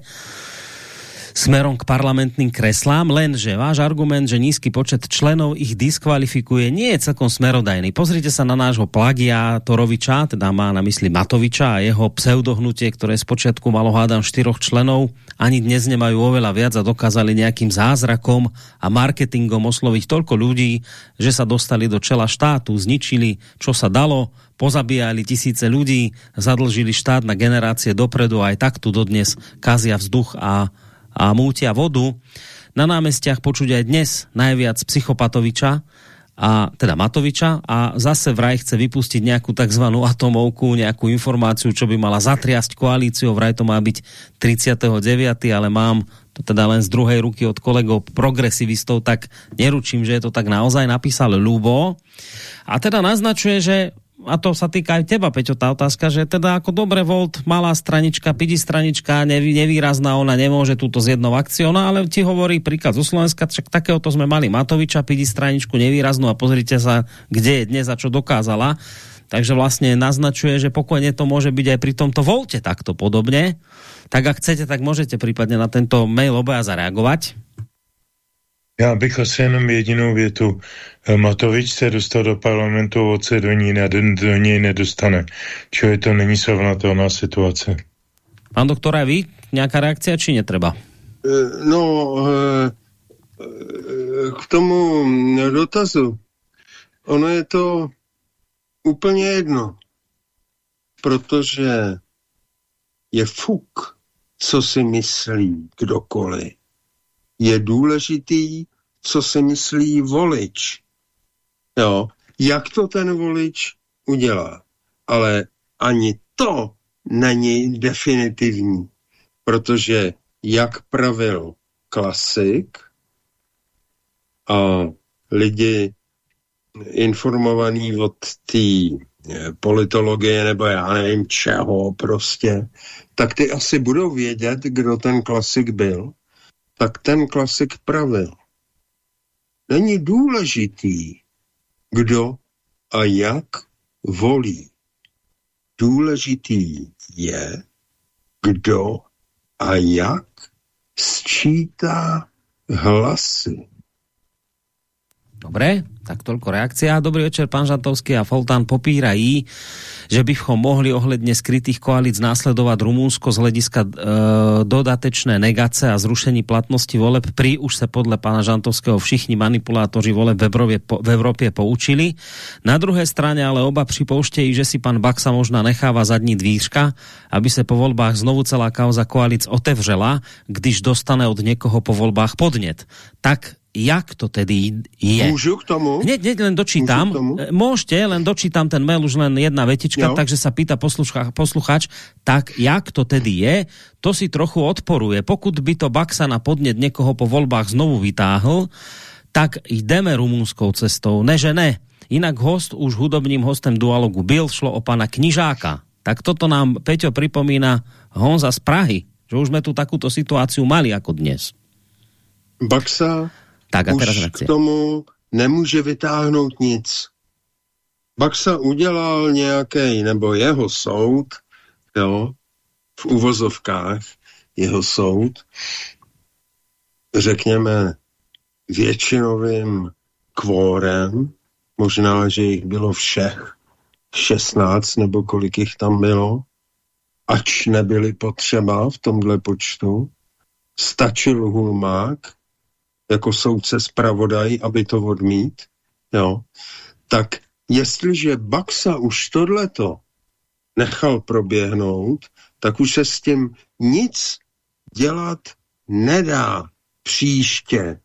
smerom k parlamentným kreslám, lenže váš argument, že nízky počet členov ich diskvalifikuje, nie je celkom smerodajný. Pozrite sa na nášho plagiátoroviča, teda má na mysli Matoviča a jeho pseudohnutie, ktoré spočiatku malo hádam štyroch členov, ani dnes nemajú oveľa viac a dokázali nejakým zázrakom a marketingom osloviť toľko ľudí, že sa dostali do čela štátu, zničili, čo sa dalo, pozabíjali tisíce ľudí, zadlžili štát na generácie dopredu a aj tak tu dodnes kazia vzduch a a mútia vodu. Na námestiach počuť aj dnes najviac psychopatoviča, a teda Matoviča a zase vraj chce vypustiť nejakú takzvanú atomovku, nejakú informáciu, čo by mala zatriasť koalíciu, vraj to má byť 39. ale mám to teda len z druhej ruky od kolegov progresivistov, tak neručím, že je to tak naozaj napísal Lubo. A teda naznačuje, že a to sa týka aj teba, Peťo, tá otázka, že teda ako dobre Volt, malá stranička, pidi stranička, nevý, nevýrazná, ona nemôže túto z jednou akciou, no ale ti hovorí príklad zo Slovenska, však takéhoto sme mali Matoviča, pidi straničku nevýraznú a pozrite sa, kde je dnes a čo dokázala. Takže vlastne naznačuje, že pokojne to môže byť aj pri tomto Volte takto podobne. Tak ak chcete, tak môžete prípadne na tento mail obaja zareagovať. Já bych asi jenom jedinou větu. Eh, Matovič se dostal do parlamentu, od se do ní, ne, do něj nedostane. Čili to není srovnatelná situace. Pán doktor, a vy? Nějaká reakce, či netreba? Eh, no, eh, k tomu dotazu. Ono je to úplně jedno, protože je fuk, co si myslí kdokoliv. Je důležitý, co si myslí volič. Jo, jak to ten volič udělá. Ale ani to není definitivní, protože jak pravil klasik a lidi informovaný od té eh, politologie nebo já nevím čeho prostě, tak ty asi budou vědět, kdo ten klasik byl. Tak ten klasik pravil. Není důležitý, kdo a jak volí. Důležitý je, kdo a jak sčítá hlasy. Dobre, tak toľko reakcia. Dobrý večer, pán Žantovský a Foltán popírají, že bychom mohli ohledne skrytých koalíc následovať Rumúnsko z hľadiska e, dodatečné negace a zrušení platnosti voleb. Pri už se podle pána Žantovského všichni manipulátoři voleb v Evropě, po, v Evropě poučili. Na druhé straně ale oba připouštějí, že si pan Baxa možná nechává zadní dvířka, aby se po volbách znovu celá kauza koalic otevřela, když dostane od někoho po volbách podnět. Tak jak to tedy je. Můžu k tomu? Hneď, hneď len dočítam. tomu? E, Môžete, len dočítam ten mail, už len jedna vetička, Jo. takže sa pýta poslucha, posluchač, tak jak to tedy je, to si trochu odporuje. Pokud by to Baxa na podnet někoho po volbách znovu vytáhl, tak jdeme rumunskou cestou, ne že ne. Inak host už hudobním hostem dualogu byl, šlo o pana Knižáka. Tak toto nám Peťo pripomína Honza z Prahy, že už jsme tu takúto situáciu mali jako dnes. Baxa Tak a teraz už reakcia. k tomu nemůže vytáhnout nic. Baxa udělal nějaký, nebo jeho soud, jo, v uvozovkách, jeho soud, řekněme, většinovým kvórem, možná, že jich bylo všech 16, nebo kolik jich tam bylo, ač nebyly potřeba v tomhle počtu, stačil Hulmák, jako soudce zpravodaj, aby to odmít, jo, tak jestliže Baxa už tohleto nechal proběhnout, tak už se s tím nic dělat nedá příště.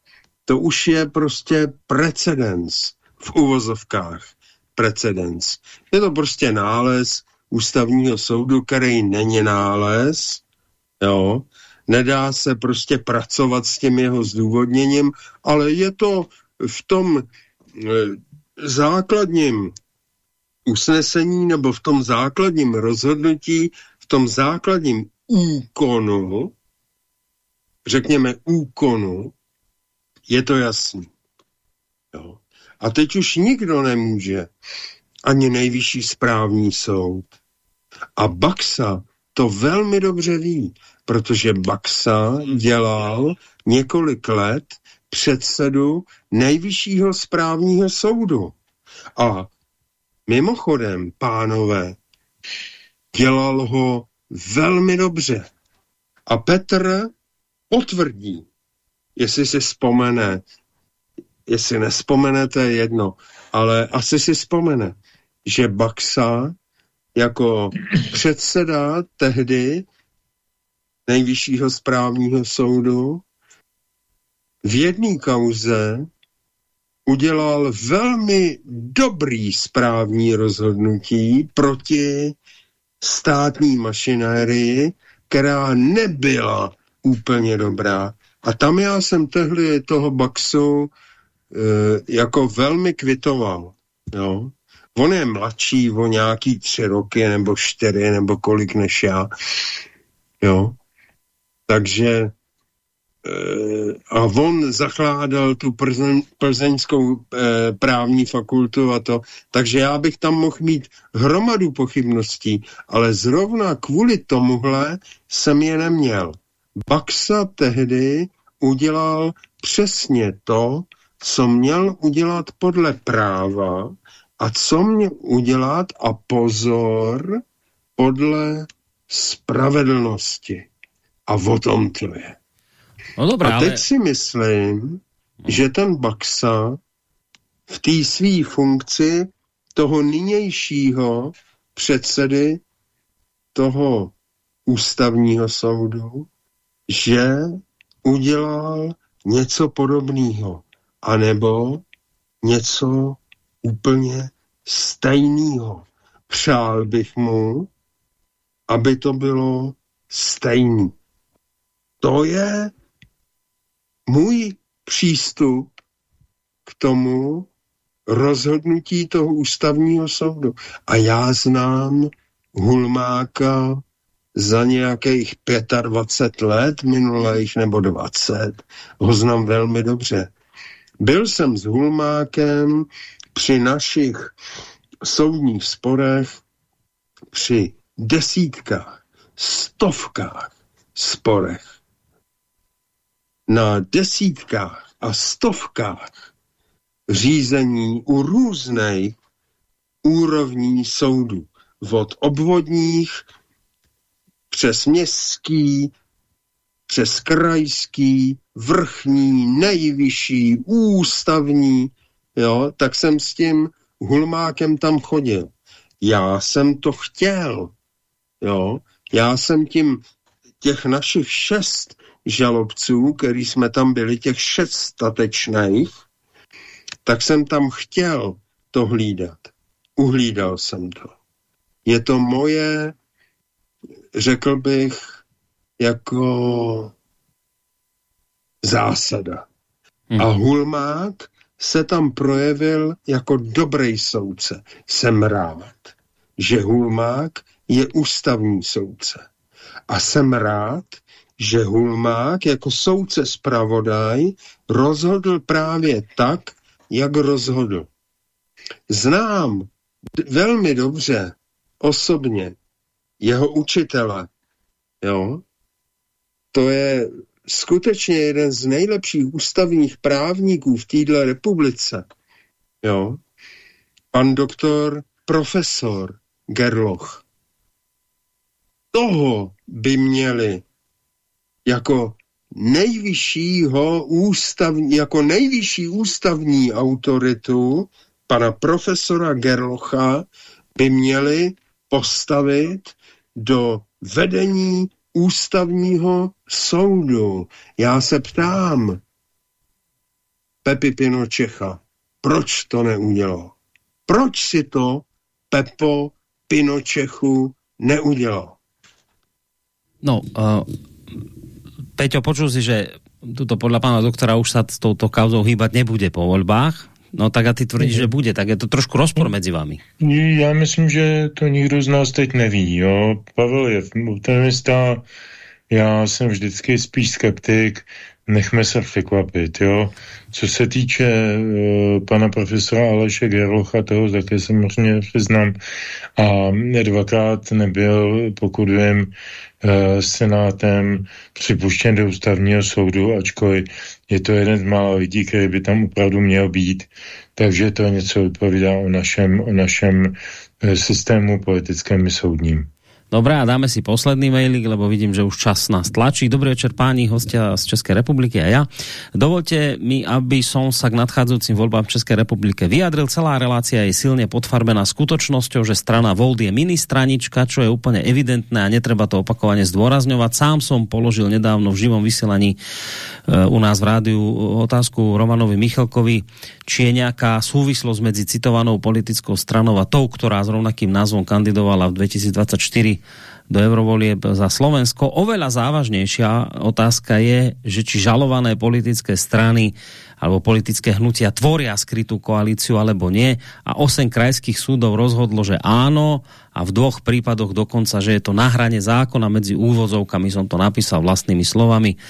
To už je prostě precedens v uvozovkách. Precedens. Je to prostě nález ústavního soudu, který není nález, jo, nedá se prostě pracovat s tím jeho zdůvodněním, ale je to v tom eh, základním usnesení nebo v tom základním rozhodnutí, v tom základním úkonu, řekněme úkonu, je to jasný. Jo. A teď už nikdo nemůže, ani nejvyšší správní soud. A Baxa to velmi dobře ví, protože Baxa dělal několik let předsedu nejvyššího správního soudu. A mimochodem, pánové, dělal ho velmi dobře. A Petr potvrdí, jestli si vzpomene, jestli nespomenete jedno, ale asi si vzpomene, že Baxa jako předseda tehdy nejvyššího správního soudu v jedné kauze udělal velmi dobrý správní rozhodnutí proti státní mašinérii, která nebyla úplně dobrá. A tam já jsem tehdy toho Baxu e, jako velmi kvitoval. Jo? On je mladší o nějaký tři roky, nebo čtyři, nebo kolik než já. Jo? Takže e, a on zachládal tu plzeň, plzeňskou e, právní fakultu a to, takže já bych tam mohl mít hromadu pochybností, ale zrovna kvůli tomuhle jsem je neměl. Baxa tehdy udělal přesně to, co měl udělat podle práva a co měl udělat a pozor podle spravedlnosti. A o tom to je. No dobré, a teď ale... si myslím, že ten Baxa v té své funkci toho nynějšího předsedy toho ústavního soudu, že udělal něco podobného, anebo něco úplně stejného. Přál bych mu, aby to bylo stejný. To je můj přístup k tomu rozhodnutí toho ústavního soudu. A já znám Hulmáka za nějakých 25 let minulých nebo 20. Ho znám velmi dobře. Byl jsem s Hulmákem při našich soudních sporech při desítkách, stovkách sporech. Na desítkách a stovkách řízení u různých úrovní soudů. Od obvodních přes městský, přes krajský, vrchní, nejvyšší, ústavní, jo, tak jsem s tím hulmákem tam chodil. Já jsem to chtěl, jo, já jsem tím těch našich šest žalobců, který jsme tam byli, těch šest statečných, tak jsem tam chtěl to hlídat. Uhlídal jsem to. Je to moje, řekl bych, jako zásada. Hmm. A Hulmák se tam projevil jako dobrý soudce. Jsem rád, že Hulmák je ústavní soudce. A jsem rád, že Hulmák jako soudce zpravodaj rozhodl právě tak, jak rozhodl. Znám velmi dobře osobně jeho učitele. Jo? To je skutečně jeden z nejlepších ústavních právníků v této republice. Jo? Pan doktor profesor Gerloch. Toho by měli jako nejvyššího ústavní, jako nejvyšší ústavní autoritu pana profesora Gerlocha by měli postavit do vedení ústavního soudu. Já se ptám Pepi Pinočecha, proč to neudělal? Proč si to Pepo Pinočechu neudělal? No, uh, Peťo, počul si, že tuto podľa pána doktora už sa s touto kauzou hýbať nebude po voľbách. No tak a ty tvrdíš, že bude, tak je to trošku rozpor mezi vami. Já myslím, že to nikdo z nás teď neví. Jo. Pavel je optimista, já jsem vždycky spíš skeptik, nechme se překvapit, jo. Co se týče uh, pana profesora Aleše Gerlocha, toho také samozřejmě přiznám, a dvakrát nebyl, pokud vím, senátem připuštěn do ústavního soudu, ačkoliv je to jeden z mála lidí, který by tam opravdu měl být, takže to něco odpovídá o našem, o našem uh, systému politickém i soudním. Dobré, a dáme si posledný mailik, lebo vidím, že už čas nás tlačí. Dobrý večer páni, hostia z Českej republiky a ja. Dovolte mi, aby som sa k nadchádzajúcim voľbám v Českej republike vyjadril. Celá relácia je silne podfarbená skutočnosťou, že strana Vold je ministranička, čo je úplne evidentné a netreba to opakovane zdôrazňovať. Sám som položil nedávno v živom vysielaní uh, u nás v rádiu otázku Romanovi Michalkovi, či je nejaká súvislosť medzi citovanou politickou stranou a tou, ktorá s rovnakým názvom kandidovala v 2024 do eurovolieb za Slovensko. Oveľa závažnejšia otázka je, že či žalované politické strany alebo politické hnutia tvoria skrytú koalíciu alebo nie. A 8 krajských súdov rozhodlo, že áno a v dvoch prípadoch dokonca, že je to na hrane zákona medzi úvozovkami, som to napísal vlastnými slovami.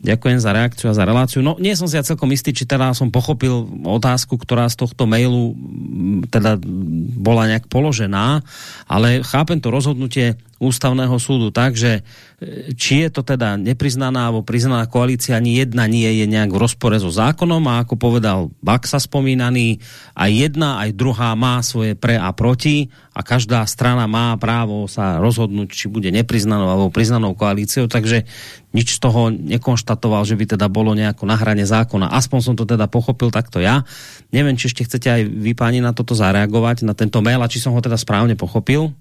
Ďakujem za reakciu a za reláciu. No, nie som si ja celkom istý, či teda som pochopil otázku, ktorá z tohto mailu teda bola nejak položená, ale chápem to rozhodnutie ústavného súdu tak, že e, či je to teda nepriznaná alebo priznaná koalícia, ani jedna nie je nejak v rozpore so zákonom a ako povedal Baxa spomínaný, aj jedna, aj druhá má svoje pre a proti a každá strana má právo sa rozhodnúť, či bude nepriznanou alebo priznanou koalíciou, takže nič z toho nekonštatoval, že by teda bolo nejako na hrane zákona. Aspoň som to teda pochopil takto ja. Neviem, či ešte chcete aj vy páni na toto zareagovať, na tento mail a či som ho teda správne pochopil.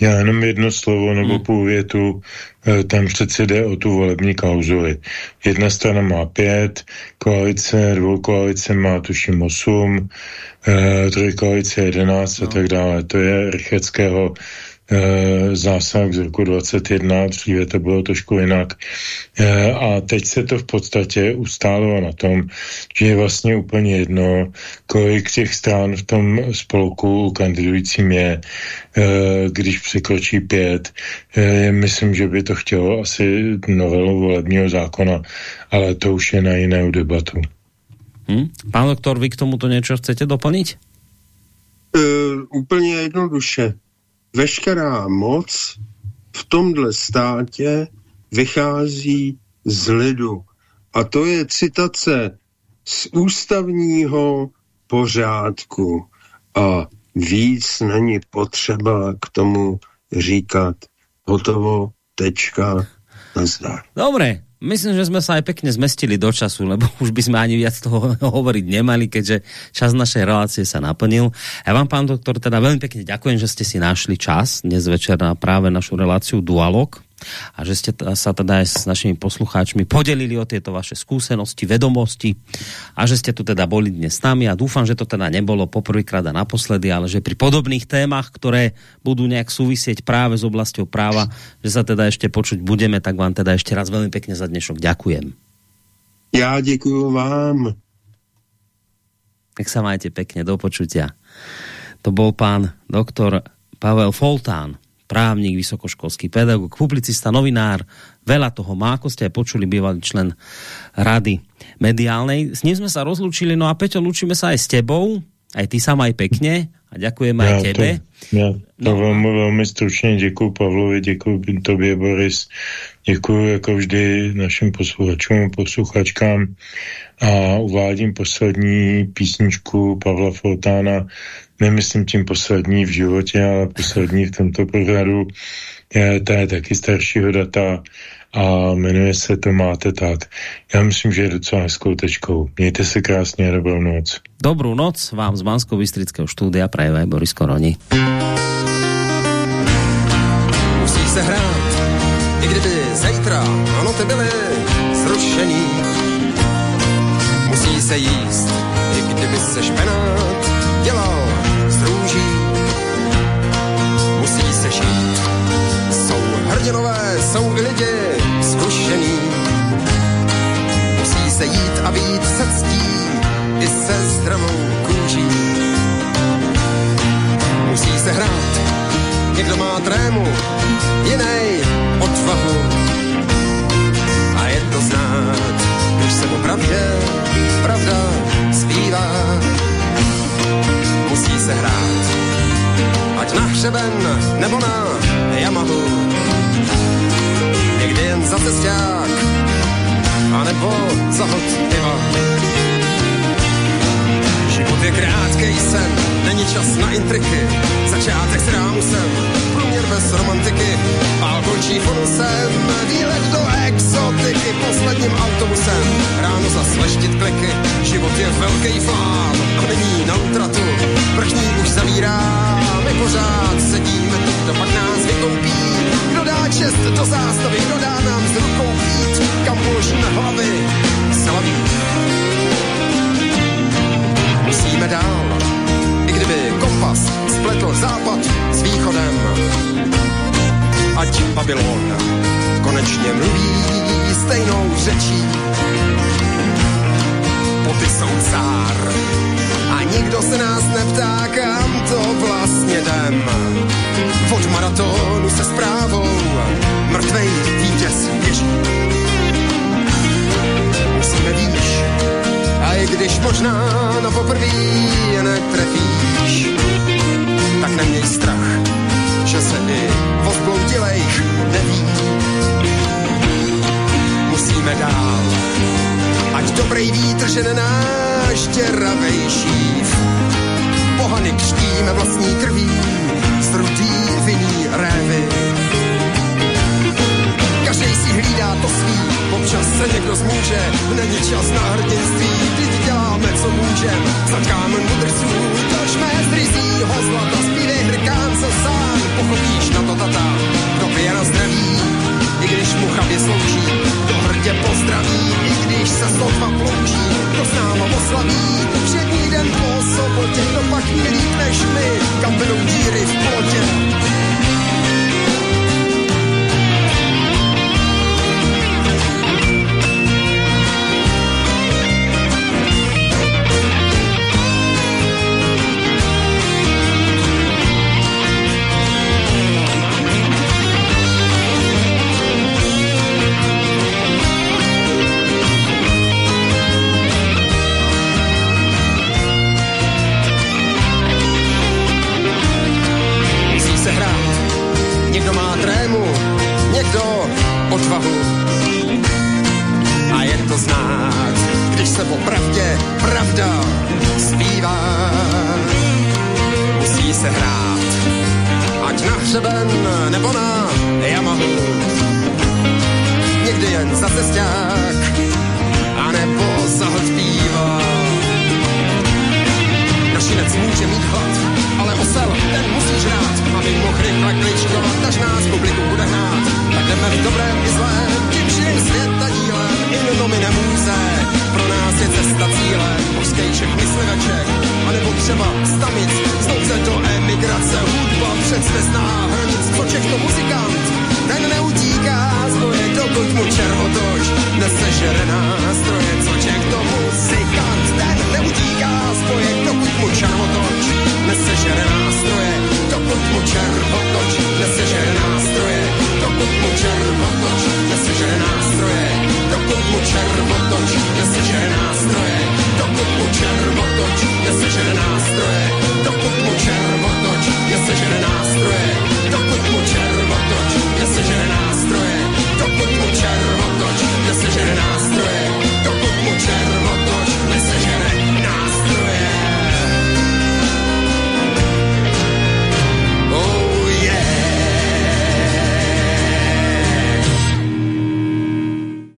Já jenom jedno slovo nebo hmm. půl větu, eh, tam přece jde o tu volební kauzu. Jedna strana má pět, koalice, dvou koalice má tuším osm, eh, koalice jedenáct no. a tak dále. To je Rycheckého Eh, zásah z roku 21, dříve to bylo trošku jinak. Eh, a teď se to v podstatě ustálo na tom, že je vlastně úplně jedno, kolik těch stran v tom spolku kandidujícím je, eh, když překročí pět. Myslím, že by to chtělo asi novelu volebního zákona, ale to už je na jinou debatu. Hmm. Pán doktor, vy k tomuto něco chcete doplnit? Uh, úplně jednoduše veškerá moc v tomhle státě vychází z lidu. A to je citace z ústavního pořádku a víc není potřeba k tomu říkat hotovo, tečka, nazdar. Dobre, myslím, že sme sa aj pekne zmestili do času, lebo už by sme ani viac toho [laughs] hovoriť nemali, keďže čas našej relácie sa naplnil. Ja vám, pán doktor, teda veľmi pekne ďakujem, že ste si našli čas dnes večer na práve našu reláciu Dualog a že ste sa teda aj s našimi poslucháčmi podelili o tieto vaše skúsenosti, vedomosti a že ste tu teda boli dnes s nami a dúfam, že to teda nebolo poprvýkrát a naposledy, ale že pri podobných témach, ktoré budú nejak súvisieť práve s oblasťou práva, že sa teda ešte počuť budeme, tak vám teda ešte raz veľmi pekne za dnešok ďakujem. Já děkuji vám. Tak sa majte pekne, do počutia. To bol pán doktor Pavel Foltán, právnik, vysokoškolský pedagog, publicista, novinár, veľa toho má, ako ste aj počuli, bývalý člen rady mediálnej. S ním sme sa rozlúčili, no a Peťo, lúčime sa aj s tebou, aj ty sa maj pekne a ďakujem aj Já tebe. To, já to no. velmi, velmi stručně děkuji Pavlovi, děkuji tobě, Boris, děkuji jako vždy našim posluchačům, posluchačkám a uvádím poslední písničku Pavla Foltána, nemyslím tím poslední v životě, ale poslední v tomto pořadu. Je, to je taky staršího data a jmenuje se To máte tak. Já myslím, že je docela hezkou tečkou. Mějte se krásně a dobrou noc. Dobrú noc vám z bansko bystrického štúdia praje aj Boris Koroni. Musí se hrát, i kdyby zítra noty byly zrušený. Musí se jíst, i kdyby se špenát dělal hrdinové, jsou i lidi zkušený. Musí se jít a být se ctí, i se zdravou kůží. Musí se hrát, někdo má trému, jiný odvahu. A je to znát, když se popravdě pravda zpívá. Musí se hrát, ať na hřeben nebo na Yamahu. Někdy jen za cesták, anebo za hod